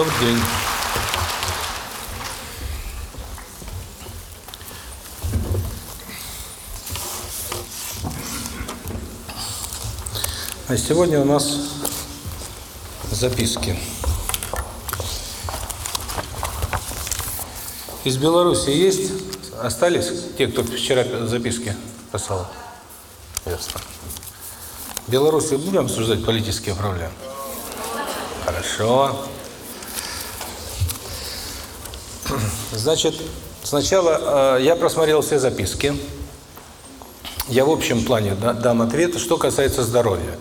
Добрый день. А сегодня у нас записки. Из Беларуси есть? Остались те, кто вчера записки писал? Ясно. Беларуси будем обсуждать политические проблемы? Хорошо. Значит, сначала э, я просмотрел все записки. Я в общем плане да, дам ответ, что касается здоровья.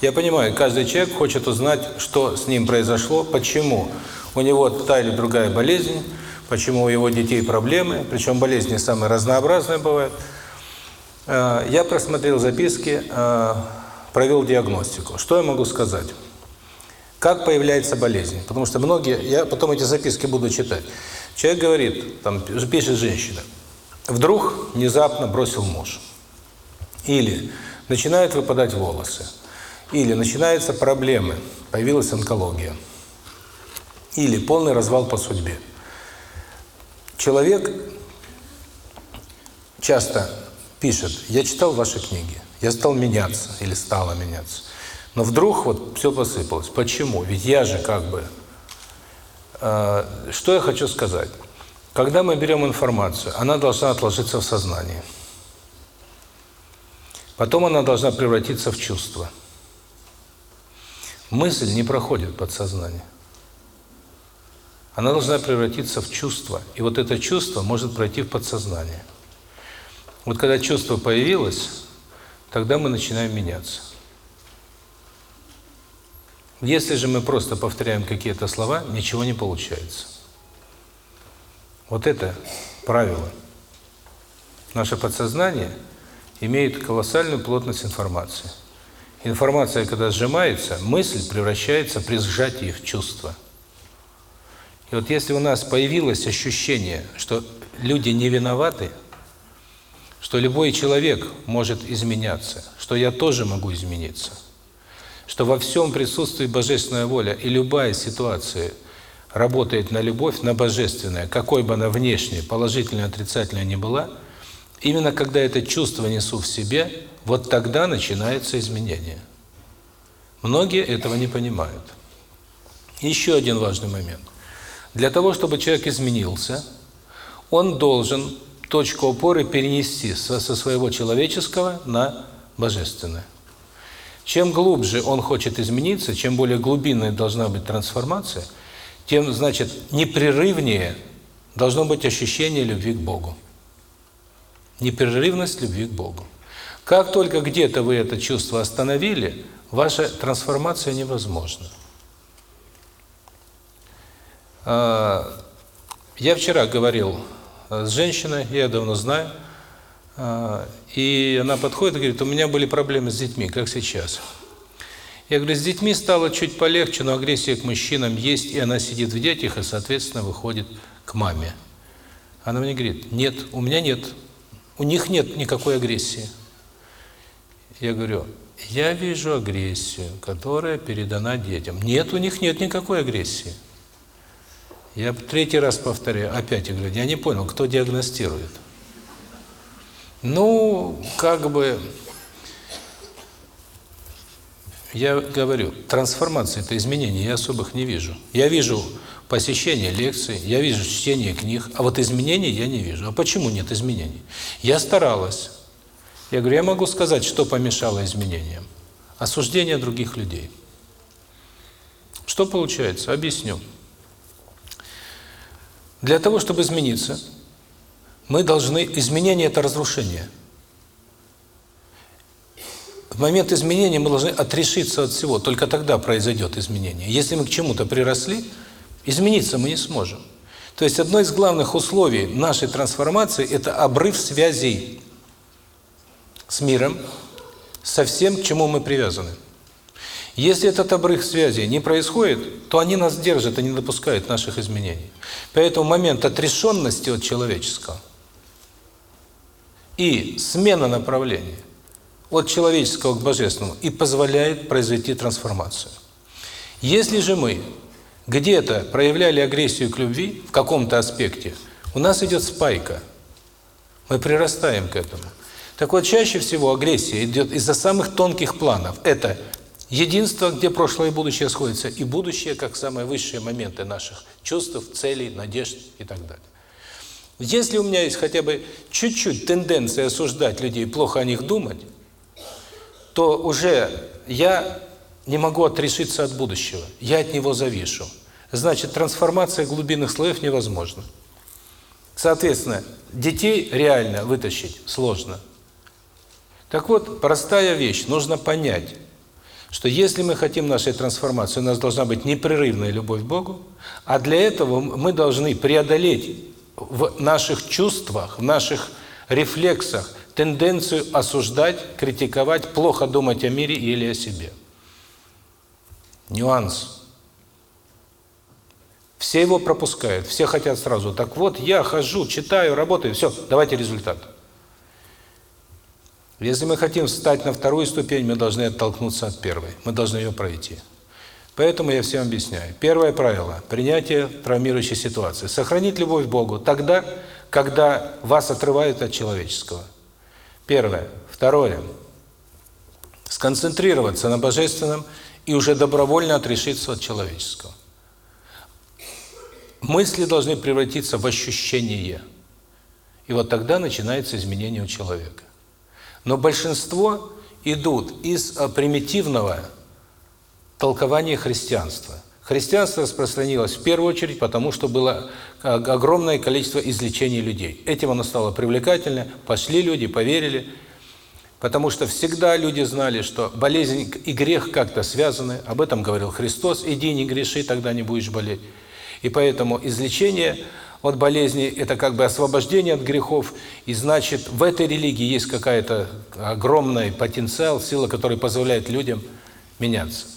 Я понимаю, каждый человек хочет узнать, что с ним произошло, почему у него та или другая болезнь, почему у его детей проблемы, причем болезни самые разнообразные бывают. Э, я просмотрел записки, э, провел диагностику. Что я могу сказать? Как появляется болезнь? Потому что многие, я потом эти записки буду читать. Человек говорит, там пишет женщина, вдруг внезапно бросил муж. Или начинают выпадать волосы. Или начинаются проблемы, появилась онкология. Или полный развал по судьбе. Человек часто пишет, я читал ваши книги, я стал меняться или стала меняться. Но вдруг вот все посыпалось. Почему? Ведь я же как бы... Э, что я хочу сказать? Когда мы берем информацию, она должна отложиться в сознании. Потом она должна превратиться в чувство. Мысль не проходит подсознание. Она должна превратиться в чувство. И вот это чувство может пройти в подсознание. Вот когда чувство появилось, тогда мы начинаем меняться. Если же мы просто повторяем какие-то слова, ничего не получается. Вот это правило. Наше подсознание имеет колоссальную плотность информации. Информация, когда сжимается, мысль превращается при сжатии в чувство. И вот если у нас появилось ощущение, что люди не виноваты, что любой человек может изменяться, что я тоже могу измениться – что во всем присутствует божественная воля, и любая ситуация работает на любовь, на божественное, какой бы она внешне, положительная, отрицательная ни была, именно когда это чувство несу в себе, вот тогда начинается изменение. Многие этого не понимают. Еще один важный момент. Для того, чтобы человек изменился, он должен точку опоры перенести со своего человеческого на божественное. Чем глубже он хочет измениться, чем более глубинная должна быть трансформация, тем, значит, непрерывнее должно быть ощущение любви к Богу. Непрерывность любви к Богу. Как только где-то вы это чувство остановили, ваша трансформация невозможна. А, я вчера говорил с женщиной, я давно знаю, и она подходит и говорит, у меня были проблемы с детьми, как сейчас. Я говорю, с детьми стало чуть полегче, но агрессия к мужчинам есть, и она сидит в детях, и, соответственно, выходит к маме. Она мне говорит, нет, у меня нет, у них нет никакой агрессии. Я говорю, я вижу агрессию, которая передана детям. Нет, у них нет никакой агрессии. Я третий раз повторяю, опять я говорю, я не понял, кто диагностирует. Ну, как бы, я говорю, трансформации, это изменений я особых не вижу. Я вижу посещение лекций, я вижу чтение книг, а вот изменений я не вижу. А почему нет изменений? Я старалась. Я говорю, я могу сказать, что помешало изменениям. Осуждение других людей. Что получается? Объясню. Для того, чтобы измениться, мы должны... Изменение – это разрушение. В момент изменения мы должны отрешиться от всего. Только тогда произойдет изменение. Если мы к чему-то приросли, измениться мы не сможем. То есть одно из главных условий нашей трансформации – это обрыв связей с миром, со всем, к чему мы привязаны. Если этот обрыв связи не происходит, то они нас держат и не допускают наших изменений. Поэтому момент отрешенности от человеческого – и смена направления от человеческого к божественному и позволяет произойти трансформацию. Если же мы где-то проявляли агрессию к любви в каком-то аспекте, у нас идет спайка. Мы прирастаем к этому. Так вот, чаще всего агрессия идет из-за самых тонких планов. Это единство, где прошлое и будущее сходятся, и будущее как самые высшие моменты наших чувств, целей, надежд и так далее. Если у меня есть хотя бы чуть-чуть тенденция осуждать людей, плохо о них думать, то уже я не могу отрешиться от будущего, я от него завишу. Значит, трансформация глубинных слоев невозможна. Соответственно, детей реально вытащить сложно. Так вот, простая вещь, нужно понять, что если мы хотим нашей трансформации, у нас должна быть непрерывная любовь к Богу, а для этого мы должны преодолеть в наших чувствах, в наших рефлексах тенденцию осуждать, критиковать, плохо думать о мире или о себе. Нюанс. Все его пропускают, все хотят сразу. Так вот, я хожу, читаю, работаю, все, давайте результат. Если мы хотим встать на вторую ступень, мы должны оттолкнуться от первой. Мы должны ее пройти. Поэтому я всем объясняю. Первое правило – принятие травмирующей ситуации. Сохранить любовь к Богу тогда, когда вас отрывают от человеческого. Первое. Второе. Сконцентрироваться на Божественном и уже добровольно отрешиться от человеческого. Мысли должны превратиться в ощущение. И вот тогда начинается изменение у человека. Но большинство идут из э, примитивного толкования христианства. Христианство распространилось в первую очередь потому, что было э, огромное количество излечений людей. Этим оно стало привлекательно, пошли люди, поверили. Потому что всегда люди знали, что болезнь и грех как-то связаны. Об этом говорил Христос. «Иди, не греши, тогда не будешь болеть». И поэтому излечение от болезни – это как бы освобождение от грехов, и значит, в этой религии есть какая-то огромный потенциал, сила, которая позволяет людям меняться.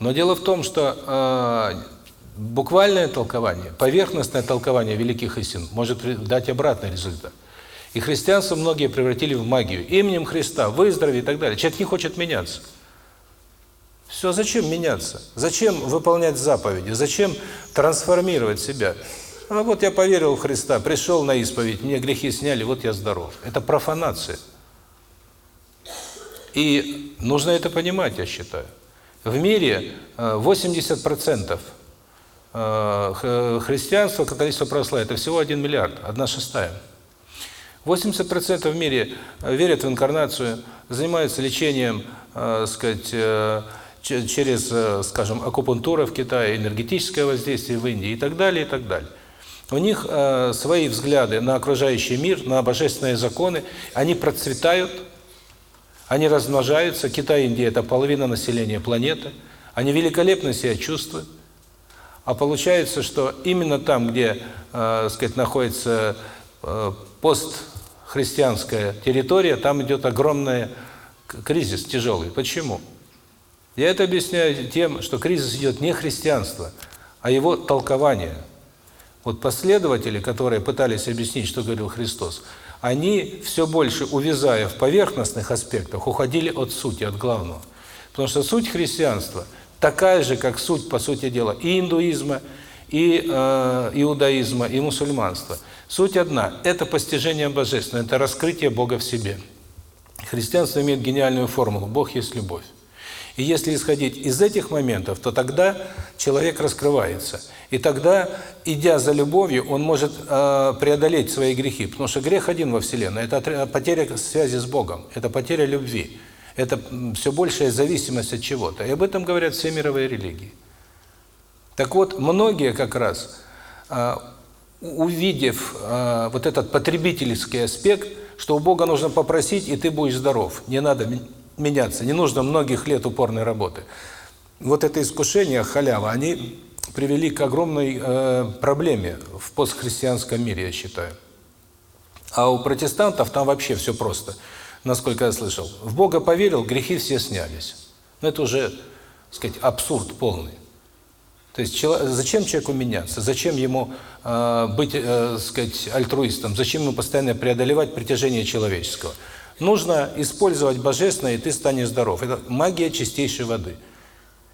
Но дело в том, что э, буквальное толкование, поверхностное толкование великих истин может дать обратный результат. И христианство многие превратили в магию. Именем Христа, выздорови и так далее. Человек не хочет меняться. Все, зачем меняться? Зачем выполнять заповеди? Зачем трансформировать себя? А вот я поверил в Христа, пришел на исповедь, мне грехи сняли, вот я здоров. Это профанация. И нужно это понимать, я считаю. В мире 80% э, э, христианства, католичества, православия – это всего 1 миллиард, 1 шестая. 80% в мире верят в инкарнацию, занимаются лечением, э, сказать, э, через, скажем, акупунктура в Китае, энергетическое воздействие в Индии и так далее, и так далее. У них э, свои взгляды на окружающий мир, на божественные законы, они процветают, они размножаются. Китай, Индия – это половина населения планеты. Они великолепно себя чувствуют. А получается, что именно там, где, э, сказать, находится э, постхристианская территория, там идет огромный кризис тяжелый. Почему? Я это объясняю тем, что кризис идет не христианства, а его толкование – вот последователи, которые пытались объяснить, что говорил Христос, они все больше, увязая в поверхностных аспектах, уходили от сути, от главного. Потому что суть христианства такая же, как суть, по сути дела, и индуизма, и э, иудаизма, и мусульманства. Суть одна – это постижение Божественного, это раскрытие Бога в себе. Христианство имеет гениальную формулу – Бог есть любовь. И если исходить из этих моментов, то тогда человек раскрывается. И тогда, идя за любовью, он может э, преодолеть свои грехи. Потому что грех один во Вселенной – это потеря связи с Богом, это потеря любви. Это все большая зависимость от чего-то. И об этом говорят все мировые религии. Так вот, многие как раз, э, увидев э, вот этот потребительский аспект, что у Бога нужно попросить, и ты будешь здоров. Не надо меняться. Не нужно многих лет упорной работы. Вот это искушение, халява, они привели к огромной э, проблеме в постхристианском мире, я считаю. А у протестантов там вообще все просто, насколько я слышал. В Бога поверил, грехи все снялись. Но это уже, так сказать, абсурд полный. То есть зачем человеку меняться? Зачем ему э, быть, э, сказать, альтруистом? Зачем ему постоянно преодолевать притяжение человеческого? Нужно использовать божественное, и ты станешь здоров. Это магия чистейшей воды.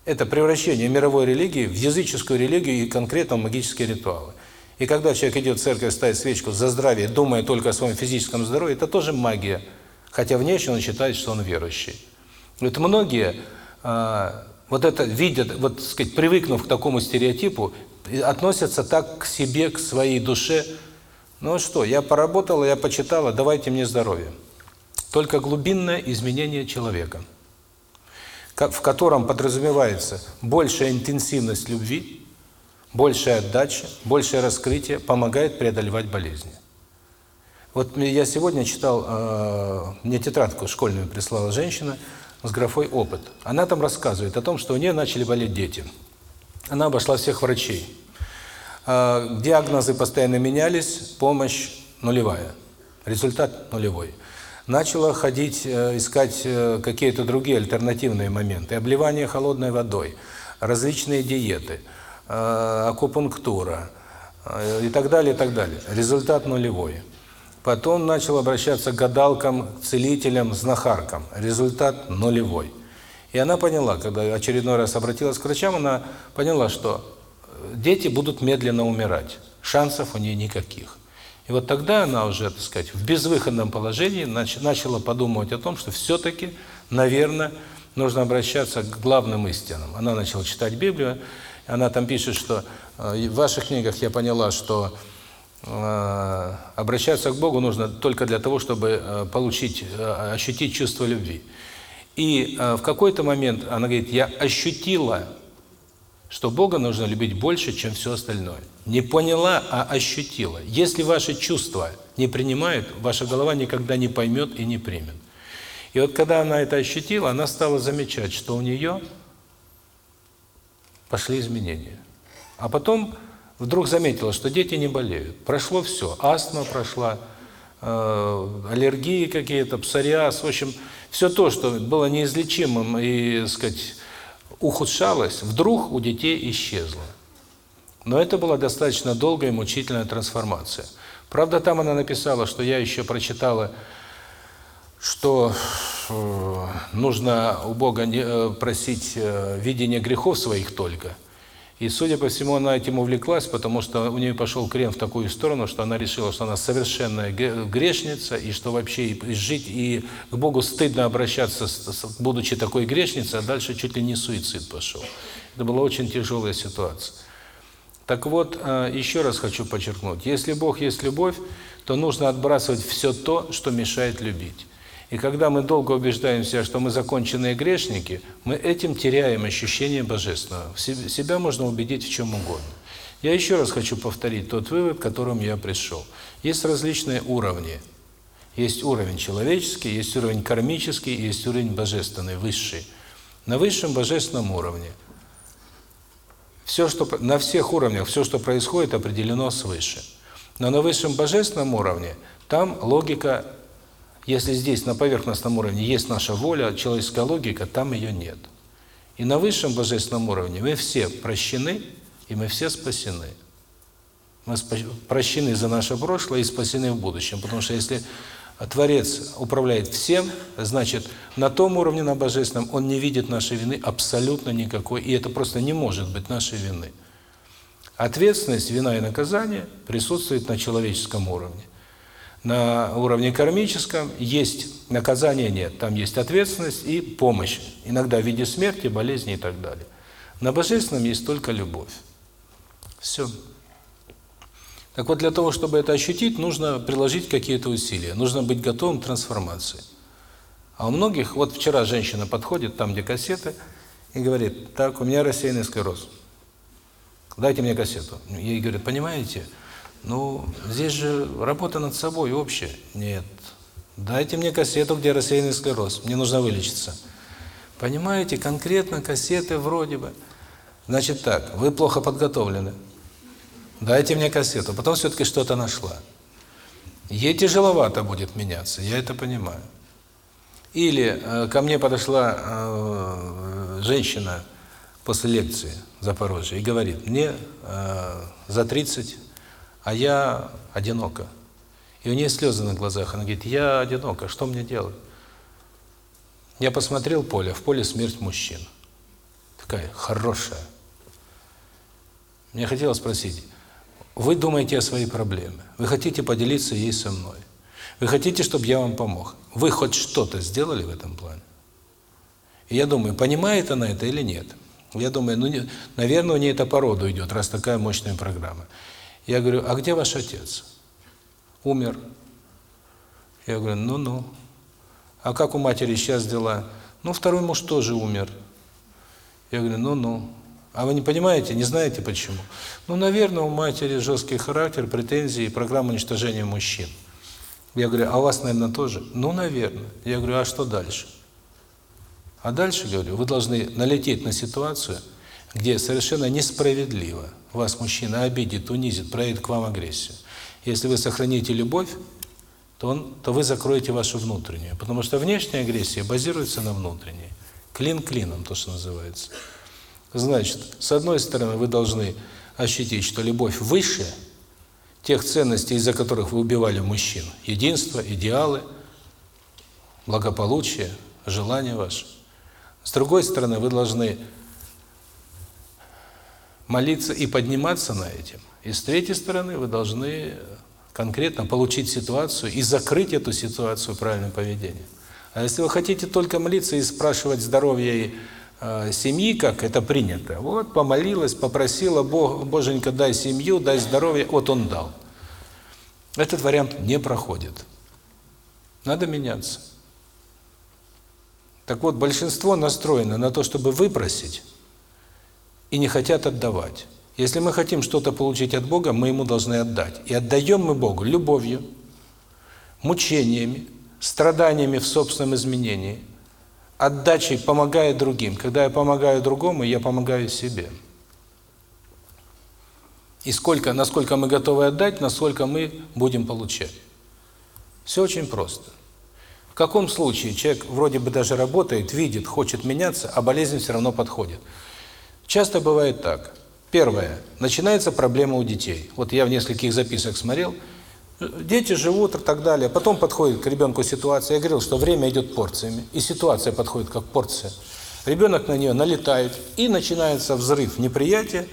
Это превращение мировой религии в языческую религию и конкретно магические ритуалы. И когда человек идет в церковь, ставит свечку за здравие, думая только о своем физическом здоровье, это тоже магия. Хотя внешне он считает, что он верующий. Вот многие а, вот это видят, вот, сказать, привыкнув к такому стереотипу, относятся так к себе, к своей душе. Ну что, я поработала, я почитала, давайте мне здоровье. Только глубинное изменение человека, в котором подразумевается большая интенсивность любви, большая отдача, большее раскрытие помогает преодолевать болезни. Вот я сегодня читал, э, мне тетрадку школьную прислала женщина с графой «Опыт». Она там рассказывает о том, что у нее начали болеть дети. Она обошла всех врачей. Э, диагнозы постоянно менялись, помощь нулевая, результат нулевой. Начала ходить, э, искать какие-то другие альтернативные моменты. Обливание холодной водой, различные диеты – Э, акупунктура э, и так далее, и так далее. Результат нулевой. Потом начал обращаться к гадалкам, целителям, знахаркам. Результат нулевой. И она поняла, когда очередной раз обратилась к врачам, она поняла, что э, дети будут медленно умирать. Шансов у нее никаких. И вот тогда она уже, так сказать, в безвыходном положении начала подумывать о том, что все-таки, наверное, нужно обращаться к главным истинам. Она начала читать Библию, она там пишет, что э, в ваших книгах я поняла, что э, обращаться к Богу нужно только для того, чтобы э, получить, ощутить чувство любви. И в какой-то момент она говорит, я ощутила, что Бога нужно любить больше, чем все остальное. Не поняла, а ощутила. Если ваши чувства не принимают, ваша голова никогда не поймет и не примет. И вот когда она это ощутила, она стала замечать, что у нее пошли изменения. А потом вдруг заметила, что дети не болеют. Прошло все. Астма прошла, э, аллергии какие-то, псориаз. В общем, все то, что было неизлечимым и, сказать, ухудшалось, вдруг у детей исчезло. Но это была достаточно долгая и мучительная трансформация. Правда, там она написала, что я еще прочитала, что Э, нужно у Бога э, просить э, видения грехов своих только. И, судя по всему, она этим увлеклась, потому что у нее пошел крен в такую сторону, что она решила, что она совершенная грешница, и что вообще жить, и к Богу стыдно обращаться, будучи такой грешницей, а дальше чуть ли не суицид пошел. Это была очень тяжелая ситуация. Так вот, еще раз хочу подчеркнуть, если Бог есть любовь, то нужно отбрасывать все то, что мешает любить. И когда мы долго убеждаем себя, что мы законченные грешники, мы этим теряем ощущение божественного. Себя можно убедить в чем угодно. Я еще раз хочу повторить тот вывод, к которому я пришел. Есть различные уровни. Есть уровень человеческий, есть уровень кармический, есть уровень божественный, высший. На высшем божественном уровне все, что на всех уровнях, все, что происходит, определено свыше. Но на высшем божественном уровне там логика если здесь, на поверхностном уровне, есть наша воля, человеческая логика, там ее нет. И на высшем божественном уровне мы все прощены, и мы все спасены. Мы прощены за наше прошлое и спасены в будущем. Потому что если Творец управляет всем, значит, на том уровне, на божественном, он не видит нашей вины абсолютно никакой, и это просто не может быть нашей вины. Ответственность, вина и наказание присутствует на человеческом уровне. На уровне кармическом есть наказание, нет. Там есть ответственность и помощь. Иногда в виде смерти, болезни и так далее. На божественном есть только любовь. Все. Так вот, для того, чтобы это ощутить, нужно приложить какие-то усилия. Нужно быть готовым к трансформации. А у многих, вот вчера женщина подходит, там где кассеты, и говорит, так, у меня рассеянный склероз. Дайте мне кассету. Ей говорят, понимаете, ну, здесь же работа над собой общая. Нет. Дайте мне кассету, где рассеянный склероз. Мне нужно вылечиться. Понимаете, конкретно кассеты вроде бы. Значит так, вы плохо подготовлены. Дайте мне кассету. Потом все-таки что-то нашла. Ей тяжеловато будет меняться, я это понимаю. Или э, ко мне подошла э, женщина после лекции в Запорожье и говорит, мне э, за 30 а я одинока. И у нее слезы на глазах. Она говорит, я одинока, что мне делать? Я посмотрел поле, в поле смерть мужчин. Так такая хорошая. Мне хотелось спросить, вы думаете о своей проблеме, вы хотите поделиться ей со мной, вы хотите, чтобы я вам помог. Вы хоть что-то сделали в этом плане? И я думаю, понимает она это или нет. Я думаю, ну, наверное, у нее это по роду идет, раз такая мощная программа. Я говорю, а где ваш отец? Умер. Я говорю, ну-ну. А как у матери сейчас дела? Ну, второй муж тоже умер. Я говорю, ну-ну. А вы не понимаете, не знаете почему? Ну, наверное, у матери жесткий характер, претензии, программа уничтожения мужчин. Я говорю, а у вас, наверное, тоже? Ну, наверное. Я говорю, а что дальше? А дальше, говорю, вы должны налететь на ситуацию, где совершенно несправедливо вас мужчина обидит, унизит, проявит к вам агрессию. Если вы сохраните любовь, то, он, то вы закроете вашу внутреннюю. Потому что внешняя агрессия базируется на внутренней. Клин клином, то, что называется. Значит, с одной стороны, вы должны ощутить, что любовь выше тех ценностей, из-за которых вы убивали мужчин. Единство, идеалы, благополучие, желания ваши. С другой стороны, вы должны молиться и подниматься на этим. И с третьей стороны, вы должны конкретно получить ситуацию и закрыть эту ситуацию правильным поведением. А если вы хотите только молиться и спрашивать здоровье э, семьи, как это принято, вот помолилась, попросила, Бог, Боженька, дай семью, дай здоровье, вот Он дал. Этот вариант не проходит. Надо меняться. Так вот, большинство настроено на то, чтобы выпросить, и не хотят отдавать. Если мы хотим что-то получить от Бога, мы Ему должны отдать. И отдаем мы Богу любовью, мучениями, страданиями в собственном изменении, отдачей, помогая другим. Когда я помогаю другому, я помогаю себе. И сколько, насколько мы готовы отдать, насколько мы будем получать. Все очень просто. В каком случае человек вроде бы даже работает, видит, хочет меняться, а болезнь все равно подходит? Часто бывает так. Первое. Начинается проблема у детей. Вот я в нескольких записок смотрел. Дети живут и так далее. Потом подходит к ребенку ситуация. Я говорил, что время идет порциями. И ситуация подходит как порция. Ребенок на нее налетает. И начинается взрыв неприятия.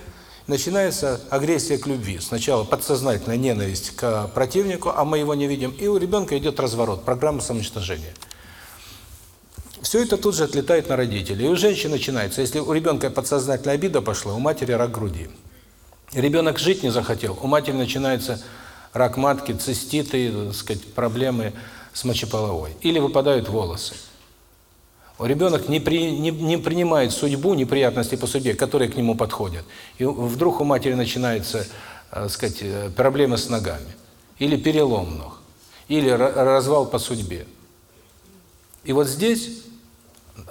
Начинается агрессия к любви. Сначала подсознательная ненависть к противнику, а мы его не видим. И у ребенка идет разворот, программа самоуничтожения. Все это тут же отлетает на родителей. И у женщин начинается, если у ребенка подсознательная обида пошла, у матери рак груди. Ребенок жить не захотел, у матери начинается рак матки, циститы, так сказать, проблемы с мочеполовой. Или выпадают волосы. Ребенок не, при, не, не принимает судьбу, неприятности по судьбе, которые к нему подходят. И вдруг у матери начинаются, так сказать, э, проблемы с ногами. Или перелом ног. Или развал по судьбе. И вот здесь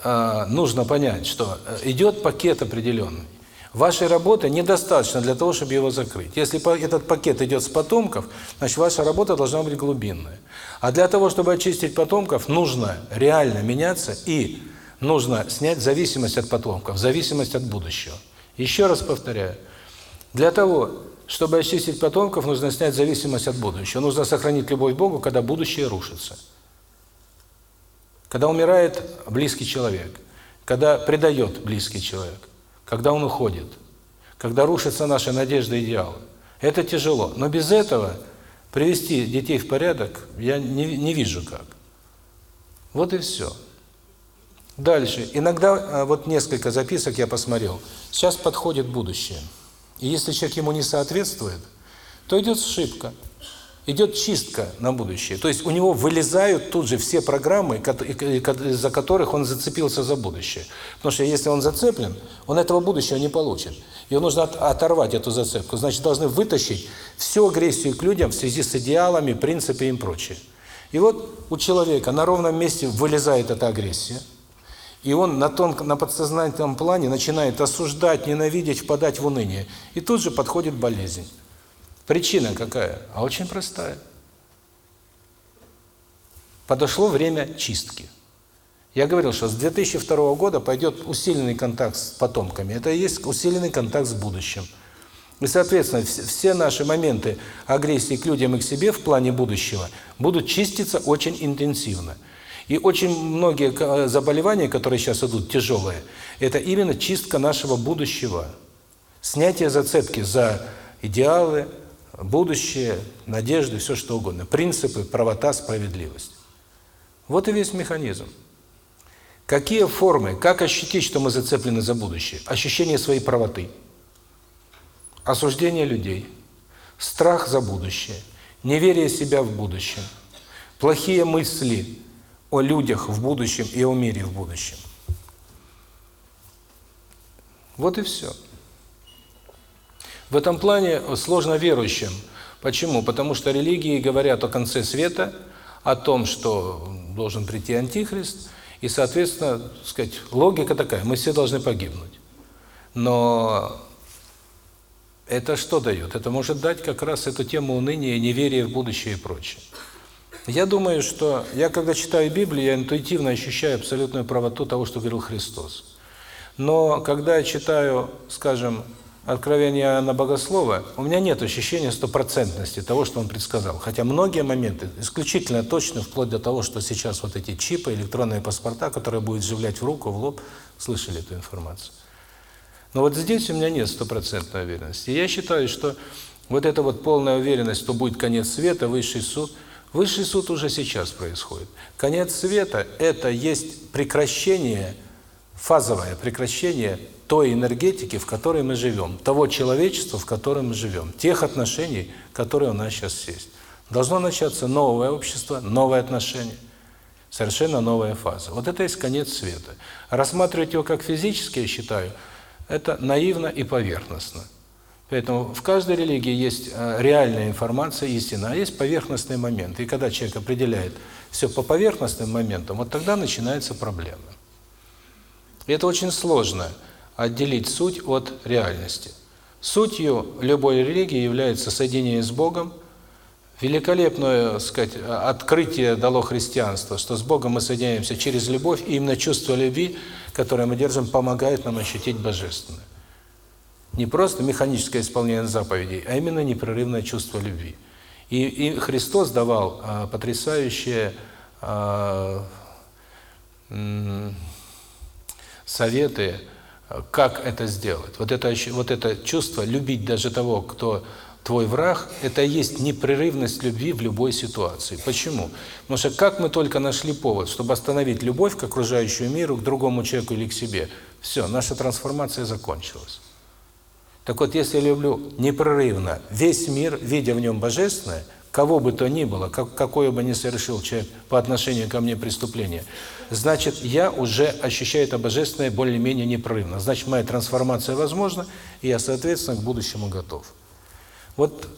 э, нужно понять, что э, идет пакет определенный. Вашей работы недостаточно для того, чтобы его закрыть. Если этот пакет идет с потомков, значит, ваша работа должна быть глубинная. А для того, чтобы очистить потомков, нужно реально меняться и нужно снять зависимость от потомков, зависимость от будущего. Еще раз повторяю, для того, чтобы очистить потомков, нужно снять зависимость от будущего. Нужно сохранить любовь к Богу, когда будущее рушится. Когда умирает близкий человек, когда предает близкий человек, когда он уходит, когда рушатся наши надежды и идеалы. Это тяжело. Но без этого привести детей в порядок я не, не вижу как. Вот и все. Дальше. Иногда, а, вот несколько записок я посмотрел, сейчас подходит будущее. И если человек ему не соответствует, то идет ошибка идет чистка на будущее. То есть у него вылезают тут же все программы, из-за которых он зацепился за будущее. Потому что если он зацеплен, он этого будущего не получит. Его нужно оторвать эту зацепку. Значит, должны вытащить всю агрессию к людям в связи с идеалами, принципами и прочее. И вот у человека на ровном месте вылезает эта агрессия. И он на тонком, на подсознательном плане начинает осуждать, ненавидеть, впадать в уныние. И тут же подходит болезнь. Причина какая? А очень простая. Подошло время чистки. Я говорил, что с 2002 года пойдет усиленный контакт с потомками. Это и есть усиленный контакт с будущим. И, соответственно, все наши моменты агрессии к людям и к себе в плане будущего будут чиститься очень интенсивно. И очень многие э, заболевания, которые сейчас идут, тяжелые, это именно чистка нашего будущего. Снятие зацепки за идеалы, будущее, надежды, все что угодно. Принципы, правота, справедливость. Вот и весь механизм. Какие формы, как ощутить, что мы зацеплены за будущее? Ощущение своей правоты, осуждение людей, страх за будущее, неверие себя в будущем, плохие мысли о людях в будущем и о мире в будущем. Вот и все. В этом плане сложно верующим. Почему? Потому что религии говорят о конце света, о том, что должен прийти Антихрист, и, соответственно, сказать, логика такая, мы все должны погибнуть. Но это что дает? Это может дать как раз эту тему уныния, неверия в будущее и прочее. Я думаю, что я когда читаю Библию, я интуитивно ощущаю абсолютную правоту того, что говорил Христос. Но когда я читаю, скажем, Откровение Иоанна Богослова, у меня нет ощущения стопроцентности того, что он предсказал. Хотя многие моменты исключительно точно, вплоть до того, что сейчас вот эти чипы, электронные паспорта, которые будут вживлять в руку, в лоб, слышали эту информацию. Но вот здесь у меня нет стопроцентной уверенности. Я считаю, что вот эта вот полная уверенность, что будет конец света, высший суд, высший суд уже сейчас происходит. Конец света – это есть прекращение, фазовое прекращение той энергетики, в которой мы живем, того человечества, в котором мы живем, тех отношений, которые у нас сейчас есть. Должно начаться новое общество, новые отношения, совершенно новая фаза. Вот это есть конец света. Рассматривать его как физически, я считаю, это наивно и поверхностно. Поэтому в каждой религии есть э, реальная информация, истина, а есть поверхностные моменты. И когда человек определяет все по поверхностным моментам, вот тогда начинается проблема. И это очень сложно – отделить суть от реальности. Сутью любой религии является соединение с Богом. Великолепное, сказать, открытие дало христианство, что с Богом мы соединяемся через любовь, и именно чувство любви, которое мы держим, помогает нам ощутить Божественное. Не просто механическое исполнение заповедей, а именно непрерывное чувство любви. И, и Христос давал а, потрясающие а, советы, как это сделать. Вот это вот это чувство любить даже того, кто твой враг, это и есть непрерывность любви в любой ситуации. Почему? Потому что как мы только нашли повод, чтобы остановить любовь к окружающему миру, к другому человеку или к себе, все, наша трансформация закончилась. Так вот, если я люблю непрерывно весь мир, видя в нем божественное, кого бы то ни было, как, какое бы ни совершил человек по отношению ко мне преступление, значит, я уже ощущаю это божественное более-менее непрерывно. Значит, моя трансформация возможна, и я, соответственно, к будущему готов. Вот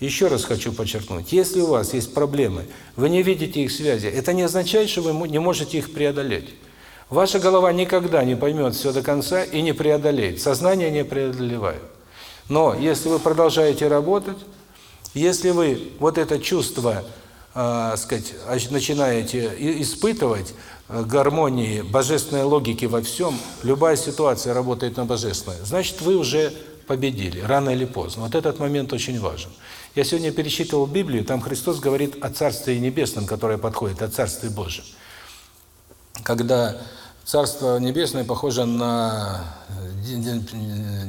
еще раз хочу подчеркнуть, если у вас есть проблемы, вы не видите их связи, это не означает, что вы не можете их преодолеть. Ваша голова никогда не поймет все до конца и не преодолеет. Сознание не преодолевает. Но если вы продолжаете работать, если вы вот это чувство, э, сказать, начинаете испытывать гармонии, божественной логики во всем, любая ситуация работает на божественное, значит, вы уже победили, рано или поздно. Вот этот момент очень важен. Я сегодня перечитывал Библию, там Христос говорит о Царстве Небесном, которое подходит, о Царстве Божьем. Когда Царство Небесное похоже на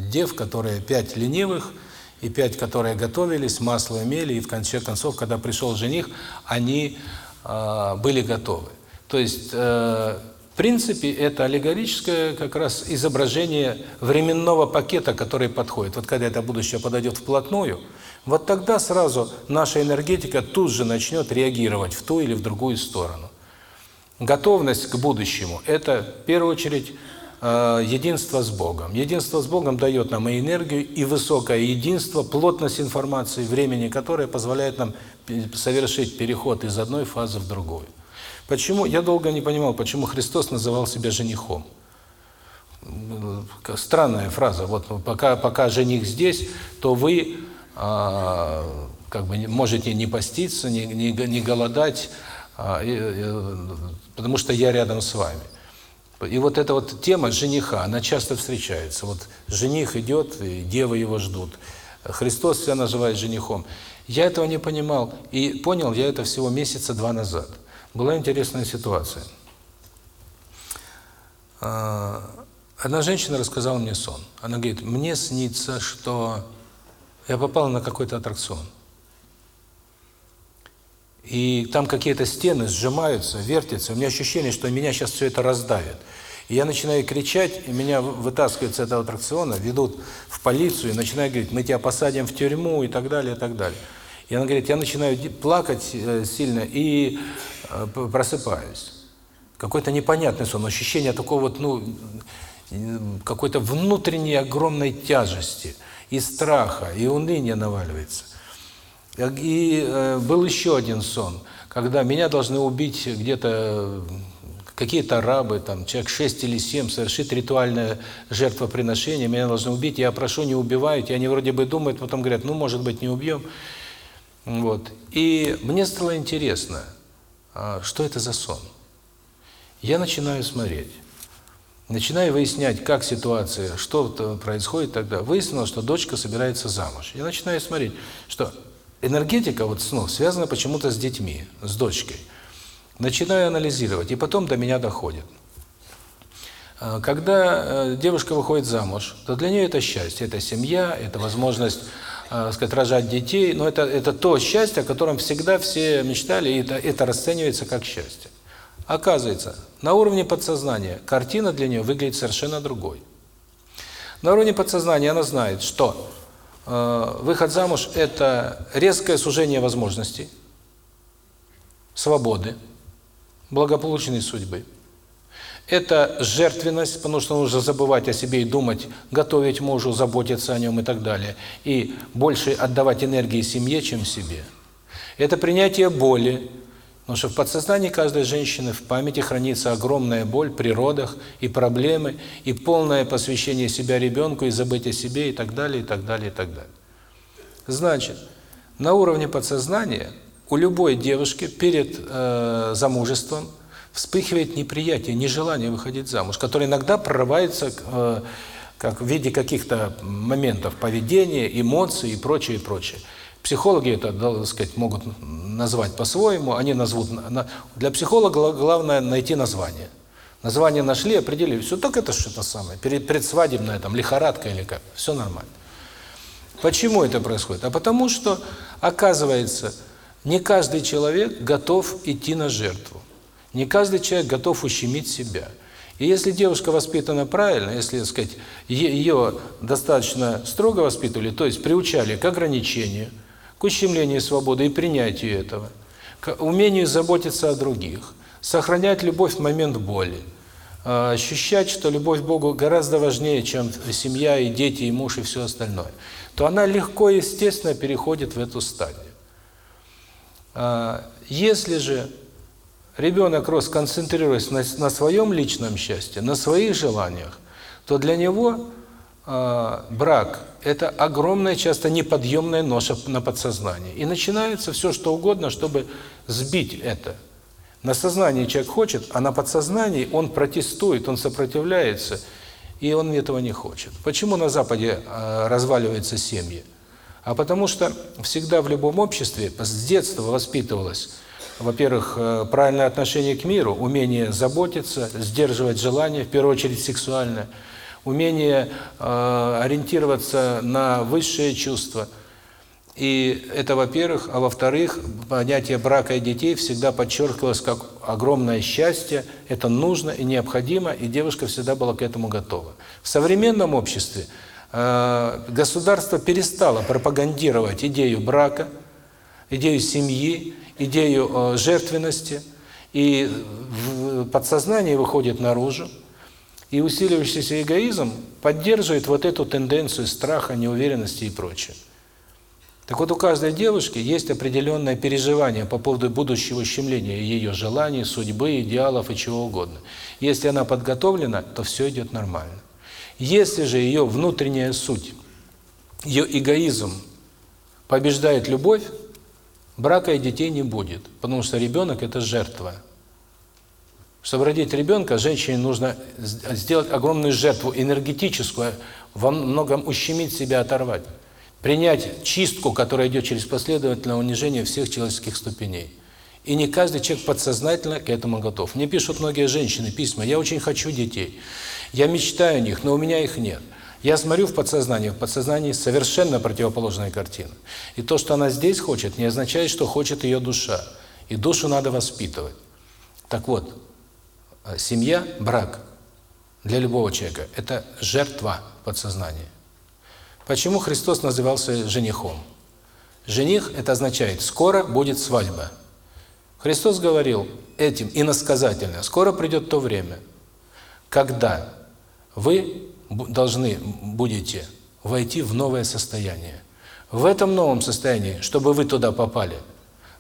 дев, которые пять ленивых – и пять, которые готовились, масло имели, и в конце концов, когда пришел жених, они э, были готовы. То есть, э, в принципе, это аллегорическое как раз изображение временного пакета, который подходит. Вот когда это будущее подойдет вплотную, вот тогда сразу наша энергетика тут же начнет реагировать в ту или в другую сторону. Готовность к будущему – это, в первую очередь, Э, единство с Богом. Единство с Богом дает нам и энергию, и высокое единство, плотность информации, времени, которое позволяет нам совершить переход из одной фазы в другую. Почему? Я долго не понимал, почему Христос называл себя женихом. Странная фраза. Вот пока пока жених здесь, то вы а, как бы можете не поститься, не не, не голодать, а, и, и, потому что я рядом с вами. И вот эта вот тема жениха, она часто встречается. Вот жених идет, и девы его ждут. Христос себя называет женихом. Я этого не понимал, и понял я это всего месяца два назад. Была интересная ситуация. А, одна женщина рассказала мне сон. Она говорит, мне снится, что я попала на какой-то аттракцион. И там какие-то стены сжимаются, вертятся. У меня ощущение, что меня сейчас все это раздавит. И я начинаю кричать, и меня вытаскивают с этого аттракциона, ведут в полицию, и начинают говорить, мы тебя посадим в тюрьму, и так далее, и так далее. И она говорит, я начинаю плакать э, сильно и э, просыпаюсь. Какой-то непонятный сон, ощущение такого вот, ну, какой-то внутренней огромной тяжести, и страха, и уныния наваливается. И э, был еще один сон, когда меня должны убить где-то какие-то арабы, там, человек 6 или 7, совершит ритуальное жертвоприношение, меня должны убить, я прошу, не убивают, и они вроде бы думают, потом говорят, ну, может быть, не убьем. Вот. И мне стало интересно, а что это за сон. Я начинаю смотреть, начинаю выяснять, как ситуация, что происходит тогда. Выяснилось, что дочка собирается замуж. Я начинаю смотреть, что энергетика вот снов связана почему-то с детьми, с дочкой. Начинаю анализировать, и потом до меня доходит. А, когда э, девушка выходит замуж, то для нее это счастье, это семья, это возможность, э, сказать, рожать детей, но это это то счастье, о котором всегда все мечтали, и это это расценивается как счастье. Оказывается, на уровне подсознания картина для нее выглядит совершенно другой. На уровне подсознания она знает, что э, выход замуж – это резкое сужение возможностей, свободы, благополучной судьбы. Это жертвенность, потому что нужно забывать о себе и думать, готовить мужу, заботиться о нем и так далее. И больше отдавать энергии семье, чем себе. Это принятие боли, потому что в подсознании каждой женщины в памяти хранится огромная боль при родах и проблемы, и полное посвящение себя ребенку, и забыть о себе, и так далее, и так далее, и так далее. Значит, на уровне подсознания – у любой девушки перед э, замужеством вспыхивает неприятие, нежелание выходить замуж, которое иногда прорывается э, как в виде каких-то моментов поведения, эмоций и прочее, и прочее. Психологи это, так сказать, могут назвать по-своему, они назовут... Для психолога главное найти название. Название нашли, определили, все, так это что-то самое, предсвадебное, там, лихорадка или как, все нормально. Почему это происходит? А потому что, оказывается, не каждый человек готов идти на жертву. Не каждый человек готов ущемить себя. И если девушка воспитана правильно, если, так сказать, ее достаточно строго воспитывали, то есть приучали к ограничению, к ущемлению свободы и принятию этого, к умению заботиться о других, сохранять любовь в момент боли, а, ощущать, что любовь к Богу гораздо важнее, чем семья и дети, и муж, и все остальное, то она легко и естественно переходит в эту стадию. А, если же ребенок рос, концентрируясь на, на своем личном счастье, на своих желаниях, то для него э, брак – это огромная, часто неподъемная ноша на подсознание. И начинается все, что угодно, чтобы сбить это. На сознании человек хочет, а на подсознании он протестует, он сопротивляется, и он этого не хочет. Почему на Западе э, разваливаются семьи? А потому что всегда в любом обществе с детства воспитывалось, во-первых, э, правильное отношение к миру, умение заботиться, сдерживать желания, в первую очередь сексуальное, умение э, ориентироваться на высшие чувства. И это, во-первых, а во-вторых, понятие брака и детей всегда подчеркивалось как огромное счастье, это нужно и необходимо, и девушка всегда была к этому готова. В современном обществе Э, государство перестало пропагандировать идею брака, идею семьи, идею э, жертвенности, и подсознание выходит наружу, и усиливающийся эгоизм поддерживает вот эту тенденцию страха, неуверенности и прочее. Так вот, у каждой девушки есть определенное переживание по поводу будущего ущемления ее желаний, судьбы, идеалов и чего угодно. Если она подготовлена, то все идет нормально. Если же ее внутренняя суть, ее эгоизм побеждает любовь, брака и детей не будет, потому что ребенок – это жертва. Чтобы родить ребенка, женщине нужно сделать огромную жертву, энергетическую, во многом ущемить себя, оторвать. Принять чистку, которая идет через последовательное унижение всех человеческих ступеней. И не каждый человек подсознательно к этому готов. Мне пишут многие женщины письма, я очень хочу детей, я мечтаю о них, но у меня их нет. Я смотрю в подсознание, в подсознании совершенно противоположная картина. И то, что она здесь хочет, не означает, что хочет ее душа. И душу надо воспитывать. Так вот, э, семья, брак для любого человека – это жертва подсознания. Почему Христос назывался женихом? Жених – это означает «скоро будет свадьба». Христос говорил этим иносказательно «скоро придет то время, когда вы должны будете войти в новое состояние. В этом новом состоянии, чтобы вы туда попали,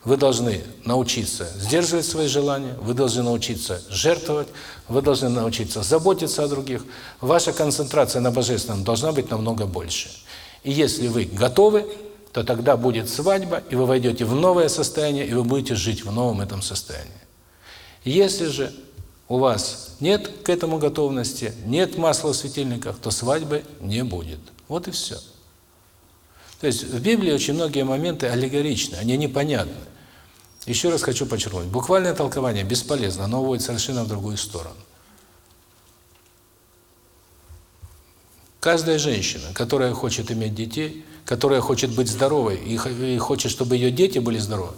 вы должны научиться сдерживать свои желания, вы должны научиться жертвовать, вы должны научиться заботиться о других. Ваша концентрация на Божественном должна быть намного больше. И если вы готовы, то тогда будет свадьба, и вы войдете в новое состояние, и вы будете жить в новом этом состоянии. Если же у вас нет к этому готовности, нет масла в светильниках, то свадьбы не будет. Вот и все. То есть в Библии очень многие моменты аллегоричны, они непонятны. Еще раз хочу подчеркнуть, буквальное толкование бесполезно, оно уводит совершенно в другую сторону. Каждая женщина, которая хочет иметь детей, которая хочет быть здоровой и хочет, чтобы ее дети были здоровы,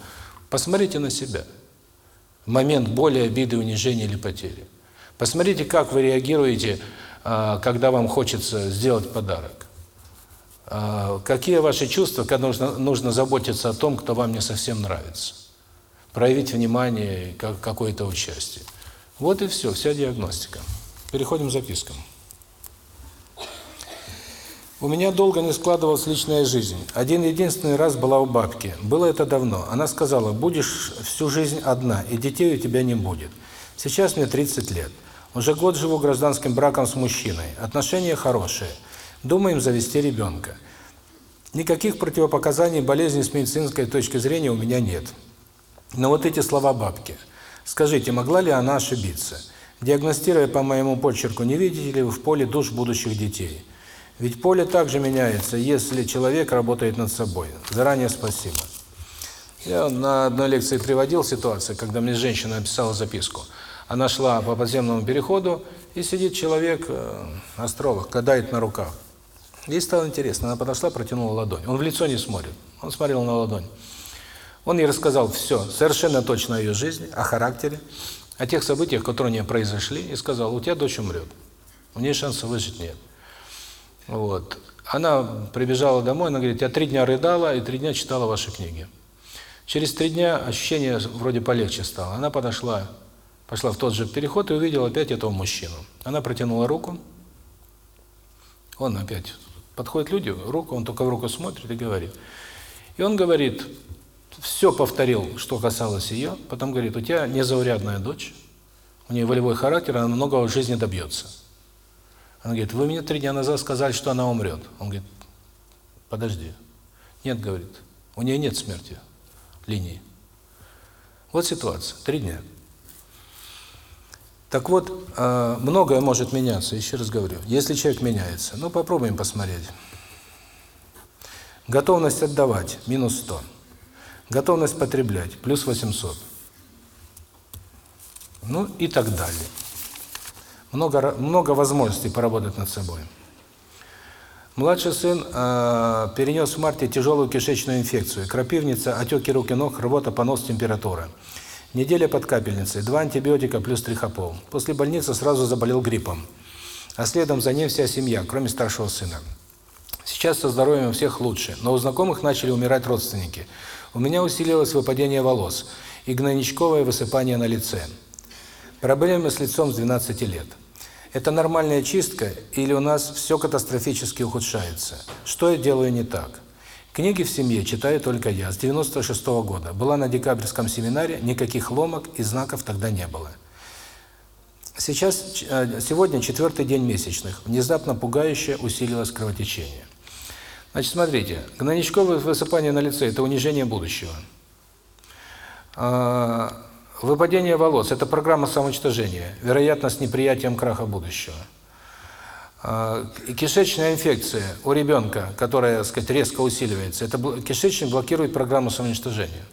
посмотрите на себя – момент боли, обиды, унижения или потери. Посмотрите, как вы реагируете, а, когда вам хочется сделать подарок. А, какие ваши чувства, когда нужно, нужно заботиться о том, кто вам не совсем нравится. Проявить внимание, какое-то участие. Вот и все, вся диагностика. Переходим к запискам. У меня долго не складывалась личная жизнь. Один единственный раз была у бабки. Было это давно. Она сказала, будешь всю жизнь одна, и детей у тебя не будет. Сейчас мне 30 лет. Уже год живу гражданским браком с мужчиной. Отношения хорошие. Думаем завести ребенка. Никаких противопоказаний болезни с медицинской точки зрения у меня нет. Но вот эти слова бабки. Скажите, могла ли она ошибиться? Диагностируя по моему почерку, не видите ли вы в поле душ будущих детей? Ведь поле также меняется, если человек работает над собой. Заранее спасибо. Я на одной лекции приводил ситуацию, когда мне женщина написала записку. Она шла по подземному переходу, и сидит человек, э, астролог, кадает на руках. Ей стало интересно, она подошла, протянула ладонь. Он в лицо не смотрит, он смотрел на ладонь. Он ей рассказал все, совершенно точно о ее жизни, о характере, о тех событиях, которые у нее произошли, и сказал, у тебя дочь умрет, у нее шанса выжить нет. Вот. Она прибежала домой, она говорит, я три дня рыдала и три дня читала ваши книги. Через три дня ощущение вроде полегче стало. Она подошла, пошла в тот же переход и увидела опять этого мужчину. Она протянула руку, он опять подходит люди, руку, он только в руку смотрит и говорит. И он говорит, все повторил, что касалось ее, потом говорит, у тебя незаурядная дочь, у нее волевой характер, она много в жизни добьется. Она говорит, вы мне три дня назад сказали, что она умрет. Он говорит, подожди. Нет, говорит, у нее нет смерти линии. Вот ситуация, три дня. Так вот, э, многое может меняться, еще раз говорю. Если человек меняется, ну попробуем посмотреть. Готовность отдавать – минус 100. Готовность потреблять – плюс 800. Ну и так далее много, много возможностей поработать над собой. Младший сын э, перенес в марте тяжелую кишечную инфекцию, крапивница, отеки рук и ног, рвота, понос, температура. Неделя под капельницей, два антибиотика плюс трихопол. После больницы сразу заболел гриппом. А следом за ним вся семья, кроме старшего сына. Сейчас со здоровьем у всех лучше, но у знакомых начали умирать родственники. У меня усилилось выпадение волос и гнойничковое высыпание на лице. Проблемы с лицом с 12 лет. Это нормальная чистка или у нас все катастрофически ухудшается? Что я делаю не так? Книги в семье читаю только я, с 96 -го года. Была на декабрьском семинаре, никаких ломок и знаков тогда не было. Сейчас, э, сегодня четвертый день месячных. Внезапно пугающе усилилось кровотечение. Значит, смотрите, гнойничковое высыпание на лице – это унижение будущего. Выпадение волос – это программа самоуничтожения, вероятность неприятием краха будущего. А, кишечная инфекция у ребенка, которая, так сказать, резко усиливается, это кишечник блокирует программу самоуничтожения.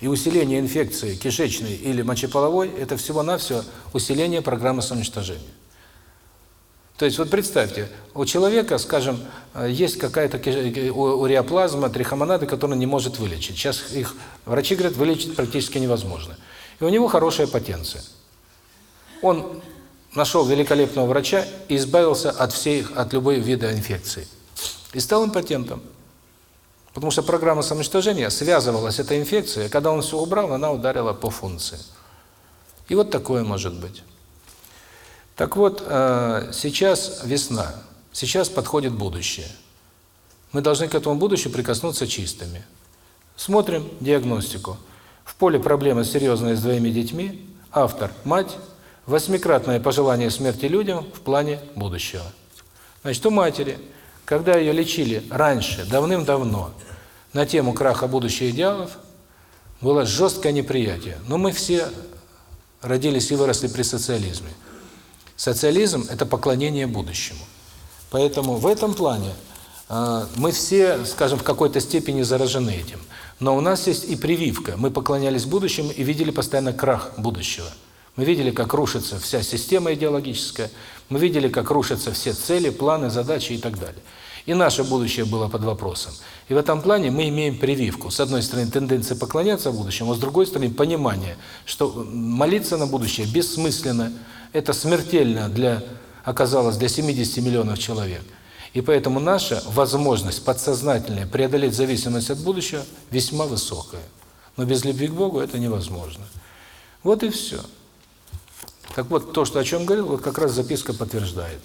И усиление инфекции кишечной или мочеполовой – это всего-навсего усиление программы самоуничтожения. То есть вот представьте, у человека, скажем, есть какая-то уреоплазма, трихомонады, которую он не может вылечить. Сейчас их врачи говорят, вылечить практически невозможно. И у него хорошая потенция. Он нашел великолепного врача и избавился от всей, от любой вида инфекции. И стал импотентом. Потому что программа самоуничтожения связывалась с этой инфекцией, а когда он все убрал, она ударила по функции. И вот такое может быть. Так вот, э, сейчас весна, сейчас подходит будущее. Мы должны к этому будущему прикоснуться чистыми. Смотрим диагностику. В поле проблемы серьезные с двоими детьми. Автор – мать. Восьмикратное пожелание смерти людям в плане будущего. Значит, у матери, когда ее лечили раньше, давным-давно, на тему краха будущих идеалов, было жесткое неприятие. Но мы все родились и выросли при социализме. Социализм – это поклонение будущему. Поэтому в этом плане э, мы все, скажем, в какой-то степени заражены этим. Но у нас есть и прививка. Мы поклонялись будущему и видели постоянно крах будущего. Мы видели, как рушится вся система идеологическая, мы видели, как рушатся все цели, планы, задачи и так далее. И наше будущее было под вопросом. И в этом плане мы имеем прививку. С одной стороны, тенденция поклоняться будущему, а с другой стороны, понимание, что молиться на будущее бессмысленно, это смертельно для, оказалось, для 70 миллионов человек. И поэтому наша возможность подсознательная преодолеть зависимость от будущего весьма высокая. Но без любви к Богу это невозможно. Вот и все. Так вот, то, что о чем говорил, вот как раз записка подтверждает.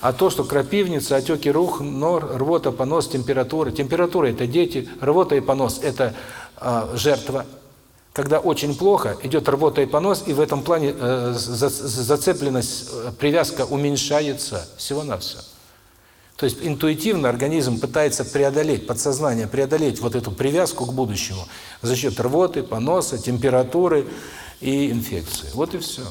А то, что крапивница, отеки рук, нор, рвота, понос, температура. Температура – это дети, рвота и понос – это э, жертва когда очень плохо, идет рвота и понос, и в этом плане э, зацепленность, э, привязка уменьшается всего-навсего. То есть интуитивно организм пытается преодолеть, подсознание преодолеть вот эту привязку к будущему за счет рвоты, поноса, температуры и инфекции. Вот и все.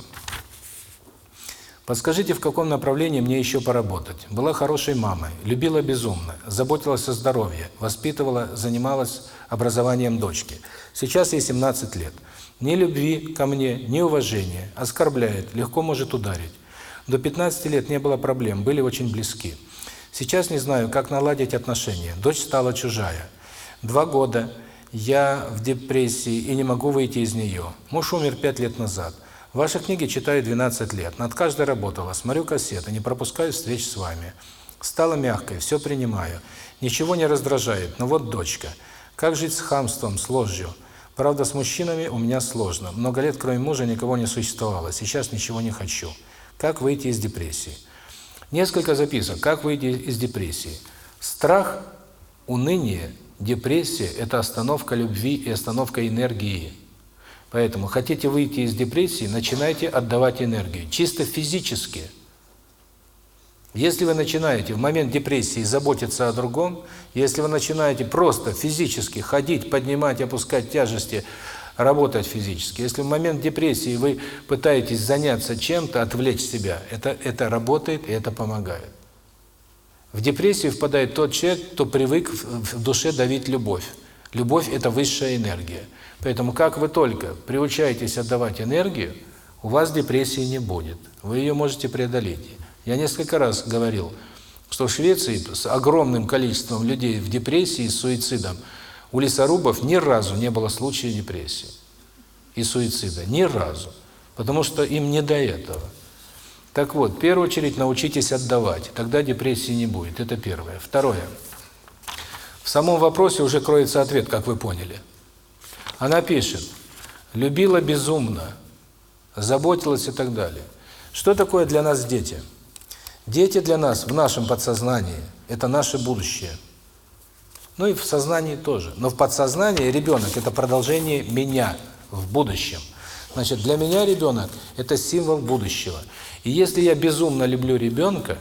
Подскажите, в каком направлении мне еще поработать? Была хорошей мамой, любила безумно, заботилась о здоровье, воспитывала, занималась образованием дочки. Сейчас ей 17 лет. Ни любви ко мне, ни уважения. Оскорбляет, легко может ударить. До 15 лет не было проблем, были очень близки. Сейчас не знаю, как наладить отношения. Дочь стала чужая. Два года я в депрессии и не могу выйти из нее. Муж умер пять лет назад. Ваши книги читаю 12 лет. Над каждой работала. Смотрю кассеты, не пропускаю встреч с вами. Стала мягкой, все принимаю. Ничего не раздражает. Но вот дочка. Как жить с хамством, с ложью? Правда, с мужчинами у меня сложно. Много лет, кроме мужа, никого не существовало. Сейчас ничего не хочу. Как выйти из депрессии? Несколько записок. Как выйти из депрессии? Страх, уныние, депрессия – это остановка любви и остановка энергии. Поэтому хотите выйти из депрессии, начинайте отдавать энергию. Чисто физически. Если вы начинаете в момент депрессии заботиться о другом, если вы начинаете просто физически ходить, поднимать, опускать тяжести, работать физически, если в момент депрессии вы пытаетесь заняться чем-то, отвлечь себя, это, это работает и это помогает. В депрессию впадает тот человек, кто привык в душе давить любовь. Любовь – это высшая энергия. Поэтому как вы только приучаетесь отдавать энергию, у вас депрессии не будет. Вы ее можете преодолеть. Я несколько раз говорил, что в Швеции с огромным количеством людей в депрессии с суицидом у лесорубов ни разу не было случая депрессии и суицида. Ни разу. Потому что им не до этого. Так вот, в первую очередь научитесь отдавать, тогда депрессии не будет. Это первое. Второе. В самом вопросе уже кроется ответ, как вы поняли. Она пишет, любила безумно, заботилась и так далее. Что такое для нас дети? Дети для нас в нашем подсознании – это наше будущее. Ну и в сознании тоже. Но в подсознании ребенок – это продолжение меня в будущем. Значит, для меня ребенок – это символ будущего. И если я безумно люблю ребенка,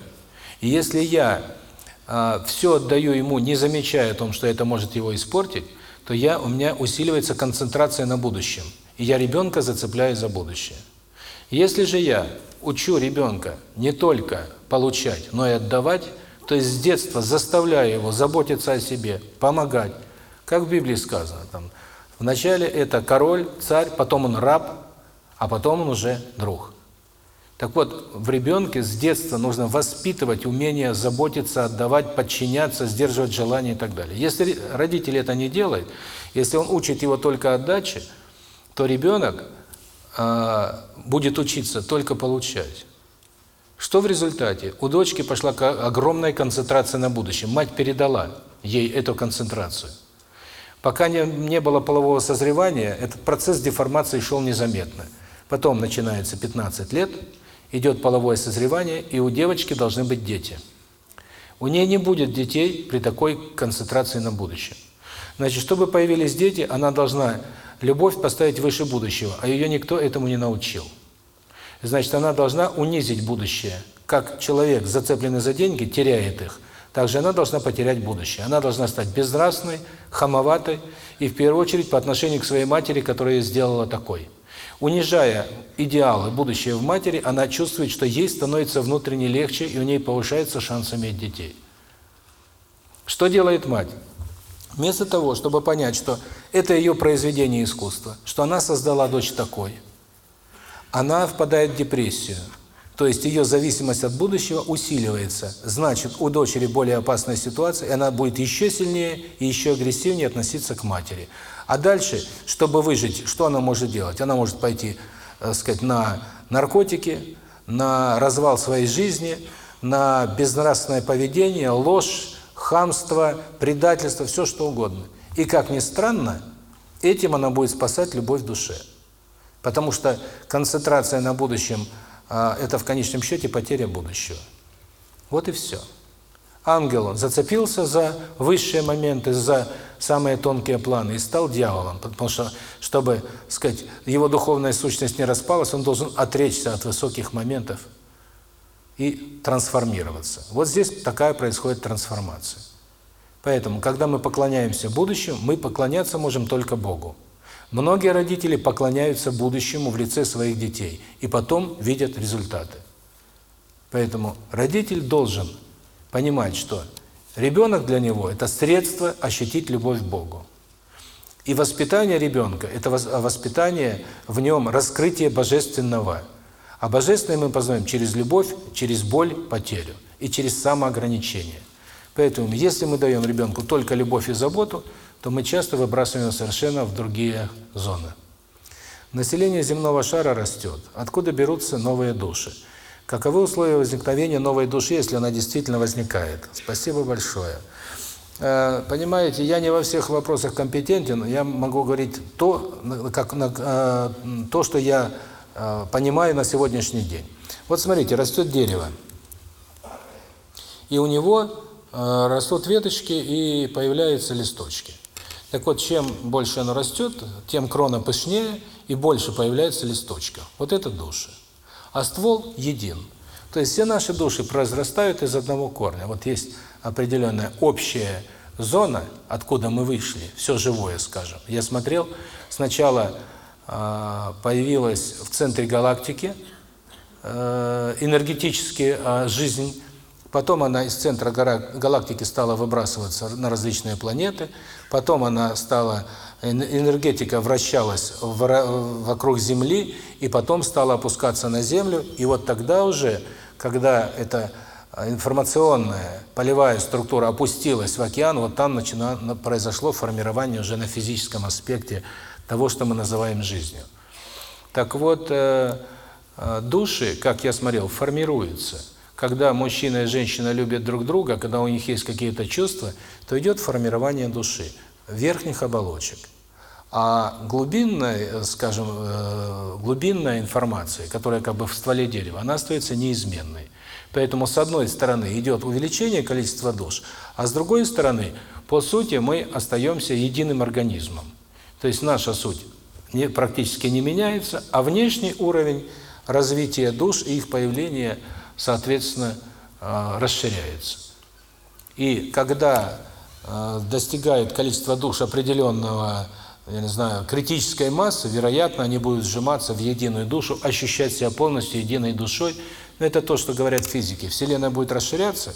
и если я э, все отдаю ему, не замечая о том, что это может его испортить, то я, у меня усиливается концентрация на будущем. И я ребенка зацепляю за будущее. Если же я учу ребенка не только получать, но и отдавать, то есть с детства заставляю его заботиться о себе, помогать, как в Библии сказано, там, Вначале это король, царь, потом он раб, а потом он уже друг. Так вот, в ребенке с детства нужно воспитывать умение заботиться, отдавать, подчиняться, сдерживать желания и так далее. Если родитель это не делает, если он учит его только отдаче, то ребенок э, будет учиться только получать. Что в результате? У дочки пошла огромная концентрация на будущем. Мать передала ей эту концентрацию. Пока не, не было полового созревания, этот процесс деформации шел незаметно. Потом начинается 15 лет, идет половое созревание, и у девочки должны быть дети. У нее не будет детей при такой концентрации на будущем. Значит, чтобы появились дети, она должна любовь поставить выше будущего, а ее никто этому не научил. Значит, она должна унизить будущее. Как человек, зацепленный за деньги, теряет их, также она должна потерять будущее. Она должна стать безнравственной, хамоватой и, в первую очередь, по отношению к своей матери, которая ее сделала такой. Унижая идеалы будущее в матери, она чувствует, что ей становится внутренне легче, и у ней повышается шанс иметь детей. Что делает мать? Вместо того, чтобы понять, что это ее произведение искусства, что она создала дочь такой, она впадает в депрессию. То есть ее зависимость от будущего усиливается. Значит, у дочери более опасная ситуация, и она будет еще сильнее и еще агрессивнее относиться к матери. А дальше, чтобы выжить, что она может делать? Она может пойти, так сказать, на наркотики, на развал своей жизни, на безнравственное поведение, ложь, хамство, предательство, все что угодно. И, как ни странно, этим она будет спасать любовь в душе. Потому что концентрация на будущем это в конечном счете потеря будущего. Вот и все. Ангел он зацепился за высшие моменты, за самые тонкие планы и стал дьяволом, потому что, чтобы, сказать, его духовная сущность не распалась, он должен отречься от высоких моментов и трансформироваться. Вот здесь такая происходит трансформация. Поэтому, когда мы поклоняемся будущему, мы поклоняться можем только Богу. Многие родители поклоняются будущему в лице своих детей и потом видят результаты. Поэтому родитель должен понимать, что ребенок для него – это средство ощутить любовь к Богу. И воспитание ребенка – это воспитание в нем раскрытие божественного. А божественное мы познаем через любовь, через боль, потерю и через самоограничение. Поэтому, если мы даем ребенку только любовь и заботу, то мы часто выбрасываем совершенно в другие зоны. Население земного шара растет. Откуда берутся новые души? Каковы условия возникновения новой души, если она действительно возникает? Спасибо большое. Э, понимаете, я не во всех вопросах компетентен, я могу говорить то, как э, то, что я э, понимаю на сегодняшний день. Вот смотрите, растет дерево, и у него растут веточки и появляются листочки. Так вот, чем больше оно растет, тем крона пышнее и больше появляется листочков. Вот это души а ствол един. То есть все наши души произрастают из одного корня. Вот есть определенная общая зона, откуда мы вышли, все живое, скажем. Я смотрел, сначала э, появилась в центре галактики э, энергетически э, жизнь, потом она из центра галактики стала выбрасываться на различные планеты, потом она стала энергетика вращалась вокруг Земли и потом стала опускаться на Землю. И вот тогда уже, когда эта информационная полевая структура опустилась в океан, вот там начало, произошло формирование уже на физическом аспекте того, что мы называем жизнью. Так вот, э, э, души, как я смотрел, формируются. Когда мужчина и женщина любят друг друга, когда у них есть какие-то чувства, то идет формирование души верхних оболочек. А глубинная, скажем, э, глубинная информация, которая как бы в стволе дерева, она остается неизменной. Поэтому с одной стороны идет увеличение количества душ, а с другой стороны, по сути, мы остаемся единым организмом. То есть наша суть не, практически не меняется, а внешний уровень развития душ и их появления, соответственно, э, расширяется. И когда э, достигает количество душ определенного я не знаю, критической массы, вероятно, они будут сжиматься в единую душу, ощущать себя полностью единой душой. Это то, что говорят физики. Вселенная будет расширяться,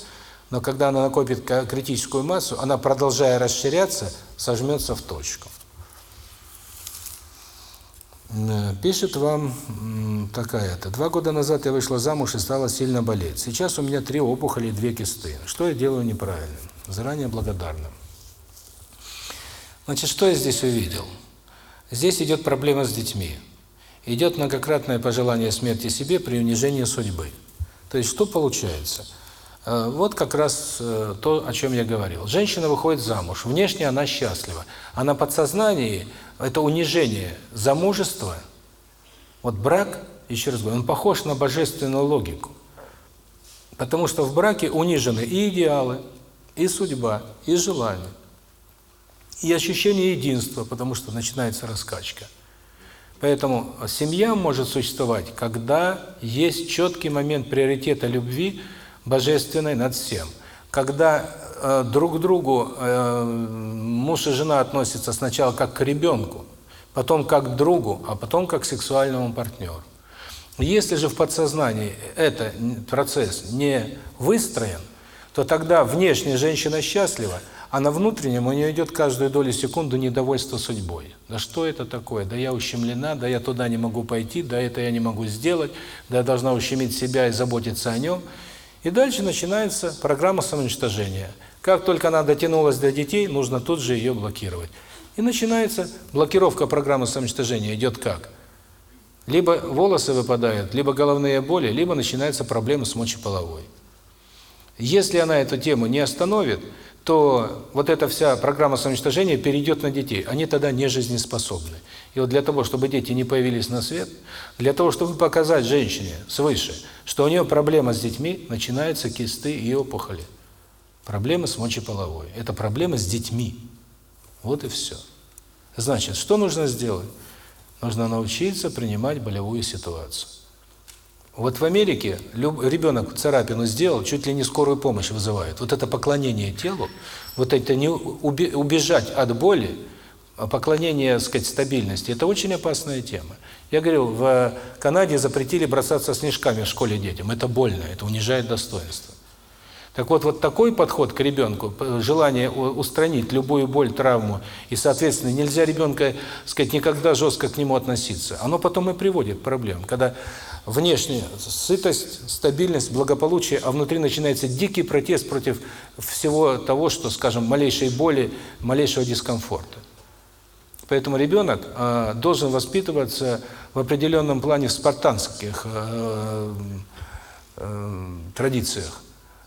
но когда она накопит критическую массу, она, продолжая расширяться, сожмется в точку. Пишет вам такая-то. Два года назад я вышла замуж и стала сильно болеть. Сейчас у меня три опухоли и две кисты. Что я делаю неправильно? Заранее благодарна. Значит, что я здесь увидел? Здесь идет проблема с детьми. Идет многократное пожелание смерти себе при унижении судьбы. То есть что получается? Э, вот как раз э, то, о чем я говорил. Женщина выходит замуж, внешне она счастлива, а на подсознании это унижение замужества. Вот брак, еще раз говорю, он похож на божественную логику. Потому что в браке унижены и идеалы, и судьба, и желания, и ощущение единства, потому что начинается раскачка. Поэтому семья может существовать, когда есть четкий момент приоритета любви божественной над всем. Когда э, друг к другу э, муж и жена относятся сначала как к ребенку, потом как к другу, а потом как к сексуальному партнеру. Если же в подсознании этот процесс не выстроен, то тогда внешне женщина счастлива, а на внутреннем у нее идет каждую долю секунды недовольство судьбой. Да что это такое? Да я ущемлена, да я туда не могу пойти, да это я не могу сделать, да я должна ущемить себя и заботиться о нем. И дальше начинается программа самоуничтожения. Как только она дотянулась до детей, нужно тут же ее блокировать. И начинается блокировка программы самоуничтожения. Идет как? Либо волосы выпадают, либо головные боли, либо начинаются проблемы с мочеполовой. Если она эту тему не остановит, то вот эта вся программа самоуничтожения перейдет на детей. Они тогда не жизнеспособны. И вот для того, чтобы дети не появились на свет, для того, чтобы показать женщине свыше, что у нее проблема с детьми, начинаются кисты и опухоли. Проблемы с мочеполовой. Это проблема с детьми. Вот и все. Значит, что нужно сделать? Нужно научиться принимать болевую ситуацию. Вот в Америке ребенок царапину сделал, чуть ли не скорую помощь вызывает. Вот это поклонение телу, вот это не убежать от боли, поклонение, так сказать, стабильности, это очень опасная тема. Я говорил, в Канаде запретили бросаться снежками в школе детям. Это больно, это унижает достоинство. Так вот, вот такой подход к ребенку, желание устранить любую боль, травму, и, соответственно, нельзя ребенка, сказать, никогда жестко к нему относиться, оно потом и приводит к проблемам. Когда внешне сытость, стабильность, благополучие, а внутри начинается дикий протест против всего того, что, скажем, малейшей боли, малейшего дискомфорта. Поэтому ребенок э, должен воспитываться в определенном плане в спартанских э, э, традициях.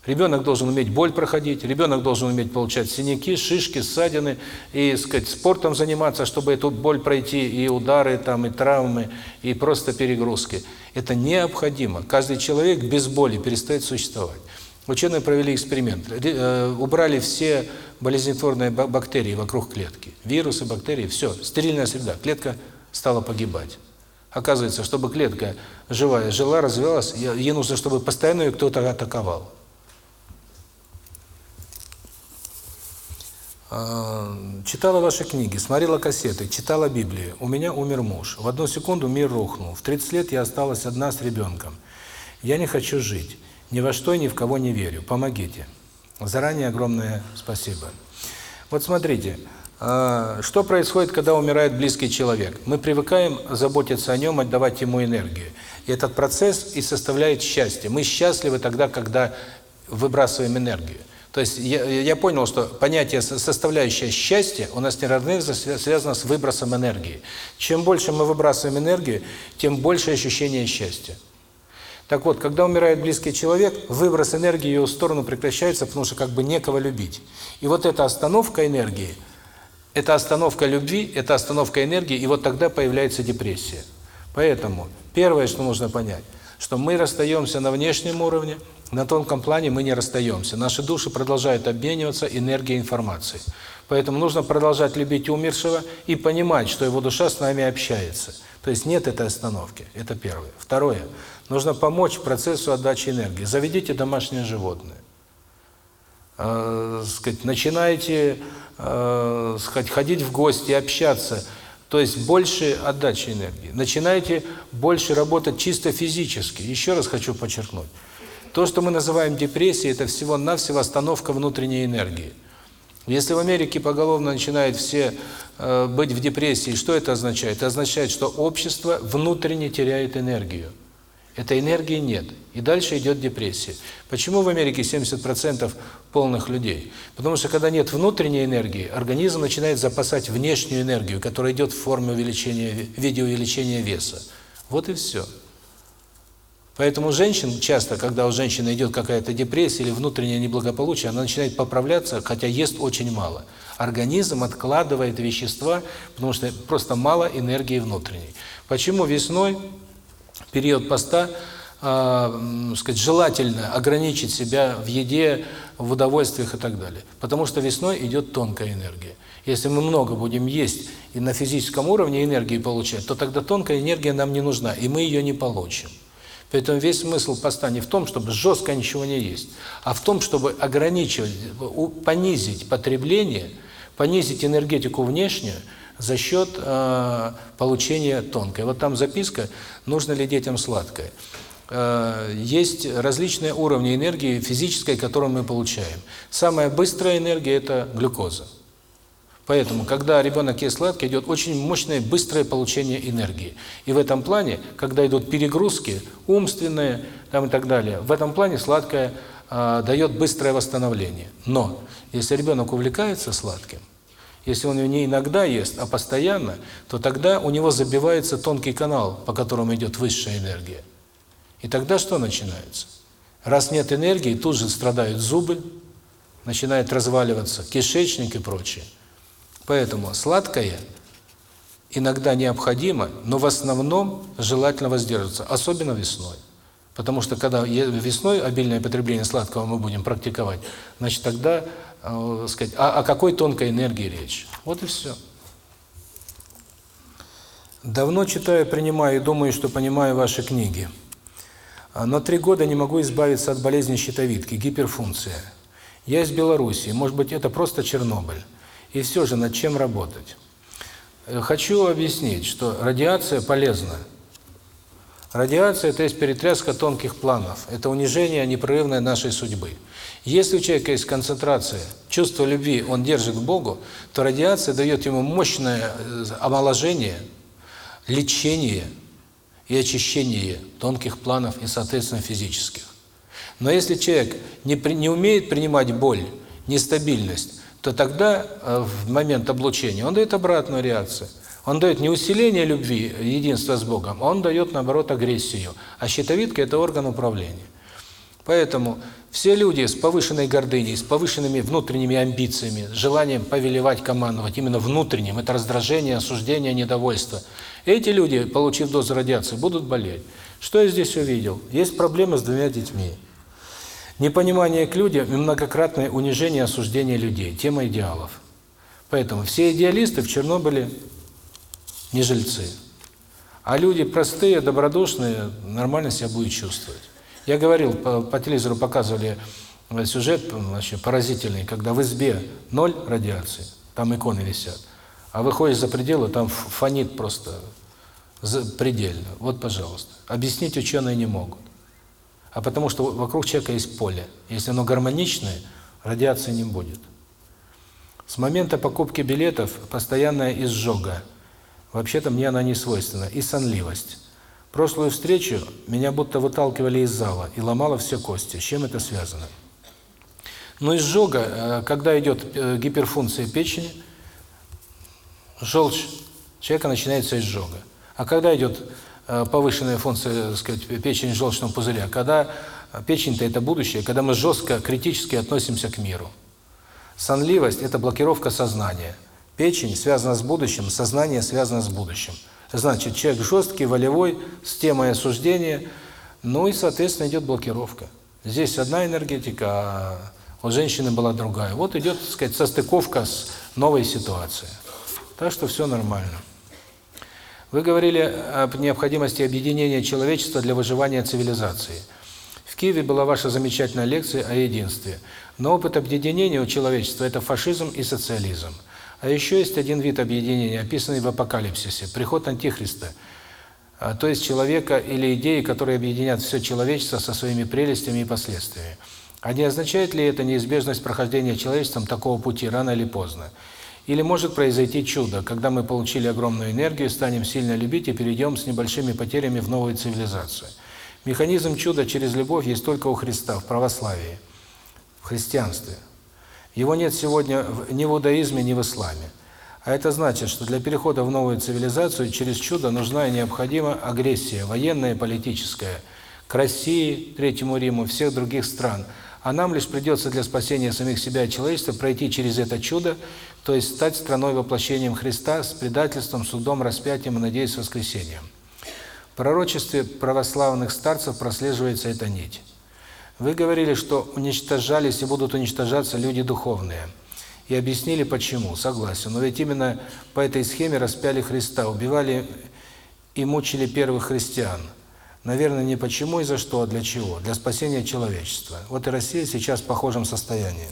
Ребенок должен уметь боль проходить, ребенок должен уметь получать синяки, шишки, ссадины, и, сказать, спортом заниматься, чтобы эту боль пройти, и удары, там, и травмы, и просто перегрузки. Это необходимо. Каждый человек без боли перестает существовать. Ученые провели эксперимент. Э, убрали все болезнетворные бактерии вокруг клетки. Вирусы, бактерии, все. Стерильная среда. Клетка стала погибать. Оказывается, чтобы клетка живая жила, развивалась, ей нужно, чтобы постоянно ее кто-то атаковал. А, читала ваши книги, смотрела кассеты, читала Библию. У меня умер муж. В одну секунду мир рухнул. В 30 лет я осталась одна с ребенком. Я не хочу жить. Ни во что и ни в кого не верю. Помогите. Заранее огромное спасибо. Вот смотрите, а, что происходит, когда умирает близкий человек? Мы привыкаем заботиться о нем, отдавать ему энергию. И этот процесс и составляет счастье. Мы счастливы тогда, когда выбрасываем энергию. То есть я, я понял, что понятие составляющее счастья у нас неразрывно связано с выбросом энергии. Чем больше мы выбрасываем энергию, тем больше ощущение счастья. Так вот, когда умирает близкий человек, выброс энергии в его сторону прекращается, потому что как бы некого любить. И вот эта остановка энергии, это остановка любви, это остановка энергии, и вот тогда появляется депрессия. Поэтому первое, что нужно понять, что мы расстаемся на внешнем уровне, на тонком плане мы не расстаемся. Наши души продолжают обмениваться энергией информации. Поэтому нужно продолжать любить умершего и понимать, что его душа с нами общается. То есть нет этой остановки. Это первое. Второе. Нужно помочь процессу отдачи энергии. Заведите домашнее животное. Э, сказать, начинайте э, сказать, ходить в гости, общаться. То есть больше отдачи энергии. Начинайте больше работать чисто физически. Еще раз хочу подчеркнуть. То, что мы называем депрессией, это всего-навсего остановка внутренней энергии. Если в Америке поголовно начинают все э, быть в депрессии, что это означает? Это означает, что общество внутренне теряет энергию. Этой энергии нет. И дальше идет депрессия. Почему в Америке 70% полных людей? Потому что когда нет внутренней энергии, организм начинает запасать внешнюю энергию, которая идет в форме увеличения, в виде увеличения веса. Вот и все. Поэтому женщин часто, когда у женщины идет какая-то депрессия или внутреннее неблагополучие, она начинает поправляться, хотя ест очень мало. Организм откладывает вещества, потому что просто мало энергии внутренней. Почему весной, период поста, э, сказать, желательно ограничить себя в еде, в удовольствиях и так далее? Потому что весной идет тонкая энергия. Если мы много будем есть и на физическом уровне энергии получать, то тогда тонкая энергия нам не нужна, и мы ее не получим. Поэтому весь смысл поста не в том, чтобы жестко ничего не есть, а в том, чтобы ограничивать, понизить потребление, понизить энергетику внешнюю за счет э, получения тонкой. Вот там записка, нужно ли детям сладкое. Э, есть различные уровни энергии физической, которую мы получаем. Самая быстрая энергия – это глюкоза. Поэтому, когда ребенок ест сладкое, идет очень мощное, быстрое получение энергии. И в этом плане, когда идут перегрузки умственные там и так далее, в этом плане сладкое э, дает быстрое восстановление. Но если ребенок увлекается сладким, если он не иногда ест, а постоянно, то тогда у него забивается тонкий канал, по которому идет высшая энергия. И тогда что начинается? Раз нет энергии, тут же страдают зубы, начинает разваливаться кишечник и прочее. Поэтому сладкое иногда необходимо, но в основном желательно воздерживаться, особенно весной. Потому что когда весной обильное потребление сладкого мы будем практиковать, значит тогда, э, сказать, о, о какой тонкой энергии речь? Вот и все. Давно читаю, принимаю и думаю, что понимаю ваши книги. А, но три года не могу избавиться от болезни щитовидки, гиперфункция. Я из Белоруссии, может быть, это просто Чернобыль. И все же над чем работать? Э, хочу объяснить, что радиация полезна. Радиация – это есть перетряска тонких планов, это унижение непрерывной нашей судьбы. Если у человека есть концентрация, чувство любви, он держит к Богу, то радиация дает ему мощное э, омоложение, лечение и очищение тонких планов и, соответственно, физических. Но если человек не, не умеет принимать боль, нестабильность, то тогда э, в момент облучения он дает обратную реакцию. Он дает не усиление любви, единства с Богом, он дает, наоборот, агрессию. А щитовидка – это орган управления. Поэтому все люди с повышенной гордыней, с повышенными внутренними амбициями, желанием повелевать, командовать, именно внутренним, это раздражение, осуждение, недовольство. Эти люди, получив дозу радиации, будут болеть. Что я здесь увидел? Есть проблемы с двумя детьми. Непонимание к людям и многократное унижение и осуждение людей. Тема идеалов. Поэтому все идеалисты в Чернобыле не жильцы. А люди простые, добродушные, нормально себя будут чувствовать. Я говорил, по, по телевизору показывали сюжет вообще поразительный, когда в избе ноль радиации, там иконы висят, а выходишь за пределы, там фонит просто предельно. Вот, пожалуйста. Объяснить ученые не могут а потому что вокруг человека есть поле. Если оно гармоничное, радиации не будет. С момента покупки билетов постоянная изжога. Вообще-то мне она не свойственна. И сонливость. Прошлую встречу меня будто выталкивали из зала и ломало все кости. С чем это связано? Но изжога, э, когда идет э, гиперфункция печени, желчь человека начинается изжога. А когда идет Э, повышенная функция, сказать, печени желчного пузыря, когда печень-то это будущее, когда мы жестко, критически относимся к миру. Сонливость – это блокировка сознания. Печень связана с будущим, сознание связано с будущим. Значит, человек жесткий, волевой, с темой осуждения, ну и, соответственно, идет блокировка. Здесь одна энергетика, а у женщины была другая. Вот идет, так сказать, состыковка с новой ситуацией. Так что все нормально. Вы говорили об необходимости объединения человечества для выживания цивилизации. В Киеве была ваша замечательная лекция о единстве. Но опыт объединения у человечества – это фашизм и социализм. А еще есть один вид объединения, описанный в Апокалипсисе – приход Антихриста, а, то есть человека или идеи, которые объединят все человечество со своими прелестями и последствиями. А не означает ли это неизбежность прохождения человечеством такого пути рано или поздно? Или может произойти чудо, когда мы получили огромную энергию, станем сильно любить и перейдем с небольшими потерями в новую цивилизацию? Механизм чуда через любовь есть только у Христа, в православии, в христианстве. Его нет сегодня ни в иудаизме, ни в исламе. А это значит, что для перехода в новую цивилизацию через чудо нужна и необходима агрессия, военная и политическая, к России, Третьему Риму, всех других стран – а нам лишь придется для спасения самих себя и человечества пройти через это чудо, то есть стать страной воплощением Христа с предательством, судом, распятием и, надеюсь, воскресением. В пророчестве православных старцев прослеживается эта нить. Вы говорили, что уничтожались и будут уничтожаться люди духовные. И объяснили, почему. Согласен. Но ведь именно по этой схеме распяли Христа, убивали и мучили первых христиан – Наверное, не почему и за что, а для чего. Для спасения человечества. Вот и Россия сейчас в похожем состоянии.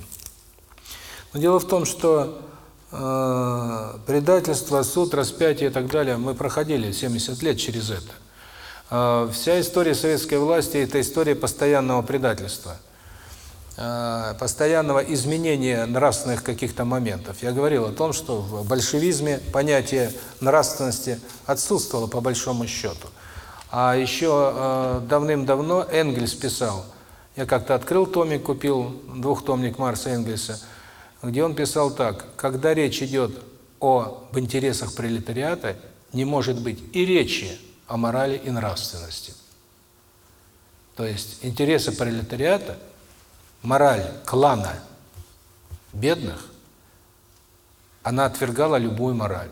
Но дело в том, что э, предательство, суд, распятие и так далее, мы проходили 70 лет через это. Э, вся история советской власти – это история постоянного предательства, э, постоянного изменения нравственных каких-то моментов. Я говорил о том, что в большевизме понятие нравственности отсутствовало по большому счету. А еще э, давным-давно Энгельс писал, я как-то открыл томик, купил двухтомник Марса Энгельса, где он писал так, когда речь идет об интересах пролетариата, не может быть и речи о морали и нравственности. То есть интересы пролетариата, мораль клана бедных, она отвергала любую мораль.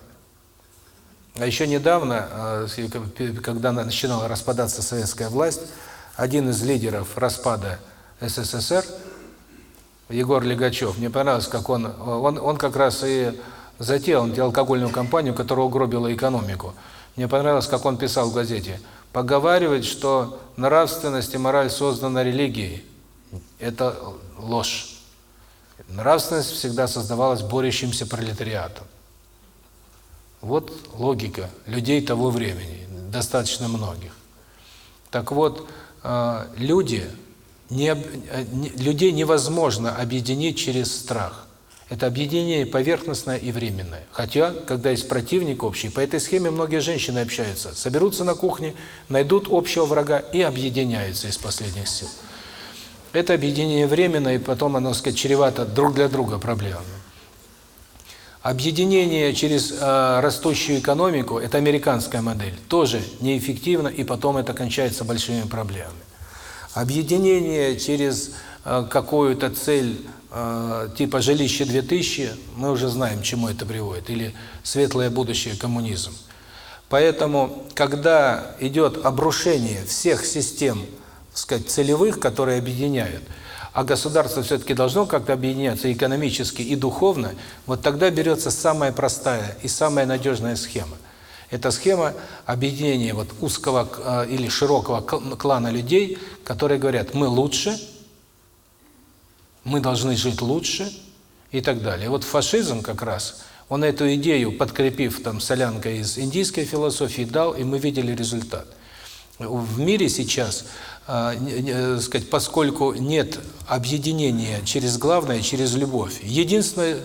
А еще недавно, а, когда начинала распадаться советская власть, один из лидеров распада СССР, Егор Легачев, мне понравилось, как он, он, он как раз и затеял антиалкогольную кампанию, которая угробила экономику. Мне понравилось, как он писал в газете, поговаривать, что нравственность и мораль создана религией, это ложь. Нравственность всегда создавалась борющимся пролетариатом. Вот логика людей того времени, достаточно многих. Так вот, э, люди не людей невозможно объединить через страх. Это объединение поверхностное и временное. Хотя, когда есть противник общий, по этой схеме многие женщины общаются, соберутся на кухне, найдут общего врага и объединяются из последних сил. Это объединение временное, и потом оно, сказать, чревато друг для друга проблемами. Объединение через э, растущую экономику – это американская модель, тоже неэффективно, и потом это кончается большими проблемами. Объединение через э, какую-то цель э, типа «жилище 2000» мы уже знаем, чему это приводит, или «светлое будущее коммунизм». Поэтому, когда идет обрушение всех систем, так сказать, целевых, которые объединяют – а государство все-таки должно как-то объединяться экономически и духовно, вот тогда берется самая простая и самая надежная схема. Это схема объединения вот узкого э, или широкого клана людей, которые говорят, мы лучше, мы должны жить лучше и так далее. Вот фашизм как раз, он эту идею, подкрепив там солянкой из индийской философии, дал, и мы видели результат. В мире сейчас а, э, сказать, поскольку нет объединения через главное, через любовь. Единственное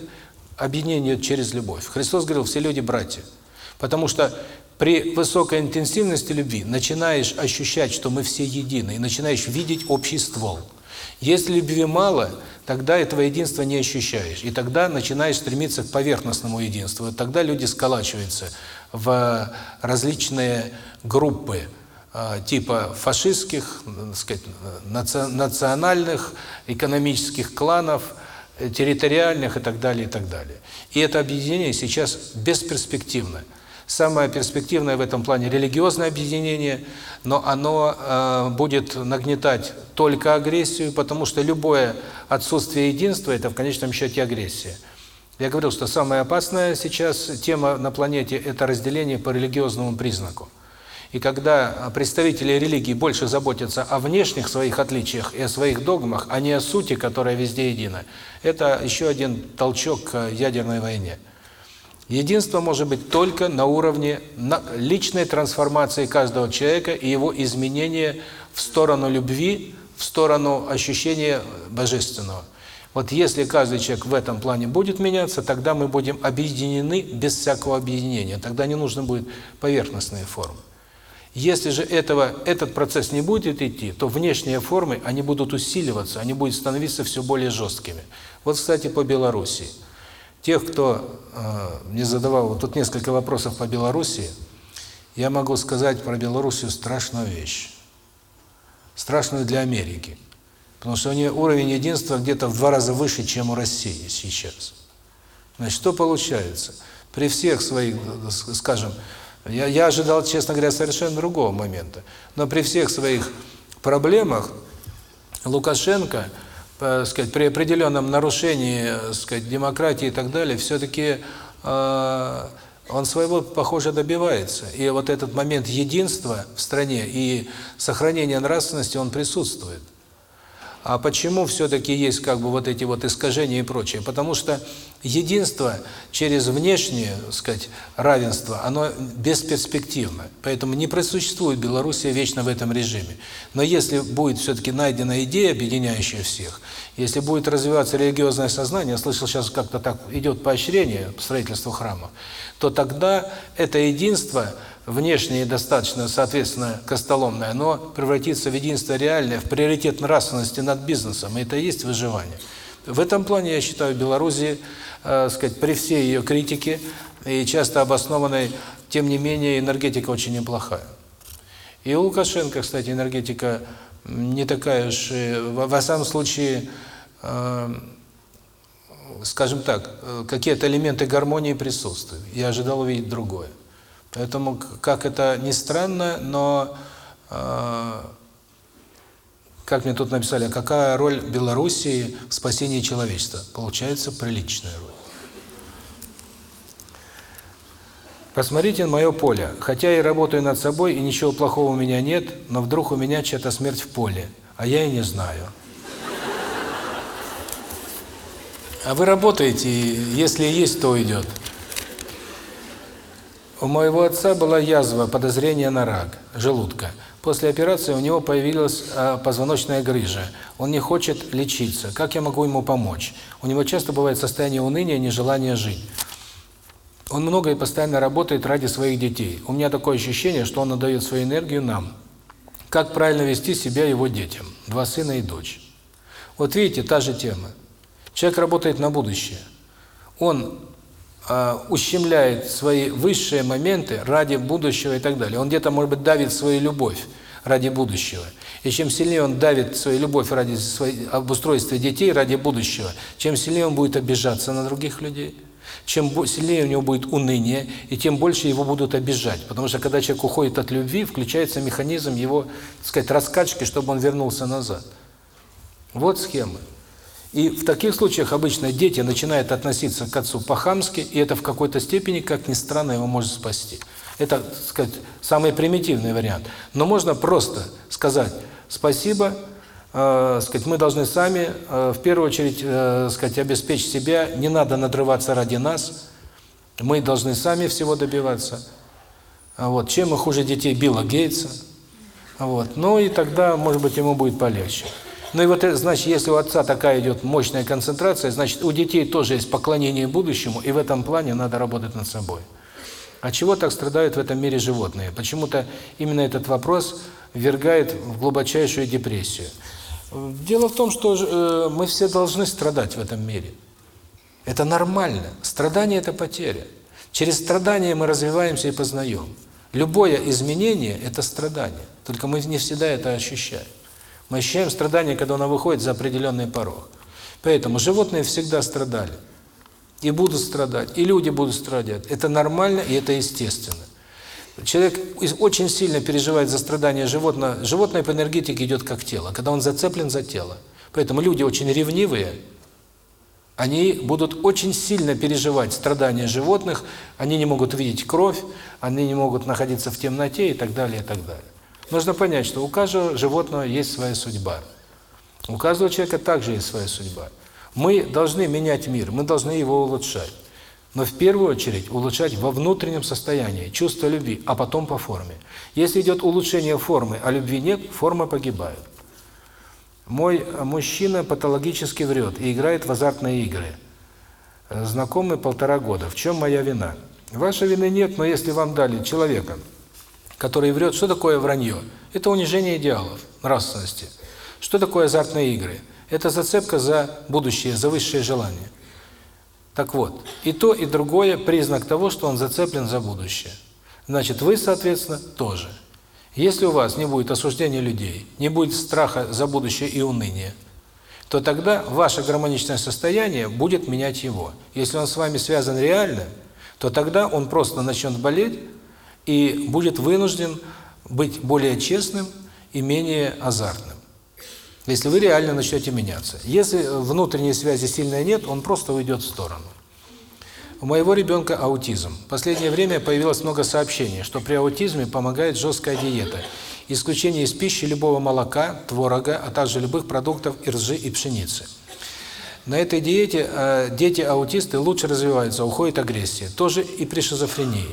объединение через любовь. Христос говорил, все люди братья. Потому что при высокой интенсивности любви начинаешь ощущать, что мы все едины, и начинаешь видеть общий ствол. Если любви мало, тогда этого единства не ощущаешь. И тогда начинаешь стремиться к поверхностному единству. И тогда люди сколачиваются в различные группы, а, типа фашистских, сказать, национальных, экономических кланов, э, территориальных и так далее, и так далее. И это объединение сейчас бесперспективно. Самое перспективное в этом плане религиозное объединение, но оно э, будет нагнетать только агрессию, потому что любое отсутствие единства – это в конечном счете агрессия. Я говорил, что самая опасная сейчас тема на планете – это разделение по религиозному признаку. И когда представители религии больше заботятся о внешних своих отличиях и о своих догмах, а не о сути, которая везде едина, это еще один толчок к ядерной войне. Единство может быть только на уровне личной трансформации каждого человека и его изменения в сторону любви, в сторону ощущения божественного. Вот если каждый человек в этом плане будет меняться, тогда мы будем объединены без всякого объединения. Тогда не нужно будет поверхностные формы. Если же этого этот процесс не будет идти, то внешние формы, они будут усиливаться, они будут становиться все более жесткими. Вот, кстати, по Белоруссии. Тех, кто э, мне задавал, вот тут несколько вопросов по Белоруссии, я могу сказать про Белоруссию страшную вещь. Страшную для Америки. Потому что у нее уровень единства где-то в два раза выше, чем у России сейчас. Значит, что получается? При всех своих, скажем, я, я ожидал, честно говоря, совершенно другого момента. Но при всех своих проблемах Лукашенко, э, сказать, при определенном нарушении, сказать, демократии и так далее, все-таки э, он своего, похоже, добивается. И вот этот момент единства в стране и сохранения нравственности, он присутствует. А почему все-таки есть как бы вот эти вот искажения и прочее? Потому что единство через внешнее, сказать, равенство, оно бесперспективно. Поэтому не просуществует Белоруссия вечно в этом режиме. Но если будет все-таки найдена идея, объединяющая всех, если будет развиваться религиозное сознание, я слышал, сейчас как-то так идет поощрение строительству храмов, то тогда это единство – внешнее достаточно, соответственно, костоломное, но превратиться в единство реальное, в приоритет нравственности над бизнесом, и это и есть выживание. В этом плане, я считаю, Белоруссия, э, сказать, при всей ее критике, и часто обоснованной, тем не менее, энергетика очень неплохая. И у Лукашенко, кстати, энергетика не такая уж, во, во всяком случае, э, скажем так, э, какие-то элементы гармонии присутствуют. Я ожидал увидеть другое. Поэтому, как это ни странно, но, э, как мне тут написали, какая роль Белоруссии в спасении человечества? Получается, приличная роль. Посмотрите на мое поле. Хотя я работаю над собой, и ничего плохого у меня нет, но вдруг у меня чья-то смерть в поле, а я и не знаю. А вы работаете, если есть, то идет. У моего отца была язва, подозрение на рак желудка. После операции у него появилась а, позвоночная грыжа. Он не хочет лечиться. Как я могу ему помочь? У него часто бывает состояние уныния, нежелание жить. Он много и постоянно работает ради своих детей. У меня такое ощущение, что он отдает свою энергию нам. Как правильно вести себя его детям? Два сына и дочь. Вот видите, та же тема. Человек работает на будущее. Он ущемляет свои высшие моменты ради будущего и так далее. Он где-то, может быть, давит свою любовь ради будущего. И чем сильнее он давит свою любовь ради своей, обустройства детей, ради будущего, чем сильнее он будет обижаться на других людей, чем сильнее у него будет уныние, и тем больше его будут обижать. Потому что когда человек уходит от любви, включается механизм его, так сказать, раскачки, чтобы он вернулся назад. Вот схема. И в таких случаях обычно дети начинают относиться к отцу по-хамски, и это в какой-то степени, как ни странно, его может спасти. Это, так сказать, самый примитивный вариант. Но можно просто сказать «спасибо», э, сказать, мы должны сами, э, в первую очередь, э, сказать, обеспечить себя, не надо надрываться ради нас, мы должны сами всего добиваться. Вот. Чем мы хуже детей Билла Гейтса. Вот. Ну и тогда, может быть, ему будет полегче. Ну и вот, значит, если у отца такая идет мощная концентрация, значит, у детей тоже есть поклонение будущему, и в этом плане надо работать над собой. А чего так страдают в этом мире животные? Почему-то именно этот вопрос ввергает в глубочайшую депрессию. Дело в том, что э, мы все должны страдать в этом мире. Это нормально. Страдание – это потеря. Через страдания мы развиваемся и познаем. Любое изменение – это страдание. Только мы не всегда это ощущаем. Мы ощущаем страдание, когда оно выходит за определенный порог. Поэтому животные всегда страдали. И будут страдать, и люди будут страдать. Это нормально и это естественно. Человек очень сильно переживает за страдания животного. Животное по энергетике идет как тело, когда он зацеплен за тело. Поэтому люди очень ревнивые, они будут очень сильно переживать страдания животных, они не могут видеть кровь, они не могут находиться в темноте и так далее, и так далее. Нужно понять, что у каждого животного есть своя судьба. У каждого человека также есть своя судьба. Мы должны менять мир, мы должны его улучшать. Но в первую очередь улучшать во внутреннем состоянии, чувство любви, а потом по форме. Если идет улучшение формы, а любви нет, форма погибает. Мой мужчина патологически врет и играет в азартные игры. Знакомы полтора года. В чем моя вина? Вашей вины нет, но если вам дали человека, который врет, что такое вранье? Это унижение идеалов, нравственности. Что такое азартные игры? Это зацепка за будущее, за высшее желание. Так вот, и то, и другое признак того, что он зацеплен за будущее. Значит, вы, соответственно, тоже. Если у вас не будет осуждения людей, не будет страха за будущее и уныния, то тогда ваше гармоничное состояние будет менять его. Если он с вами связан реально, то тогда он просто начнет болеть и будет вынужден быть более честным и менее азартным. Если вы реально начнете меняться. Если внутренней связи сильной нет, он просто уйдет в сторону. У моего ребенка аутизм. В последнее время появилось много сообщений, что при аутизме помогает жесткая диета, исключение из пищи любого молока, творога, а также любых продуктов ржи и пшеницы. На этой диете э, дети-аутисты лучше развиваются, уходит агрессия. Тоже и при шизофрении.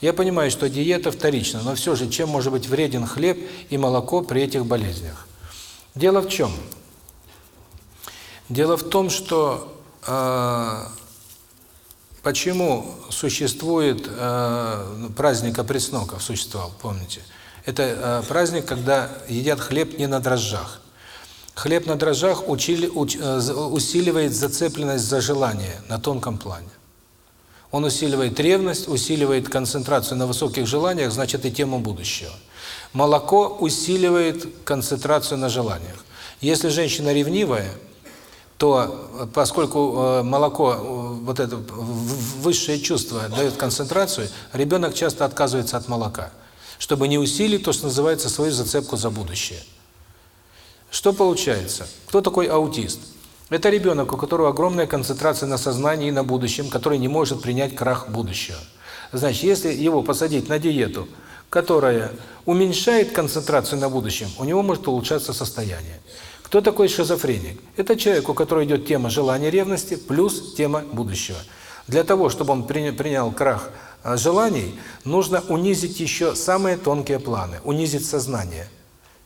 Я понимаю, что диета вторична, но все же, чем может быть вреден хлеб и молоко при этих болезнях? Дело в чем? Дело в том, что э, Почему существует э, праздник опресноков, существовал, помните? Это э, праздник, когда едят хлеб не на дрожжах. Хлеб на дрожжах учили, уч, э, усиливает зацепленность за желание на тонком плане. Он усиливает ревность, усиливает концентрацию на высоких желаниях, значит и тему будущего. Молоко усиливает концентрацию на желаниях. Если женщина ревнивая, то поскольку э, молоко, э, вот это высшее чувство дает концентрацию, ребенок часто отказывается от молока, чтобы не усилить то, что называется, свою зацепку за будущее. Что получается? Кто такой аутист? Это ребенок, у которого огромная концентрация на сознании и на будущем, который не может принять крах будущего. Значит, если его посадить на диету, которая уменьшает концентрацию на будущем, у него может улучшаться состояние. Кто такой шизофреник? Это человек, у которого идет тема желания ревности плюс тема будущего. Для того, чтобы он принял крах а, желаний, нужно унизить еще самые тонкие планы, унизить сознание.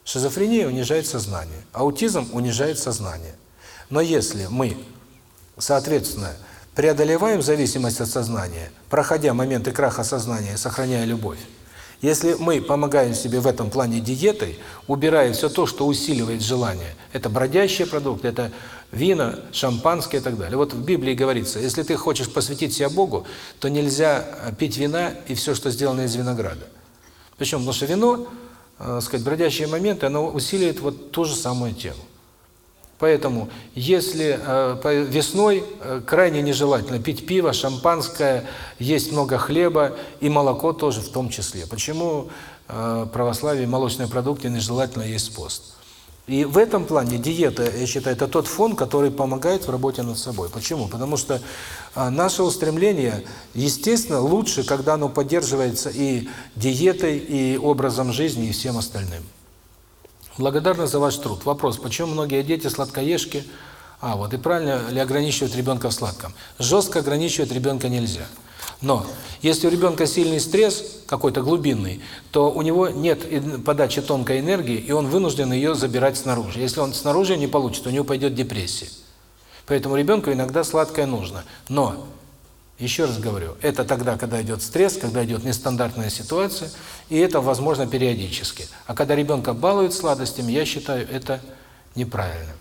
Шизофрения унижает сознание, аутизм унижает сознание. Но если мы, соответственно, преодолеваем зависимость от сознания, проходя моменты краха сознания, сохраняя любовь, если мы помогаем себе в этом плане диетой, убирая все то, что усиливает желание, это бродящие продукты, это вина, шампанское и так далее. Вот в Библии говорится, если ты хочешь посвятить себя Богу, то нельзя э, пить вина и все, что сделано из винограда. Почему? Потому что вино, э, сказать, бродящие моменты, оно усиливает вот ту же самую тему. Поэтому, если э, весной э, крайне нежелательно пить пиво, шампанское, есть много хлеба и молоко тоже в том числе. Почему э, православие молочные продукты нежелательно есть пост? И в этом плане диета, я считаю, это тот фон, который помогает в работе над собой. Почему? Потому что наше устремление, естественно, лучше, когда оно поддерживается и диетой, и образом жизни, и всем остальным. Благодарна за ваш труд. Вопрос, почему многие дети сладкоежки? А, вот и правильно ли ограничивать ребенка в сладком? Жестко ограничивать ребенка нельзя. Но если у ребенка сильный стресс, какой-то глубинный, то у него нет подачи тонкой энергии, и он вынужден ее забирать снаружи. Если он снаружи не получит, у него пойдет депрессия. Поэтому ребенку иногда сладкое нужно. Но еще раз говорю, это тогда, когда идет стресс, когда идет нестандартная ситуация, и это возможно периодически. А когда ребенка балуют сладостями, я считаю, это неправильно.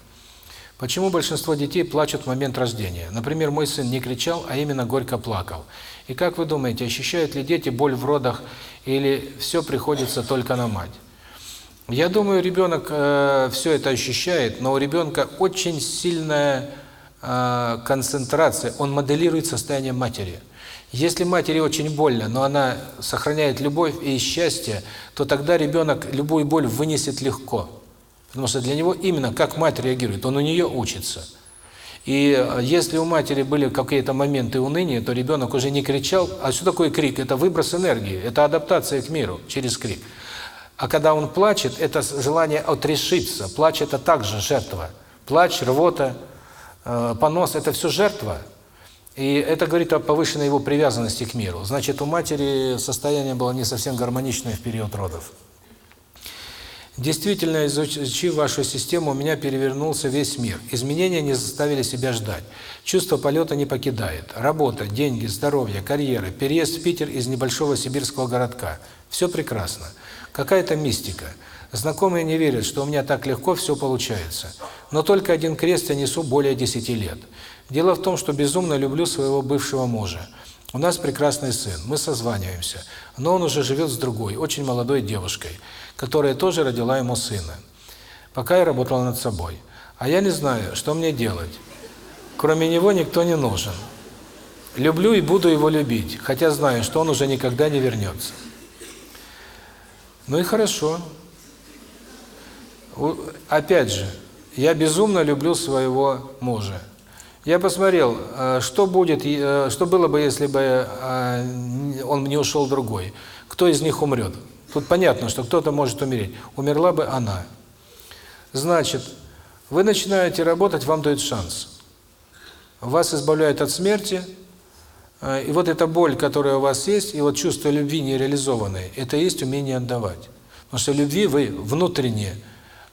Почему большинство детей плачут в момент рождения? Например, мой сын не кричал, а именно горько плакал. И как вы думаете, ощущают ли дети боль в родах, или все приходится только на мать? Я думаю, ребенок э, все это ощущает, но у ребенка очень сильная концентрация, он моделирует состояние матери. Если матери очень больно, но она сохраняет любовь и счастье, то тогда ребенок любую боль вынесет легко. Потому что для него именно как мать реагирует, он у нее учится. И э, если у матери были какие-то моменты уныния, то ребенок уже не кричал. А что такое крик? Это выброс энергии, это адаптация к миру через крик. А когда он плачет, это желание отрешиться. Плач – это также жертва. Плач, рвота – Э, понос – это все жертва. И это говорит о повышенной его привязанности к миру. Значит, у матери состояние было не совсем гармоничное в период родов. Действительно, изучив вашу систему, у меня перевернулся весь мир. Изменения не заставили себя ждать. Чувство полета не покидает. Работа, деньги, здоровье, карьера, переезд в Питер из небольшого сибирского городка. Все прекрасно. Какая-то мистика. Знакомые не верят, что у меня так легко все получается. Но только один крест я несу более 10 лет. Дело в том, что безумно люблю своего бывшего мужа. У нас прекрасный сын, мы созваниваемся, но он уже живет с другой, очень молодой девушкой, которая тоже родила ему сына. Пока я работала над собой. А я не знаю, что мне делать. Кроме него никто не нужен. Люблю и буду его любить, хотя знаю, что он уже никогда не вернется. Ну и хорошо. Опять же, я безумно люблю своего мужа. Я посмотрел, э, что будет, э, что было бы, если бы э, он не ушел другой. Кто из них умрет? Тут понятно, что кто-то может умереть. Умерла бы она. Значит, вы начинаете работать, вам дают шанс. Вас избавляют от смерти, и вот эта боль, которая у вас есть, и вот чувство любви нереализованной, это есть умение отдавать. Потому что любви вы внутренне,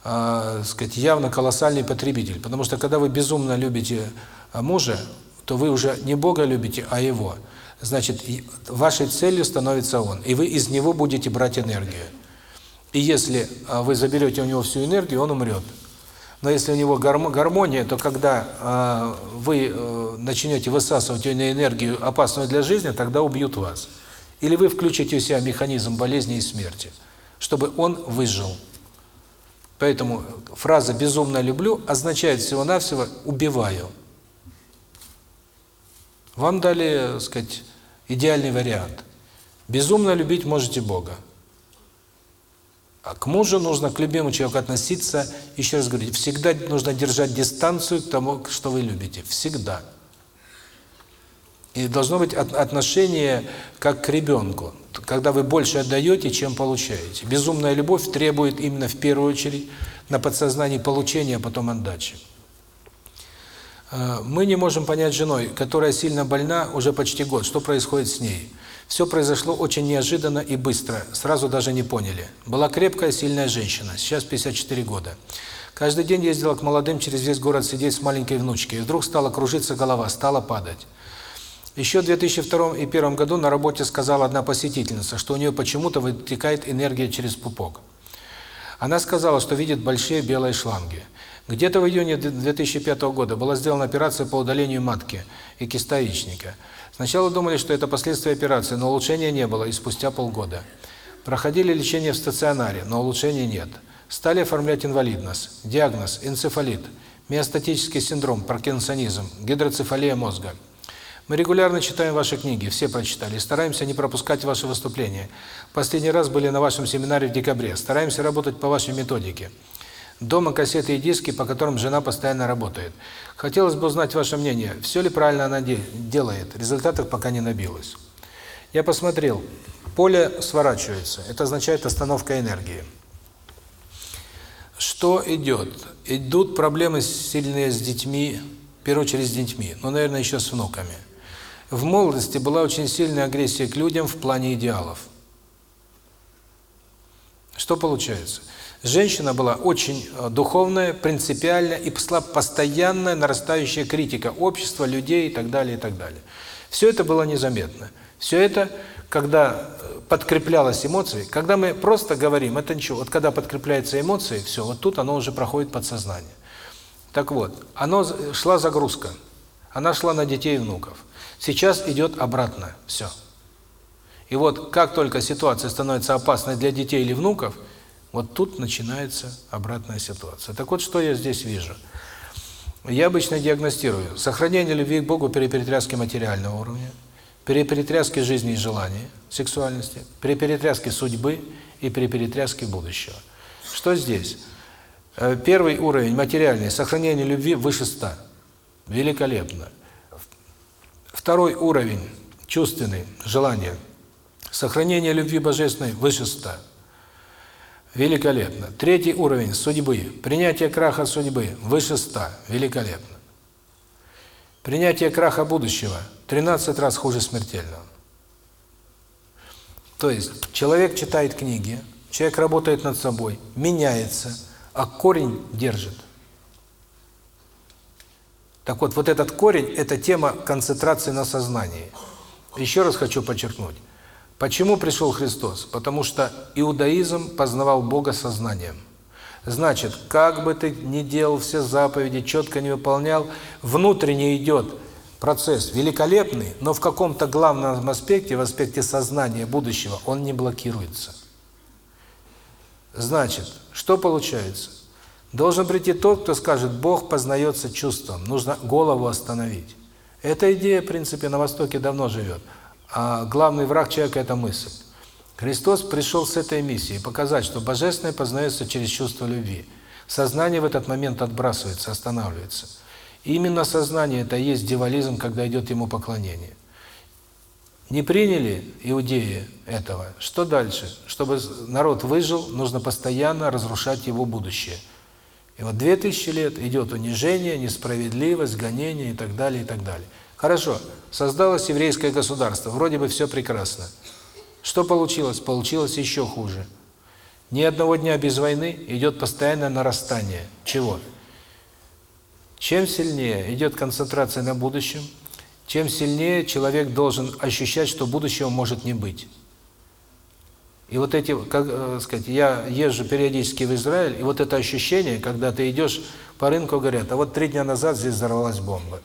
э, сказать, явно колоссальный потребитель. Потому что когда вы безумно любите а мужа, то вы уже не Бога любите, а Его. Значит, вашей целью становится Он, и вы из Него будете брать энергию. И если а, вы заберете у него всю энергию, он умрет. Но если у него гармония, то когда вы э, начнете высасывать у него энергию, опасную для жизни, тогда убьют вас. Или вы включите у себя механизм болезни и смерти, чтобы он выжил. Поэтому фраза «безумно люблю» означает всего-навсего «убиваю». Вам дали, так сказать, идеальный вариант. Безумно любить можете Бога. А к мужу нужно, к любимому человеку относиться, еще раз говорю, всегда нужно держать дистанцию к тому, что вы любите. Всегда. И должно быть отношение как к ребенку, когда вы больше отдаете, чем получаете. Безумная любовь требует именно в первую очередь на подсознании получения, а потом отдачи. Э, мы не можем понять женой, которая сильно больна уже почти год, что происходит с ней. Все произошло очень неожиданно и быстро, сразу даже не поняли. Была крепкая, сильная женщина, сейчас 54 года. Каждый день ездила к молодым через весь город сидеть с маленькой внучкой, и вдруг стала кружиться голова, стала падать. Еще в 2002 и 2001 году на работе сказала одна посетительница, что у нее почему-то вытекает энергия через пупок. Она сказала, что видит большие белые шланги. Где-то в июне 2005 года была сделана операция по удалению матки и киста яичника. Сначала думали, что это последствия операции, но улучшения не было и спустя полгода. Проходили лечение в стационаре, но улучшений нет. Стали оформлять инвалидность. Диагноз – энцефалит, миостатический синдром, паркинсонизм, гидроцефалия мозга. Мы регулярно читаем ваши книги, все прочитали, стараемся не пропускать ваши выступления. Последний раз были на вашем семинаре в декабре. Стараемся работать по вашей методике. Дома кассеты и диски, по которым жена постоянно работает. Хотелось бы узнать ваше мнение, все ли правильно она делает, результатов пока не набилось. Я посмотрел, поле сворачивается, это означает остановка энергии. Что идет? Идут проблемы сильные с детьми, в первую очередь с детьми, но, наверное, еще с внуками. В молодости была очень сильная агрессия к людям в плане идеалов. Что получается? Женщина была очень э, духовная, принципиальная и постоянная нарастающая критика общества, людей и так далее, и так далее. Все это было незаметно. Все это, когда э, подкреплялось эмоцией, когда мы просто говорим, это ничего, вот когда подкрепляется эмоции, все, вот тут оно уже проходит подсознание. Так вот, оно шла загрузка, она шла на детей и внуков. Сейчас идет обратно, все. И вот как только ситуация становится опасной для детей или внуков – вот тут начинается обратная ситуация. Так вот, что я здесь вижу? Я обычно диагностирую сохранение любви к Богу при перетряске материального уровня, при перетряске жизни и желания, сексуальности, при перетряске судьбы и при перетряске будущего. Что здесь? Э, первый уровень материальный сохранение любви выше 100. Великолепно. Второй уровень чувственный желание сохранение любви божественной выше 100. Великолепно. Третий уровень судьбы. Принятие краха судьбы выше 100. Великолепно. Принятие краха будущего 13 раз хуже смертельного. То есть человек читает книги, человек работает над собой, меняется, а корень держит. Так вот, вот этот корень – это тема концентрации на сознании. Еще раз хочу подчеркнуть. Почему пришел Христос? Потому что иудаизм познавал Бога сознанием. Значит, как бы ты ни делал все заповеди, четко не выполнял, внутренне идет процесс великолепный, но в каком-то главном аспекте, в аспекте сознания будущего, он не блокируется. Значит, что получается? Должен прийти тот, кто скажет, Бог познается чувством, нужно голову остановить. Эта идея, в принципе, на Востоке давно живет. А главный враг человека – это мысль. Христос пришел с этой миссией показать, что Божественное познается через чувство любви. Сознание в этот момент отбрасывается, останавливается. И именно сознание – это и есть дивализм, когда идет ему поклонение. Не приняли иудеи этого, что дальше? Чтобы народ выжил, нужно постоянно разрушать его будущее – и вот две тысячи лет идет унижение, несправедливость, гонение и так далее, и так далее. Хорошо, создалось еврейское государство, вроде бы все прекрасно. Что получилось? Получилось еще хуже. Ни одного дня без войны идет постоянное нарастание. Чего? Чем сильнее идет концентрация на будущем, чем сильнее человек должен ощущать, что будущего может не быть. И вот эти, как э, сказать, я езжу периодически в Израиль, и вот это ощущение, когда ты идешь по рынку, говорят, а вот три дня назад здесь взорвалась бомба.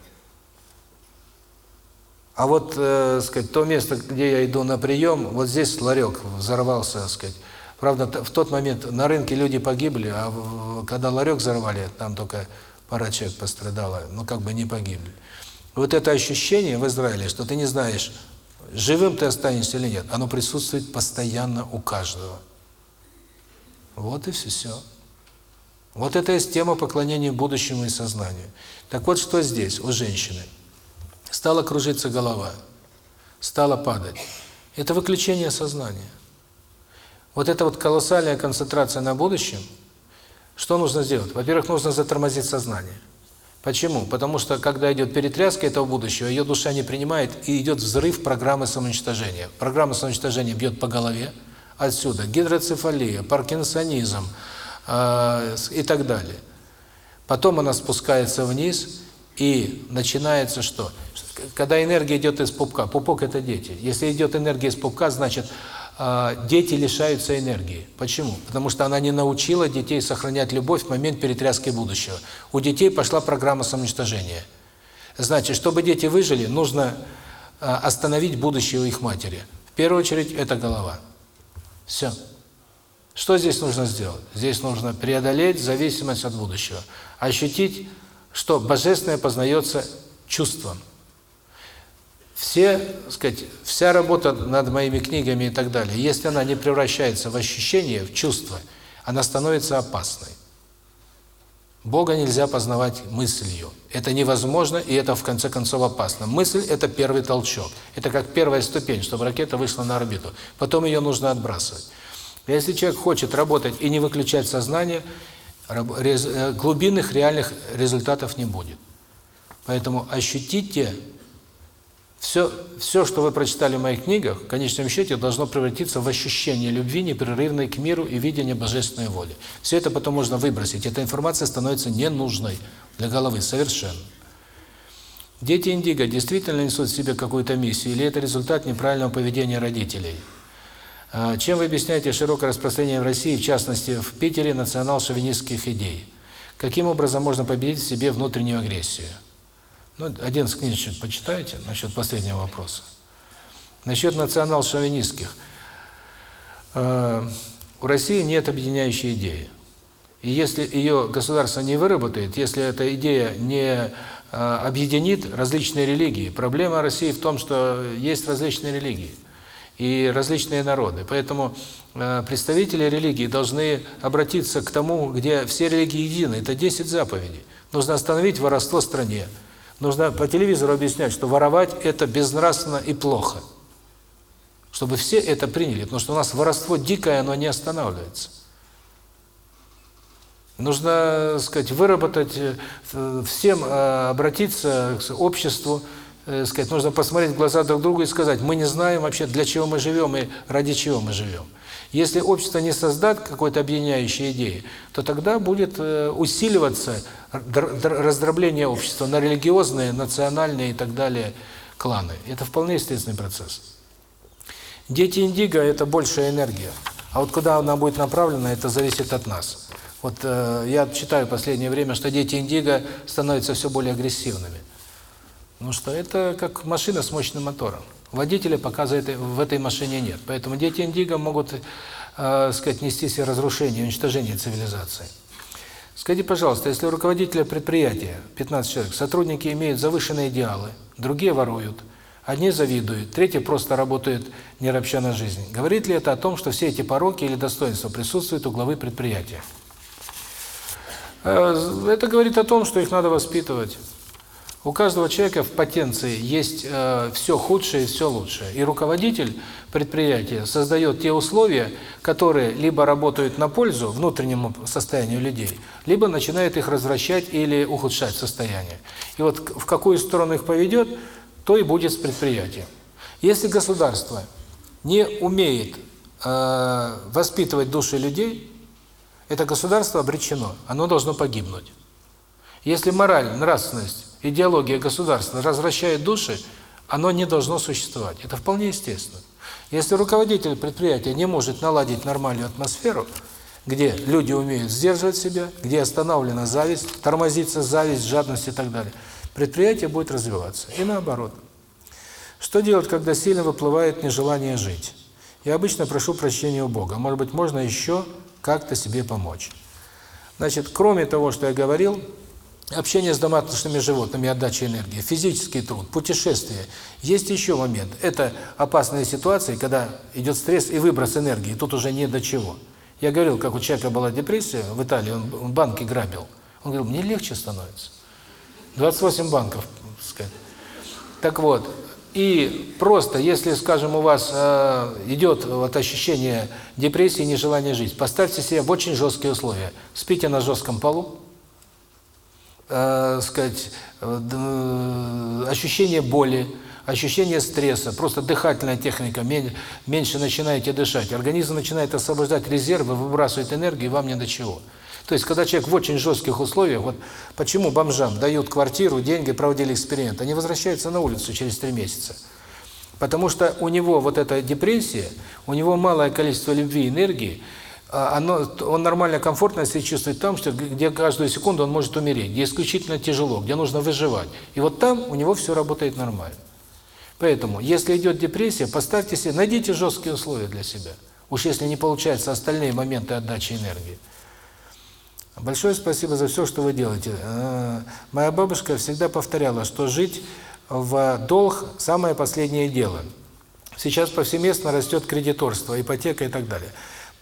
А вот, э, сказать, то место, где я иду на прием, вот здесь ларек взорвался, сказать. Правда, в тот момент на рынке люди погибли, а когда ларек взорвали, там только пара человек пострадало, но как бы не погибли. Вот это ощущение в Израиле, что ты не знаешь, живым ты останешься или нет, оно присутствует постоянно у каждого. Вот и все. Вот это есть тема поклонения будущему и сознанию. Так вот, что здесь у женщины? Стала кружиться голова, стала падать. Это выключение сознания. Вот эта вот колоссальная концентрация на будущем, что нужно сделать? Во-первых, нужно затормозить сознание. Почему? Потому что, когда идет перетряска этого будущего, ее душа не принимает, и идет взрыв программы самоуничтожения. Программа самоуничтожения бьет по голове, отсюда гидроцефалия, паркинсонизм э, и так далее. Потом она спускается вниз, и начинается что? Когда энергия идет из пупка, пупок – это дети. Если идет энергия из пупка, значит, дети лишаются энергии. Почему? Потому что она не научила детей сохранять любовь в момент перетряски будущего. У детей пошла программа самоуничтожения. Значит, чтобы дети выжили, нужно а, остановить будущее у их матери. В первую очередь, это голова. Все. Что здесь нужно сделать? Здесь нужно преодолеть зависимость от будущего. Ощутить, что Божественное познается чувством. Все, сказать, вся работа над моими книгами и так далее, если она не превращается в ощущение, в чувство, она становится опасной. Бога нельзя познавать мыслью. Это невозможно, и это в конце концов опасно. Мысль – это первый толчок. Это как первая ступень, чтобы ракета вышла на орбиту. Потом ее нужно отбрасывать. Если человек хочет работать и не выключать сознание, э, глубинных реальных результатов не будет. Поэтому ощутите все, все, что вы прочитали в моих книгах, в конечном счете должно превратиться в ощущение любви непрерывной к миру и видение божественной воли. Все это потом можно выбросить. Эта информация становится ненужной для головы совершенно. Дети индиго действительно несут в себе какую-то миссию, или это результат неправильного поведения родителей? А, чем вы объясняете широкое распространение в России, в частности в Питере, национал-шовинистских идей? Каким образом можно победить в себе внутреннюю агрессию? Ну, один из книжечек почитайте насчет последнего вопроса. Насчет национал-шовинистских. Э, у России нет объединяющей идеи. И если ее государство не выработает, если эта идея не э, объединит различные религии, проблема России в том, что есть различные религии и различные народы. Поэтому э, представители религии должны обратиться к тому, где все религии едины. Это 10 заповедей. Нужно остановить воровство в стране. Нужно по телевизору объяснять, что воровать – это безнравственно и плохо. Чтобы все это приняли, потому что у нас воровство дикое, оно не останавливается. Нужно, сказать, выработать, э, всем э, обратиться к обществу, э, сказать, нужно посмотреть в глаза друг другу и сказать, мы не знаем вообще, для чего мы живем и ради чего мы живем. Если общество не создат какой-то объединяющей идеи, то тогда будет э, усиливаться раздробление общества на религиозные, национальные и так далее кланы. Это вполне естественный процесс. Дети индиго – это большая энергия. А вот куда она будет направлена, это зависит от нас. Вот э, я читаю в последнее время, что дети индиго становятся все более агрессивными. Ну что это как машина с мощным мотором. Водителя пока в этой машине нет. Поэтому дети индиго могут, э, сказать, нести себе разрушение, уничтожение цивилизации. Скажите, пожалуйста, если у руководителя предприятия 15 человек, сотрудники имеют завышенные идеалы, другие воруют, одни завидуют, третьи просто работают не ропща на жизнь, говорит ли это о том, что все эти пороки или достоинства присутствуют у главы предприятия? Э, это говорит о том, что их надо воспитывать. У каждого человека в потенции есть э, все худшее и все лучшее. И руководитель предприятия создает те условия, которые либо работают на пользу внутреннему состоянию людей, либо начинает их развращать или ухудшать состояние. И вот в какую сторону их поведет, то и будет с предприятием. Если государство не умеет э, воспитывать души людей, это государство обречено, оно должно погибнуть. Если мораль, нравственность идеология государства развращает души, оно не должно существовать. Это вполне естественно. Если руководитель предприятия не может наладить нормальную атмосферу, где люди умеют сдерживать себя, где остановлена зависть, тормозится зависть, жадность и так далее, предприятие будет развиваться. И наоборот. Что делать, когда сильно выплывает нежелание жить? Я обычно прошу прощения у Бога. Может быть, можно еще как-то себе помочь. Значит, кроме того, что я говорил, общение с домашними животными, отдача энергии, физический труд, путешествие. Есть еще момент. Это опасные ситуации, когда идет стресс и выброс энергии, тут уже не до чего. Я говорил, как у человека была депрессия в Италии, он банки грабил. Он говорил, мне легче становится. 28 банков, так сказать. Так вот, и просто, если, скажем, у вас э, идет вот ощущение депрессии, нежелания жить, поставьте себя в очень жесткие условия. Спите на жестком полу, э, сказать, э, ощущение боли, ощущение стресса, просто дыхательная техника, меньше начинаете дышать, организм начинает освобождать резервы, выбрасывает энергию, и вам не до чего. То есть, когда человек в очень жестких условиях, вот почему бомжам дают квартиру, деньги, проводили эксперимент, они возвращаются на улицу через три месяца. Потому что у него вот эта депрессия, у него малое количество любви и энергии, оно, он нормально, комфортно себя чувствует там, что, где каждую секунду он может умереть, где исключительно тяжело, где нужно выживать. И вот там у него все работает нормально. Поэтому, если идет депрессия, поставьте себе, найдите жесткие условия для себя. Уж если не получаются остальные моменты отдачи энергии. Большое спасибо за все, что вы делаете. А, моя бабушка всегда повторяла, что жить в долг – самое последнее дело. Сейчас повсеместно растет кредиторство, ипотека и так далее.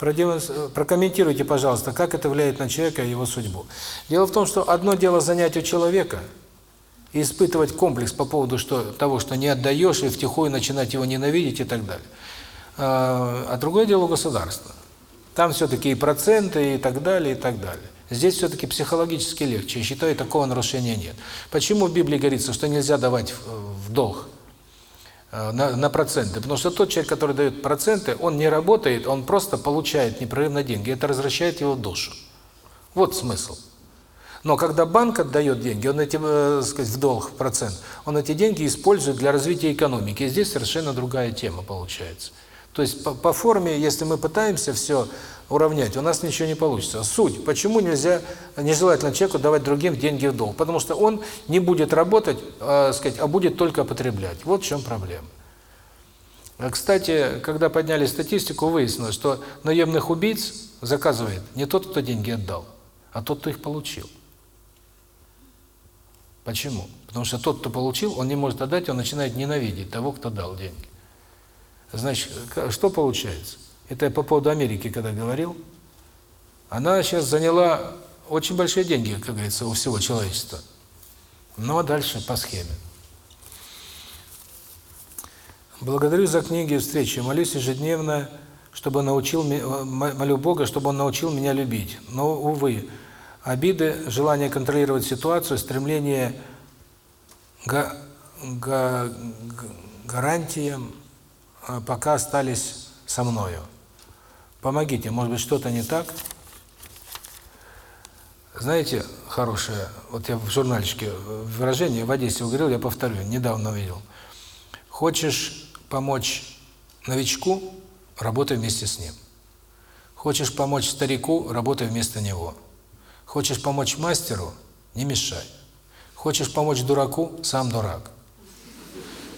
Прокомментируйте, пожалуйста, как это влияет на человека и его судьбу. Дело в том, что одно дело занять у человека и испытывать комплекс по поводу что, того, что не отдаешь, и втихую начинать его ненавидеть и так далее. А, а другое дело государства. Там все-таки и проценты, и так далее, и так далее. Здесь все-таки психологически легче. Я считаю, такого нарушения нет. Почему в Библии говорится, что нельзя давать в долг? Э, на, на проценты. Потому что тот человек, который дает проценты, он не работает, он просто получает непрерывно деньги. Это развращает его душу. Вот смысл. Но когда банк отдает деньги, он эти, э, сказать, в долг, в процент, он эти деньги использует для развития экономики. И здесь совершенно другая тема получается. То есть по, по форме, если мы пытаемся все уравнять, у нас ничего не получится. Суть, почему нельзя нежелательно человеку давать другим деньги в долг? Потому что он не будет работать, э, сказать, а будет только потреблять. Вот в чем проблема. А, кстати, когда подняли статистику, выяснилось, что наемных убийц заказывает не тот, кто деньги отдал, а тот, кто их получил. Почему? Потому что тот, кто получил, он не может отдать, он начинает ненавидеть того, кто дал деньги. Значит, что получается? Это я по поводу Америки, когда говорил. Она сейчас заняла очень большие деньги, как говорится, у всего человечества. Но дальше по схеме. Благодарю за книги и встречи. Молюсь ежедневно, чтобы научил молю Бога, чтобы он научил меня любить. Но увы, обиды, желание контролировать ситуацию, стремление к гарантиям а, пока остались со мною. Помогите, может быть, что-то не так? Знаете, хорошее, вот я в журнальчике выражение в Одессе говорил, я повторю, недавно видел. Хочешь помочь новичку, работай вместе с ним. Хочешь помочь старику, работай вместо него. Хочешь помочь мастеру, не мешай. Хочешь помочь дураку, сам дурак.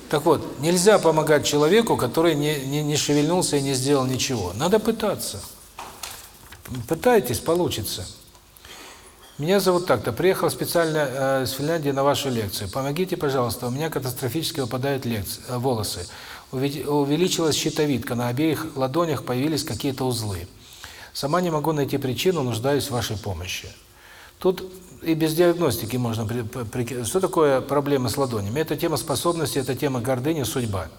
Так вот, нельзя помогать человеку, который не, не, не шевельнулся и не сделал ничего. Надо пытаться. Пытайтесь, получится. Меня зовут так-то. Приехал специально э, из Финляндии на вашу лекцию. Помогите, пожалуйста, у меня катастрофически выпадают лекции, э, волосы. Увеличилась щитовидка, на обеих ладонях появились какие-то узлы. Сама не могу найти причину, нуждаюсь в вашей помощи. Тут и без диагностики можно... Что такое проблема с ладонями? Это тема способности, это тема гордыни, судьба.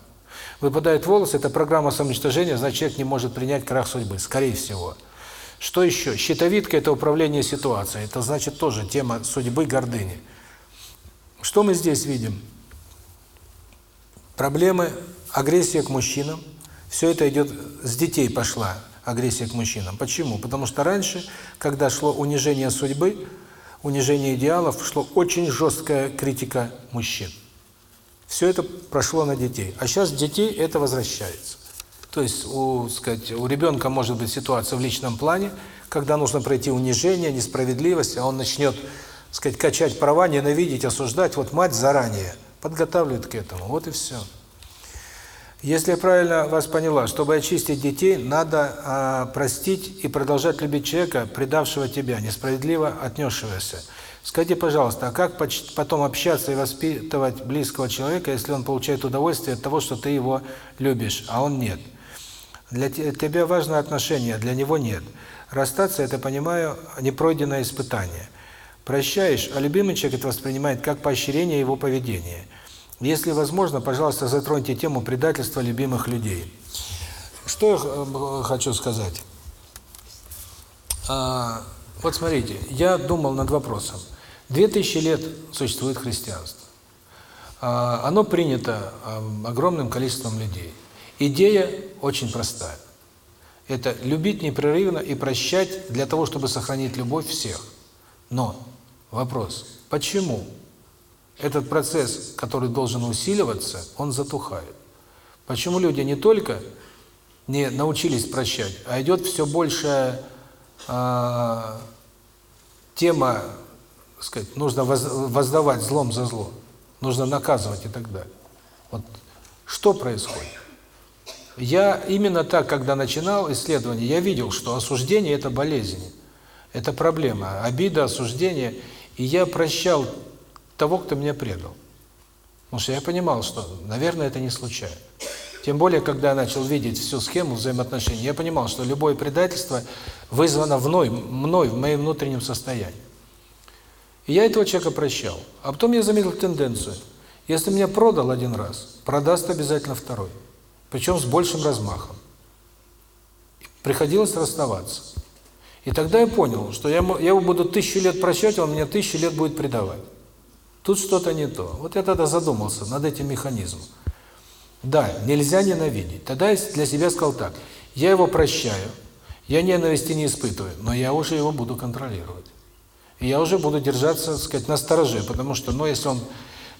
Выпадает волосы, это программа самоуничтожения, значит, человек не может принять крах судьбы, скорее всего. Что еще? Щитовидка – это управление ситуацией. Это значит тоже тема судьбы, гордыни. Что мы здесь видим? Проблемы, агрессия к мужчинам. Все это идет, с детей пошла агрессия к мужчинам. Почему? Потому что раньше, когда шло унижение судьбы, унижение идеалов, шло очень жесткая критика мужчин. Все это прошло на детей. А сейчас детей это возвращается. То есть у, сказать, у ребенка может быть ситуация в личном плане, когда нужно пройти унижение, несправедливость, а он начнет, сказать, качать права, ненавидеть, осуждать. Вот мать заранее подготавливает к этому. Вот и все. Если я правильно вас поняла, чтобы очистить детей, надо а, простить и продолжать любить человека, предавшего тебя, несправедливо отнесшегося. Скажите, пожалуйста, а как потом общаться и воспитывать близкого человека, если он получает удовольствие от того, что ты его любишь, а он нет? Для тебя важно отношение, для него нет. Расстаться, это, понимаю, непройденное испытание. Прощаешь, а любимый человек это воспринимает как поощрение его поведения. Если возможно, пожалуйста, затроньте тему предательства любимых людей. Что я э, хочу сказать? А, вот смотрите, я думал над вопросом. Две тысячи лет существует христианство. А, оно принято огромным количеством людей. Идея очень простая. Это любить непрерывно и прощать для того, чтобы сохранить любовь всех. Но вопрос, почему этот процесс, который должен усиливаться, он затухает? Почему люди не только не научились прощать, а идет все больше э, тема, сказать, нужно воздавать злом за зло, нужно наказывать и так далее. Вот что происходит? Я именно так, когда начинал исследование, я видел, что осуждение – это болезнь, это проблема, обида, осуждение. И я прощал того, кто меня предал. Потому что я понимал, что, наверное, это не случайно. Тем более, когда я начал видеть всю схему взаимоотношений, я понимал, что любое предательство вызвано мной, мной в моем внутреннем состоянии. И я этого человека прощал. А потом я заметил тенденцию. Если меня продал один раз, продаст обязательно второй причем с большим размахом. Приходилось расставаться. И тогда я понял, что я, я его буду тысячу лет прощать, а он меня тысячу лет будет предавать. Тут что-то не то. Вот я тогда задумался над этим механизмом. Да, нельзя ненавидеть. Тогда я для себя сказал так, я его прощаю, я ненависти не испытываю, но я уже его буду контролировать. И я уже буду держаться, так сказать, на стороже, потому что, ну, если он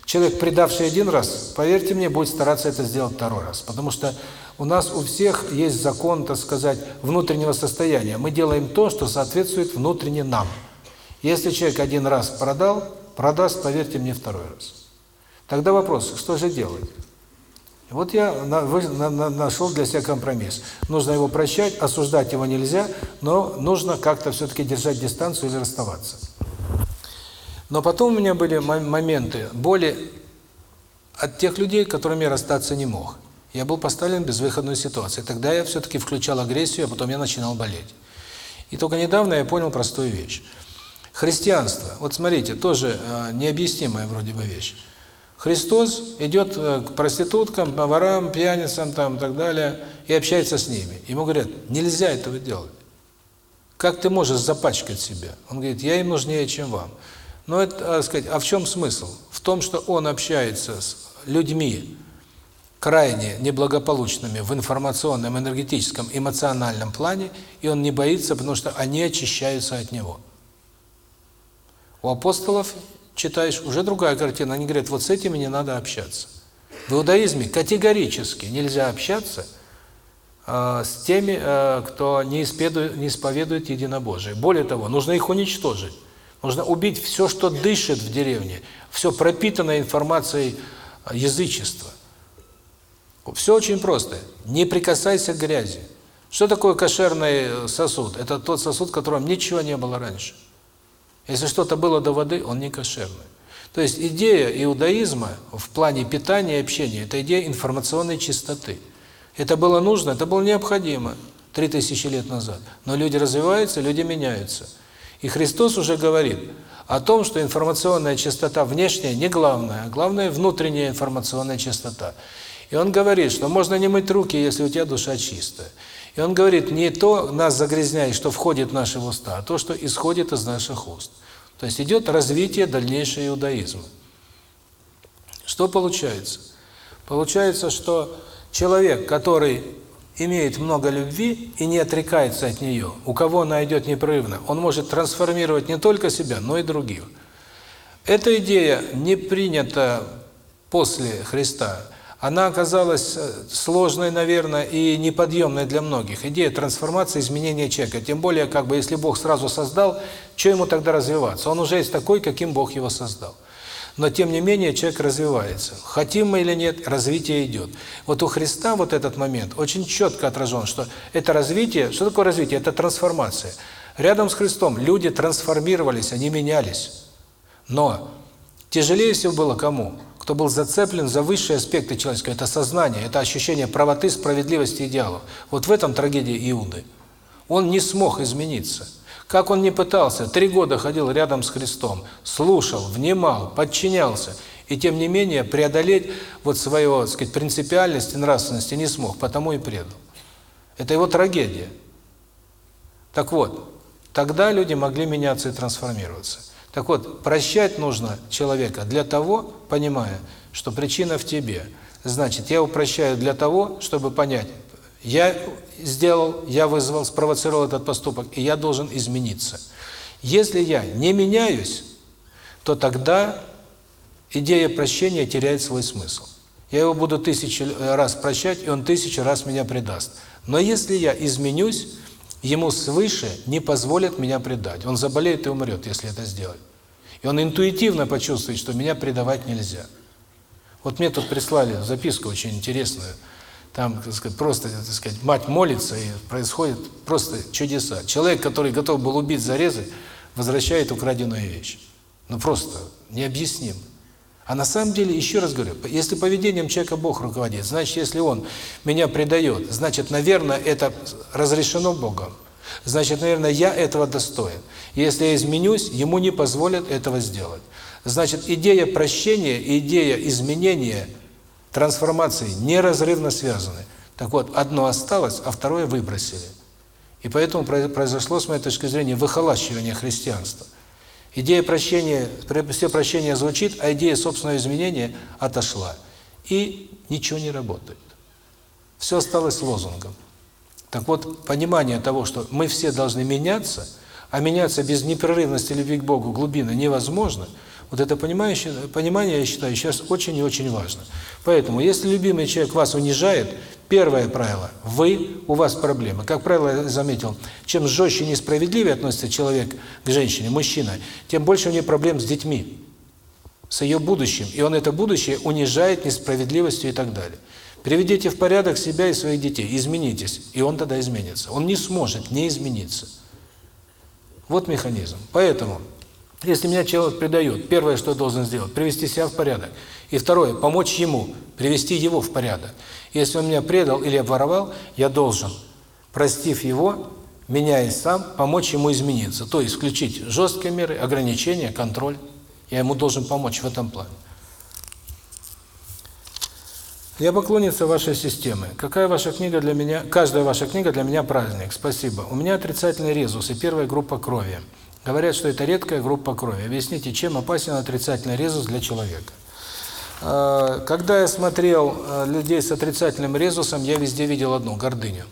Человек, предавший один раз, поверьте мне, будет стараться это сделать второй раз. Потому что у нас у всех есть закон, так сказать, внутреннего состояния. Мы делаем то, что соответствует внутренне нам. Если человек один раз продал, продаст, поверьте мне, второй раз. Тогда вопрос, что же делать? Вот я нашел для себя компромисс. Нужно его прощать, осуждать его нельзя, но нужно как-то все-таки держать дистанцию или расставаться. Но потом у меня были моменты боли от тех людей, которыми я расстаться не мог. Я был поставлен в безвыходную ситуацию. Тогда я все-таки включал агрессию, а потом я начинал болеть. И только недавно я понял простую вещь. Христианство, вот смотрите, тоже э, необъяснимая вроде бы вещь. Христос идет э, к проституткам, ворам, пьяницам там, и так далее, и общается с ними. Ему говорят, нельзя этого делать. Как ты можешь запачкать себя? Он говорит, я им нужнее, чем вам. Но это, так сказать, а в чем смысл? В том, что он общается с людьми, крайне неблагополучными в информационном, энергетическом, эмоциональном плане, и он не боится, потому что они очищаются от него. У апостолов, читаешь, уже другая картина. Они говорят, вот с этими не надо общаться. В иудаизме категорически нельзя общаться э, с теми, э, кто не исповедует, не исповедует единобожие. Более того, нужно их уничтожить. Нужно убить все, что дышит в деревне, все пропитанное информацией язычества. Все очень просто. Не прикасайся к грязи. Что такое кошерный сосуд? Это тот сосуд, в котором ничего не было раньше. Если что-то было до воды, он не кошерный. То есть идея иудаизма в плане питания и общения – это идея информационной чистоты. Это было нужно, это было необходимо 3000 лет назад. Но люди развиваются, люди меняются. И Христос уже говорит о том, что информационная чистота внешняя не главная, а главное внутренняя информационная чистота. И он говорит, что можно не мыть руки, если у тебя душа чистая. И он говорит, не то нас загрязняет, что входит в наши уста, а то, что исходит из наших уст. То есть идет развитие дальнейшего иудаизма. Что получается? Получается, что человек, который имеет много любви и не отрекается от нее, у кого она идет непрерывно, он может трансформировать не только себя, но и других. Эта идея не принята после Христа она оказалась э, сложной, наверное, и неподъемной для многих. Идея трансформации, изменения человека. Тем более, как бы, если Бог сразу создал, что ему тогда развиваться? Он уже есть такой, каким Бог его создал. Но, тем не менее, человек развивается. Хотим мы или нет, развитие идет. Вот у Христа вот этот момент очень четко отражен, что это развитие, что такое развитие? Это трансформация. Рядом с Христом люди трансформировались, они менялись. Но тяжелее всего было кому? Кто был зацеплен за высшие аспекты человеческого, это сознание, это ощущение правоты, справедливости, идеалов. Вот в этом трагедия Иуды. Он не смог измениться. Как он не пытался, три года ходил рядом с Христом, слушал, внимал, подчинялся, и тем не менее преодолеть вот свою, так сказать, принципиальность и нравственность не смог, потому и предал. Это его трагедия. Так вот, тогда люди могли меняться и трансформироваться. Так вот, прощать нужно человека для того, понимая, что причина в тебе. Значит, я его прощаю для того, чтобы понять, я сделал, я вызвал, спровоцировал этот поступок, и я должен измениться. Если я не меняюсь, то тогда идея прощения теряет свой смысл. Я его буду тысячу раз прощать, и он тысячу раз меня предаст. Но если я изменюсь, ему свыше не позволят меня предать. Он заболеет и умрет, если это сделать. И он интуитивно почувствует, что меня предавать нельзя. Вот мне тут прислали записку очень интересную. Там, так сказать, просто, так сказать, мать молится, и происходит просто чудеса. Человек, который готов был убить, зарезать, возвращает украденную вещь. Ну просто необъяснимо. А на самом деле, еще раз говорю, если поведением человека Бог руководит, значит, если он меня предает, значит, наверное, это разрешено Богом. Значит, наверное, я этого достоин. Если я изменюсь, ему не позволят этого сделать. Значит, идея прощения идея изменения, трансформации неразрывно связаны. Так вот, одно осталось, а второе выбросили. И поэтому произошло, с моей точки зрения, выхолащивание христианства. Идея прощения, все прощения звучит, а идея собственного изменения отошла. И ничего не работает. Все осталось лозунгом. Так вот, понимание того, что мы все должны меняться, а меняться без непрерывности любви к Богу глубины невозможно, вот это понимание, понимание, я считаю, сейчас очень и очень важно. Поэтому, если любимый человек вас унижает, первое правило – вы, у вас проблемы. Как правило, я заметил, чем жестче и несправедливее относится человек к женщине, мужчина, тем больше у него проблем с детьми, с ее будущим. И он это будущее унижает несправедливостью и так далее. Приведите в порядок себя и своих детей, изменитесь, и он тогда изменится. Он не сможет не измениться. Вот механизм. Поэтому, если меня человек предает, первое, что я должен сделать, привести себя в порядок. И второе, помочь ему, привести его в порядок. Если он меня предал или обворовал, я должен, простив его, меняясь сам, помочь ему измениться. То есть включить жесткие меры, ограничения, контроль. Я ему должен помочь в этом плане. Я поклонница вашей системы. Какая ваша книга для меня? Каждая ваша книга для меня праздник. Спасибо. У меня отрицательный резус и первая группа крови. Говорят, что это редкая группа крови. Объясните, чем опасен отрицательный резус для человека? Э, когда я смотрел э, людей с отрицательным резусом, я везде видел одну – гордыню.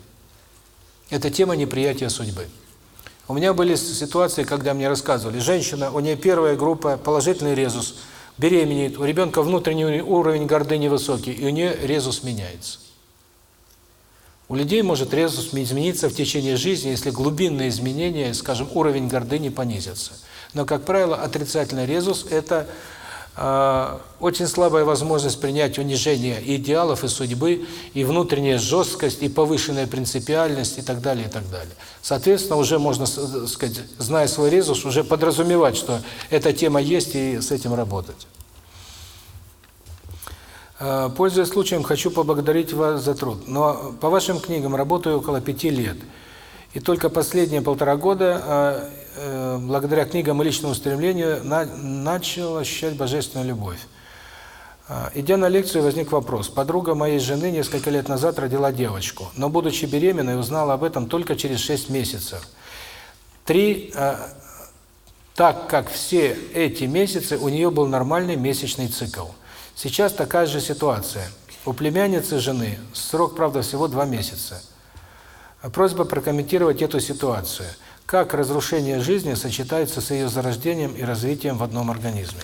Это тема неприятия судьбы. У меня были ситуации, когда мне рассказывали, женщина, у нее первая группа, положительный резус, беременеет, у ребенка внутренний уровень гордыни высокий, и у нее резус меняется. У людей может резус измениться в течение жизни, если глубинные изменения, скажем, уровень гордыни понизится. Но, как правило, отрицательный резус – это э, очень слабая возможность принять унижение идеалов и судьбы, и внутренняя жесткость, и повышенная принципиальность, и так далее, и так далее. Соответственно, уже можно, сказать, зная свой резус, уже подразумевать, что эта тема есть, и с этим работать. Э, пользуясь случаем, хочу поблагодарить вас за труд. Но по вашим книгам работаю около пяти лет. И только последние полтора года, э, э, благодаря книгам и личному стремлению, начал ощущать божественную любовь. Идя на лекцию, возник вопрос. Подруга моей жены несколько лет назад родила девочку, но, будучи беременной, узнала об этом только через 6 месяцев. Три, так как все эти месяцы у нее был нормальный месячный цикл – Сейчас такая же ситуация. У племянницы жены срок, правда, всего два месяца. Просьба прокомментировать эту ситуацию. Как разрушение жизни сочетается с ее зарождением и развитием в одном организме?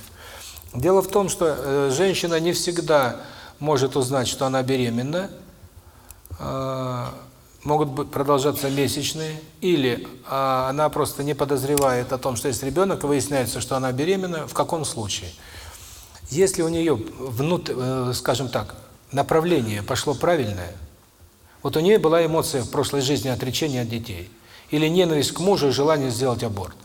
Дело в том, что э, женщина не всегда может узнать, что она беременна, э, могут продолжаться месячные, или э, она просто не подозревает о том, что есть ребенок, и выясняется, что она беременна, в каком случае – если у нее, внут, э, скажем так, направление пошло правильное, вот у нее была эмоция в прошлой жизни отречения от детей, или ненависть к мужу и желание сделать аборт,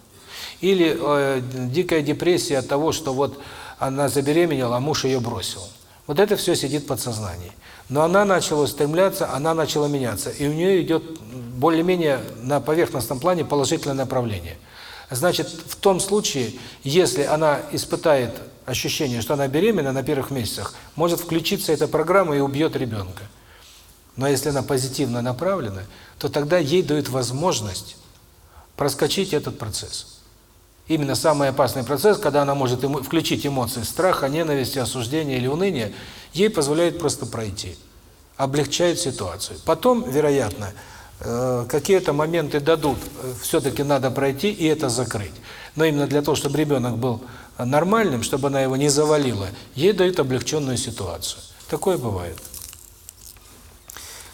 или э, дикая депрессия от того, что вот она забеременела, а муж ее бросил. Вот это все сидит в подсознании. Но она начала стремляться, она начала меняться, и у нее идет более-менее на поверхностном плане положительное направление. Значит, в том случае, если она испытает ощущение, что она беременна на первых месяцах, может включиться эта программа и убьет ребенка. Но если она позитивно направлена, то тогда ей дают возможность проскочить этот процесс. Именно самый опасный процесс, когда она может эмо включить эмоции страха, ненависти, осуждения или уныния, ей позволяет просто пройти, облегчает ситуацию. Потом, вероятно, какие-то моменты дадут, э, все-таки надо пройти и это закрыть. Но именно для того, чтобы ребенок был нормальным, чтобы она его не завалила, ей дают облегченную ситуацию. Такое бывает.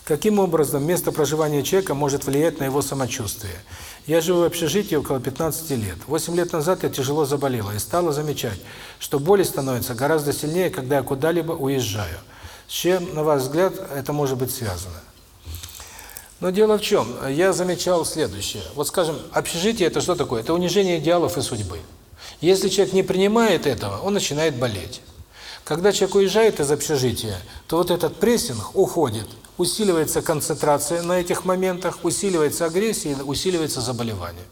Каким образом место проживания человека может влиять на его самочувствие? Я живу в общежитии около 15 лет. 8 лет назад я тяжело заболела и стала замечать, что боли становятся гораздо сильнее, когда я куда-либо уезжаю. С чем, на ваш взгляд, это может быть связано? Но дело в чем? Я замечал следующее. Вот, скажем, общежитие – это что такое? Это унижение идеалов и судьбы. Если человек не принимает этого, он начинает болеть. Когда человек уезжает из общежития, то вот этот прессинг уходит, усиливается концентрация на этих моментах, усиливается агрессия, усиливается заболевание.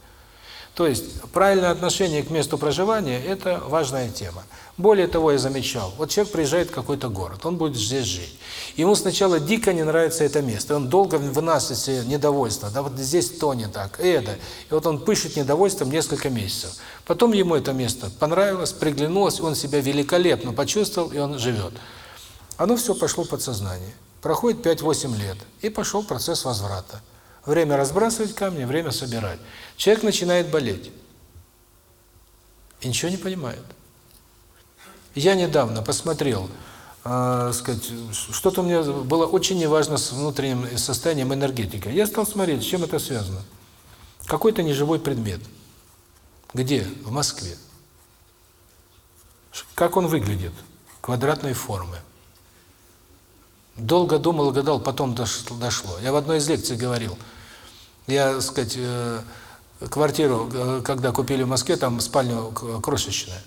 То есть правильное отношение к месту проживания – это важная тема. Более того, я замечал, вот человек приезжает в какой-то город, он будет здесь жить. Ему сначала дико не нравится это место, он долго выносит себе недовольство, да вот здесь то не так, это. И вот он пышет недовольством несколько месяцев. Потом ему это место понравилось, приглянулось, он себя великолепно почувствовал, и он живет. Оно все пошло в подсознание. Проходит 5-8 лет, и пошел процесс возврата. Время разбрасывать камни, время собирать. Человек начинает болеть. И ничего не понимает. Я недавно посмотрел, э, сказать, что-то мне было очень неважно с внутренним состоянием энергетики. Я стал смотреть, с чем это связано. Какой-то неживой предмет. Где? В Москве. Как он выглядит? Квадратной формы. Долго думал, гадал, потом дошло. Я в одной из лекций говорил, я, так сказать, э, квартиру, э, когда купили в Москве, там спальня крошечная.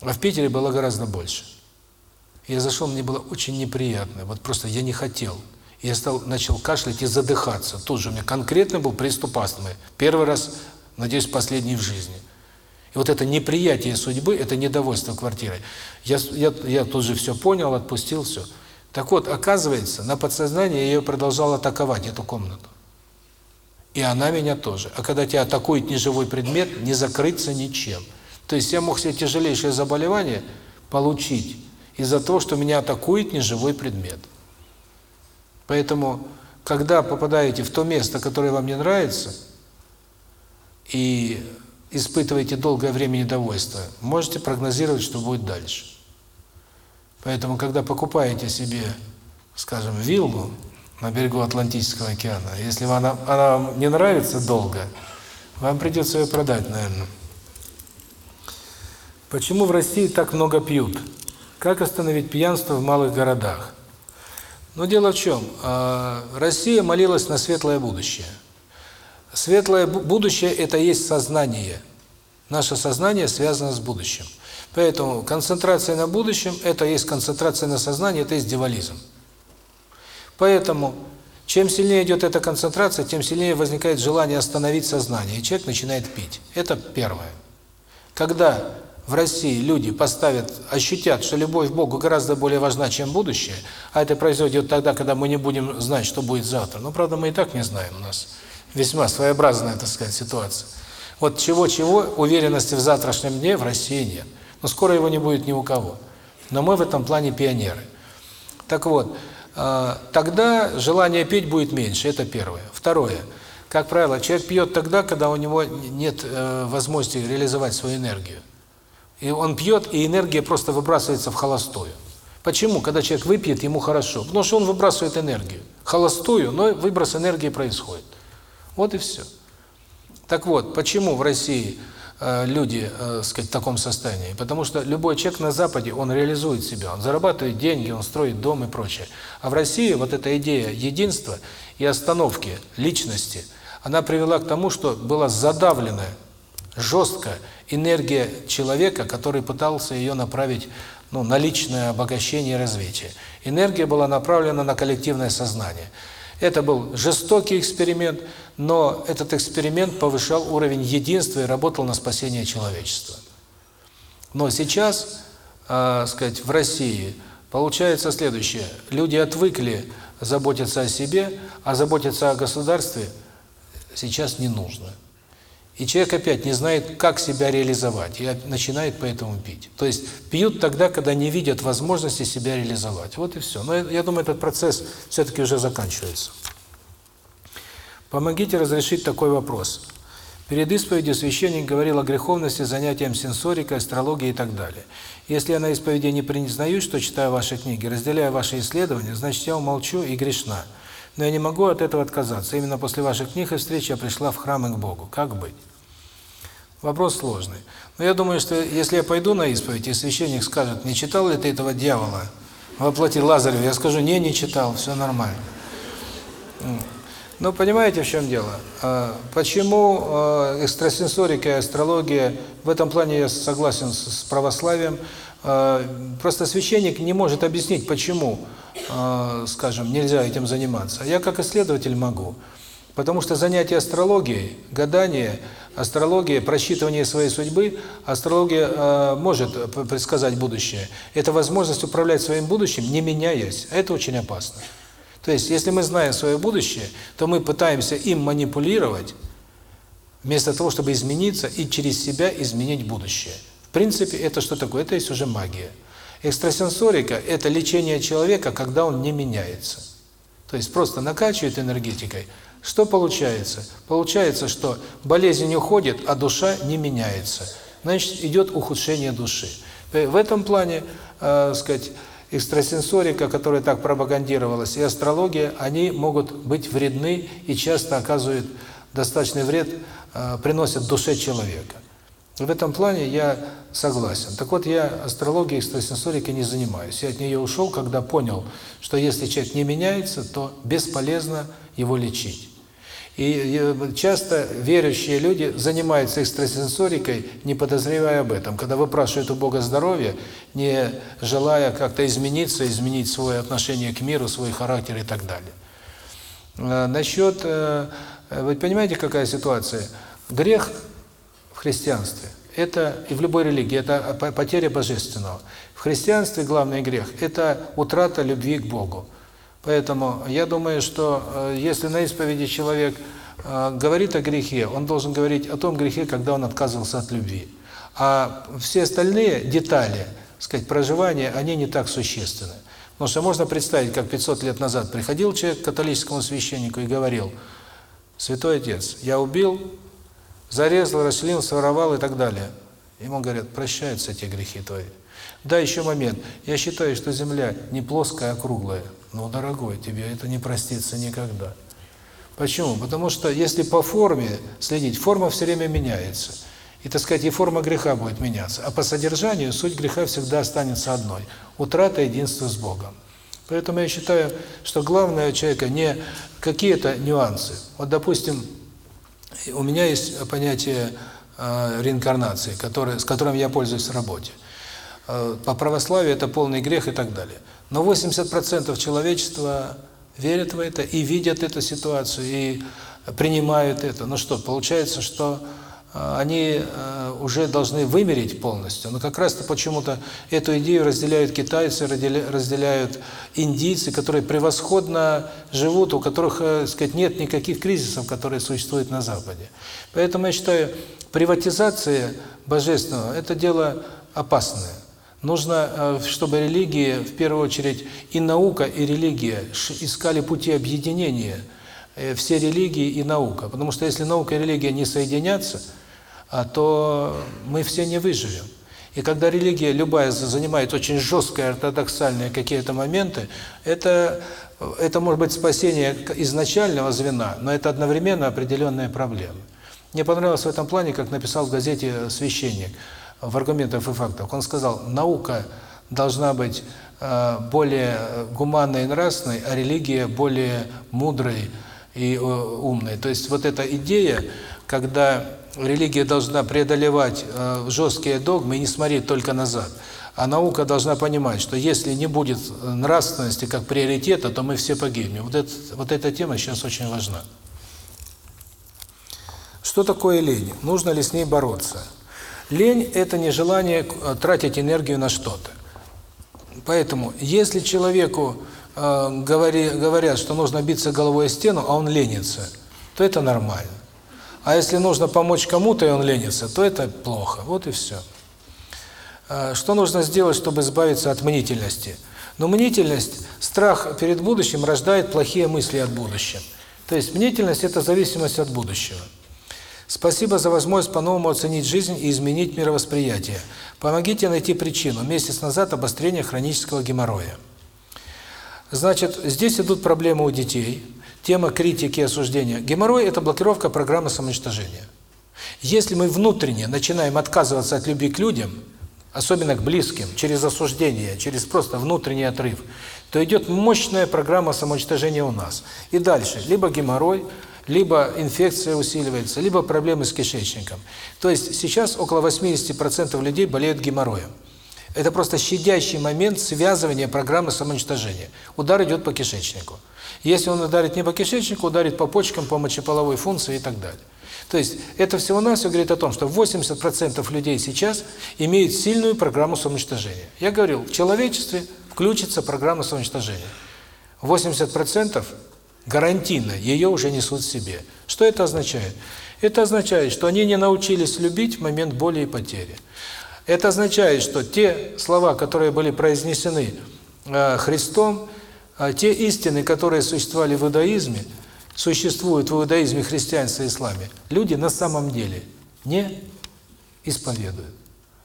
А в Питере было гораздо больше. Я зашел, мне было очень неприятно. Вот просто я не хотел. Я стал, начал кашлять и задыхаться. Тут же у меня конкретно был приступ астмы. Первый раз, надеюсь, последний в жизни. И вот это неприятие судьбы, это недовольство квартирой. Я, я, я тут же все понял, отпустил все. Так вот, оказывается, на подсознании я ее продолжал атаковать, эту комнату. И она меня тоже. А когда тебя атакует неживой предмет, не закрыться ничем. То есть я мог себе тяжелейшее заболевание получить из-за того, что меня атакует неживой предмет. Поэтому, когда попадаете в то место, которое вам не нравится, и испытываете долгое время недовольство, можете прогнозировать, что будет дальше. Поэтому, когда покупаете себе, скажем, виллу на берегу Атлантического океана, если она, она вам не нравится долго, вам придется ее продать, наверное. Почему в России так много пьют? Как остановить пьянство в малых городах? Но дело в чем? А, Россия молилась на светлое будущее. Светлое будущее – это есть сознание. Наше сознание связано с будущим. Поэтому концентрация на будущем – это есть концентрация на сознании, это есть дивализм. Поэтому чем сильнее идет эта концентрация, тем сильнее возникает желание остановить сознание, и человек начинает пить. Это первое. Когда в России люди поставят, ощутят, что любовь к Богу гораздо более важна, чем будущее, а это произойдет тогда, когда мы не будем знать, что будет завтра. Ну, правда, мы и так не знаем, у нас весьма своеобразная, так сказать, ситуация. Вот чего-чего, уверенности в завтрашнем дне в России нет. Но скоро его не будет ни у кого. Но мы в этом плане пионеры. Так вот, тогда желание пить будет меньше, это первое. Второе. Как правило, человек пьет тогда, когда у него нет э, возможности реализовать свою энергию. И он пьет, и энергия просто выбрасывается в холостую. Почему? Когда человек выпьет, ему хорошо. Потому что он выбрасывает энергию. Холостую, но выброс энергии происходит. Вот и все. Так вот, почему в России люди, э, сказать, в таком состоянии? Потому что любой человек на Западе, он реализует себя, он зарабатывает деньги, он строит дом и прочее. А в России вот эта идея единства и остановки личности, она привела к тому, что была задавлена жестко энергия человека, который пытался ее направить ну, на личное обогащение и развитие. Энергия была направлена на коллективное сознание. Это был жестокий эксперимент, но этот эксперимент повышал уровень единства и работал на спасение человечества. Но сейчас, э, сказать, в России получается следующее. Люди отвыкли заботиться о себе, а заботиться о государстве сейчас не нужно. И человек опять не знает, как себя реализовать, и начинает поэтому пить. То есть пьют тогда, когда не видят возможности себя реализовать. Вот и все. Но я думаю, этот процесс все-таки уже заканчивается. Помогите разрешить такой вопрос. Перед исповедью священник говорил о греховности занятием сенсорикой, астрологией и так далее. Если я на исповеди не признаюсь, что читаю ваши книги, разделяю ваши исследования, значит, я умолчу и грешна. Но я не могу от этого отказаться. Именно после ваших книг и встреч я пришла в храм и к Богу. Как быть? Вопрос сложный. Но я думаю, что если я пойду на исповедь, и священник скажет, не читал ли ты этого дьявола, воплоти Лазарева, я скажу, не, не читал, все нормально. Но понимаете, в чем дело? А, почему а, экстрасенсорика и астрология, в этом плане я согласен с православием, а, просто священник не может объяснить, почему скажем, нельзя этим заниматься. Я как исследователь могу. Потому что занятие астрологией, гадание, астрология, просчитывание своей судьбы, астрология э, может предсказать будущее. Это возможность управлять своим будущим, не меняясь. Это очень опасно. То есть, если мы знаем свое будущее, то мы пытаемся им манипулировать, вместо того, чтобы измениться и через себя изменить будущее. В принципе, это что такое? Это есть уже магия. Экстрасенсорика – это лечение человека, когда он не меняется. То есть просто накачивает энергетикой. Что получается? Получается, что болезнь уходит, а душа не меняется. Значит, идет ухудшение души. В этом плане, э, сказать, экстрасенсорика, которая так пропагандировалась, и астрология, они могут быть вредны и часто оказывают достаточный вред, э, приносят душе человека. В этом плане я согласен. Так вот, я астрологией, экстрасенсорикой не занимаюсь. Я от нее ушел, когда понял, что если человек не меняется, то бесполезно его лечить. И часто верующие люди занимаются экстрасенсорикой, не подозревая об этом. Когда выпрашивают у Бога здоровья, не желая как-то измениться, изменить свое отношение к миру, свой характер и так далее. Э, насчет, э, вы понимаете, какая ситуация? Грех христианстве. Это и в любой религии это потеря божественного. В христианстве главный грех это утрата любви к Богу. Поэтому я думаю, что э, если на исповеди человек э, говорит о грехе, он должен говорить о том грехе, когда он отказывался от любви. А все остальные детали сказать, проживания, они не так существенны. Потому что можно представить, как 500 лет назад приходил человек к католическому священнику и говорил, «Святой Отец, я убил, зарезал, расчленил, своровал и так далее». Ему говорят, прощаются эти грехи твои. Да, еще момент. Я считаю, что Земля не плоская, а круглая. Но, дорогой, тебе это не простится никогда. Почему? Потому что если по форме следить, форма все время меняется. И, так сказать, и форма греха будет меняться. А по содержанию суть греха всегда останется одной. Утрата единства с Богом. Поэтому я считаю, что главное у человека не какие-то нюансы. Вот, допустим, у меня есть понятие э, реинкарнации, которое, с которым я пользуюсь в работе. Э, по православию это полный грех и так далее. Но 80% человечества верят в это и видят эту ситуацию, и принимают это. Ну что, получается, что э, они э, уже должны вымереть полностью. Но как раз-то почему-то эту идею разделяют китайцы, разделяют индийцы, которые превосходно живут, у которых, так сказать, нет никаких кризисов, которые существуют на Западе. Поэтому я считаю, приватизация божественного – это дело опасное. Нужно, э, чтобы религии, в первую очередь, и наука, и религия искали пути объединения, э, все религии и наука. Потому что если наука и религия не соединятся, а, то мы все не выживем. И когда религия любая занимает очень жесткие ортодоксальные какие-то моменты, это, это может быть спасение изначального звена, но это одновременно определенная проблема. Мне понравилось в этом плане, как написал в газете священник – в аргументах и фактах. Он сказал, наука должна быть э, более гуманной и нравственной, а религия более мудрой и э, умной. То есть вот эта идея, когда религия должна преодолевать э, жесткие догмы и не смотреть только назад, а наука должна понимать, что если не будет нравственности как приоритета, то мы все погибнем. Вот, это, вот эта тема сейчас очень важна. Что такое лень? Нужно ли с ней бороться? Лень – это нежелание э, тратить энергию на что-то. Поэтому, если человеку э, говори, говорят, что нужно биться головой о стену, а он ленится, то это нормально. А если нужно помочь кому-то, и он ленится, то это плохо. Вот и все. Э, что нужно сделать, чтобы избавиться от мнительности? Но мнительность, страх перед будущим рождает плохие мысли от будущего. То есть мнительность – это зависимость от будущего. Спасибо за возможность по-новому оценить жизнь и изменить мировосприятие. Помогите найти причину. Месяц назад обострение хронического геморроя. Значит, здесь идут проблемы у детей. Тема критики и осуждения. Геморрой – это блокировка программы самоуничтожения. Если мы внутренне начинаем отказываться от любви к людям, особенно к близким, через осуждение, через просто внутренний отрыв, то идет мощная программа самоуничтожения у нас. И дальше, либо геморрой, либо инфекция усиливается, либо проблемы с кишечником. То есть сейчас около 80% людей болеют геморроем. Это просто щадящий момент связывания программы самоуничтожения. Удар идет по кишечнику. Если он ударит не по кишечнику, ударит по почкам, по мочеполовой функции и так далее. То есть это всего-навсего говорит о том, что 80% людей сейчас имеют сильную программу самоуничтожения. Я говорил, в человечестве включится программа самоуничтожения. 80% гарантийно ее уже несут в себе. Что это означает? Это означает, что они не научились любить в момент боли и потери. Это означает, что те слова, которые были произнесены э, Христом, э, те истины, которые существовали в иудаизме, существуют в иудаизме, христианстве исламе, люди на самом деле не исповедуют.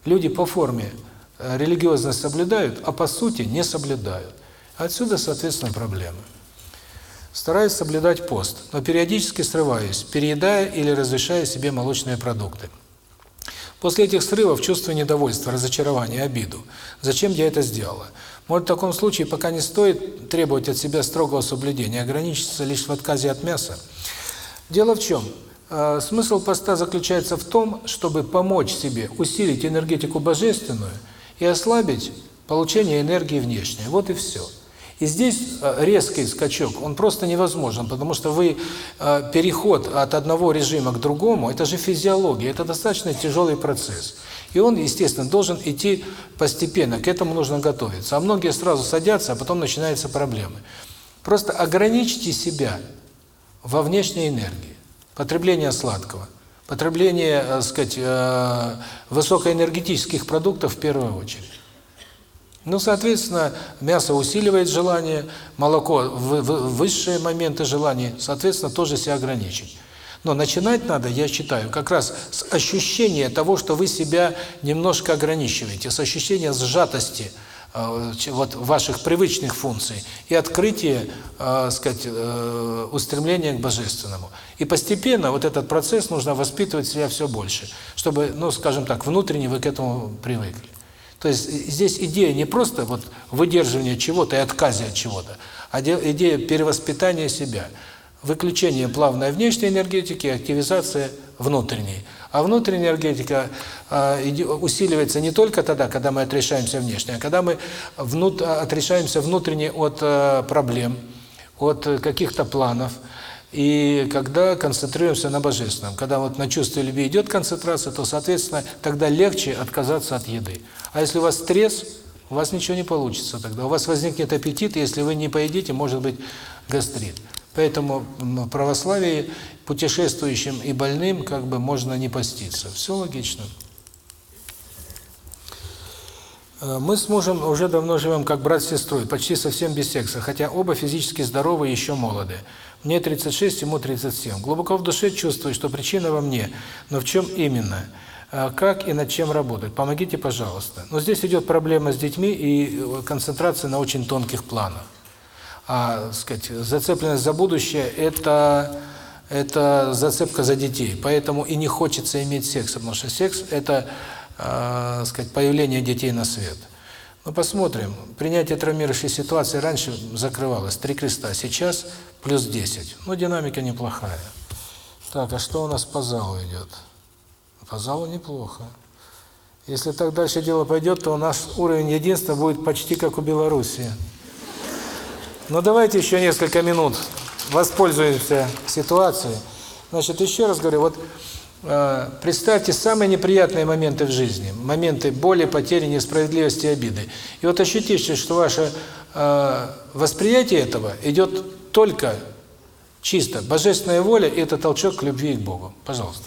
Люди по форме э, религиозность соблюдают, а по сути не соблюдают. Отсюда, соответственно, проблемы. Стараюсь соблюдать пост, но периодически срываюсь, переедая или разрешая себе молочные продукты. После этих срывов чувствую недовольство, разочарование, обиду. Зачем я это сделала? Может, в таком случае пока не стоит требовать от себя строгого соблюдения, ограничиться лишь в отказе от мяса? Дело в чем? А, смысл поста заключается в том, чтобы помочь себе усилить энергетику божественную и ослабить получение энергии внешней. Вот и все. И здесь э, резкий скачок, он просто невозможен, потому что вы э, переход от одного режима к другому, это же физиология, это достаточно тяжелый процесс. И он, естественно, должен идти постепенно, к этому нужно готовиться. А многие сразу садятся, а потом начинаются проблемы. Просто ограничьте себя во внешней энергии, потребление сладкого, потребление, так э, сказать, высокоэнергетических продуктов в первую очередь. Ну, соответственно, мясо усиливает желание, молоко высшие моменты желаний, соответственно, тоже себя ограничить. Но начинать надо, я считаю, как раз с ощущения того, что вы себя немножко ограничиваете, с ощущения сжатости э, вот ваших привычных функций и открытия, э, сказать, э, устремления к божественному. И постепенно вот этот процесс нужно воспитывать себя все больше, чтобы, ну, скажем так, внутренне вы к этому привыкли. То есть здесь идея не просто вот выдерживания чего-то и отказа от чего-то, а идея перевоспитания себя – Выключение плавной внешней энергетики, активизация внутренней. А внутренняя энергетика э, усиливается не только тогда, когда мы отрешаемся внешне, а когда мы внут, отрешаемся внутренне от э, проблем, от каких-то планов, и когда концентрируемся на Божественном. Когда вот на чувстве любви идет концентрация, то, соответственно, тогда легче отказаться от еды. А если у вас стресс, у вас ничего не получится тогда. У вас возникнет аппетит, если вы не поедите, может быть гастрит. Поэтому в православии путешествующим и больным как бы можно не поститься. Все логично. Э, мы с мужем уже давно живем как брат с сестрой, почти совсем без секса, хотя оба физически здоровы и еще молоды. Мне 36, ему 37. Глубоко в душе чувствую, что причина во мне, но в чем именно? Э, как и над чем работать? Помогите, пожалуйста. Но здесь идет проблема с детьми и э, концентрация на очень тонких планах а, сказать, зацепленность за будущее – это это зацепка за детей. Поэтому и не хочется иметь секс, потому что секс – это, э, сказать, появление детей на свет. Ну, посмотрим. Принятие травмирующей ситуации раньше закрывалось, три креста, сейчас плюс 10. Ну, динамика неплохая. Так, а что у нас по залу идет? По залу неплохо. Если так дальше дело пойдет, то у нас уровень единства будет почти как у Белоруссии. Но давайте еще несколько минут воспользуемся ситуацией. Значит, еще раз говорю, вот э, представьте самые неприятные моменты в жизни, моменты боли, потери, несправедливости, обиды. И вот ощутите, что ваше э, восприятие этого идет только чисто божественная воля и это толчок к любви к Богу. Пожалуйста.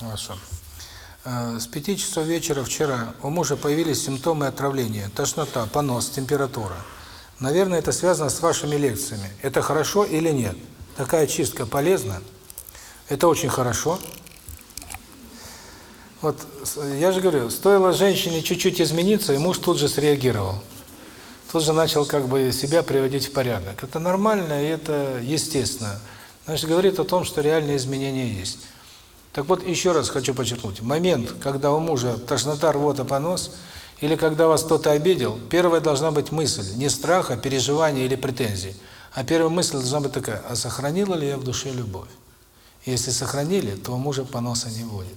Хорошо. Э, С 5 часов вечера вчера у мужа появились симптомы отравления, тошнота, понос, температура. Наверное, это связано с вашими лекциями. Это хорошо или нет? Такая чистка полезна? Это очень хорошо. Вот я же говорю, стоило женщине чуть-чуть измениться, и муж тут же среагировал. Тут же начал как бы себя приводить в порядок. Это нормально, и это естественно. Значит, говорит о том, что реальные изменения есть. Так вот, еще раз хочу подчеркнуть. Момент, когда у мужа тошнота, рвота, понос, или когда вас кто-то обидел, первая должна быть мысль, не страха, переживания или претензий, а первая мысль должна быть такая, а сохранила ли я в душе любовь? Если сохранили, то у мужа поноса не будет.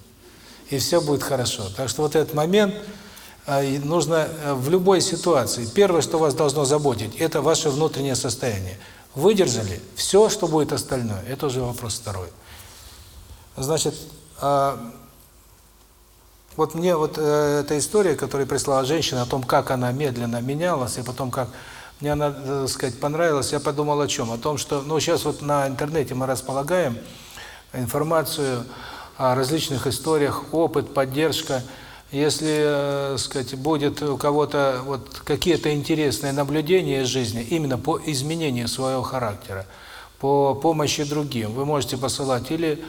И все будет хорошо. Так что вот этот момент нужно в любой ситуации. Первое, что вас должно заботить, это ваше внутреннее состояние. Выдержали, все, что будет остальное, это уже вопрос второй. Значит, вот мне вот э, эта история, которую прислала женщина, о том, как она медленно менялась, и потом как мне она, так сказать, понравилась, я подумал о чем? О том, что, ну, сейчас вот на интернете мы располагаем информацию о различных историях, опыт, поддержка. Если, сказать, будет у кого-то вот какие-то интересные наблюдения из жизни именно по изменению своего характера, по помощи другим, вы можете посылать или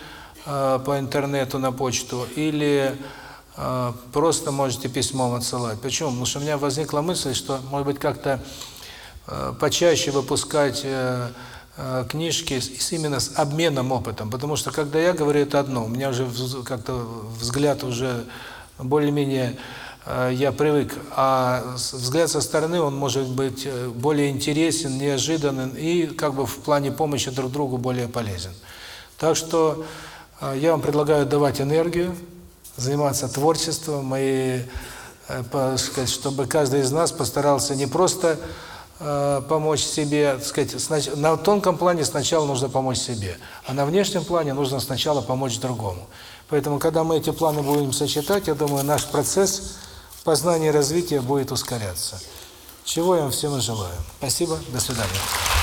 э, по интернету на почту, или э, просто можете письмом отсылать. Почему? Потому что у меня возникла мысль, что, может быть, как-то э, почаще выпускать э, книжки с, именно с обменом опытом, потому что когда я говорю это одно, у меня уже как-то взгляд уже более-менее я привык, а взгляд со стороны, он может быть более интересен, неожиданен и как бы в плане помощи друг другу более полезен. Так что я вам предлагаю давать энергию, заниматься творчеством и, сказать, чтобы каждый из нас постарался не просто помочь себе, сказать, на тонком плане сначала нужно помочь себе, а на внешнем плане нужно сначала помочь другому. Поэтому, когда мы эти планы будем сочетать, я думаю, наш процесс познания и развития будет ускоряться. Чего я вам всем и желаю. Спасибо, до свидания.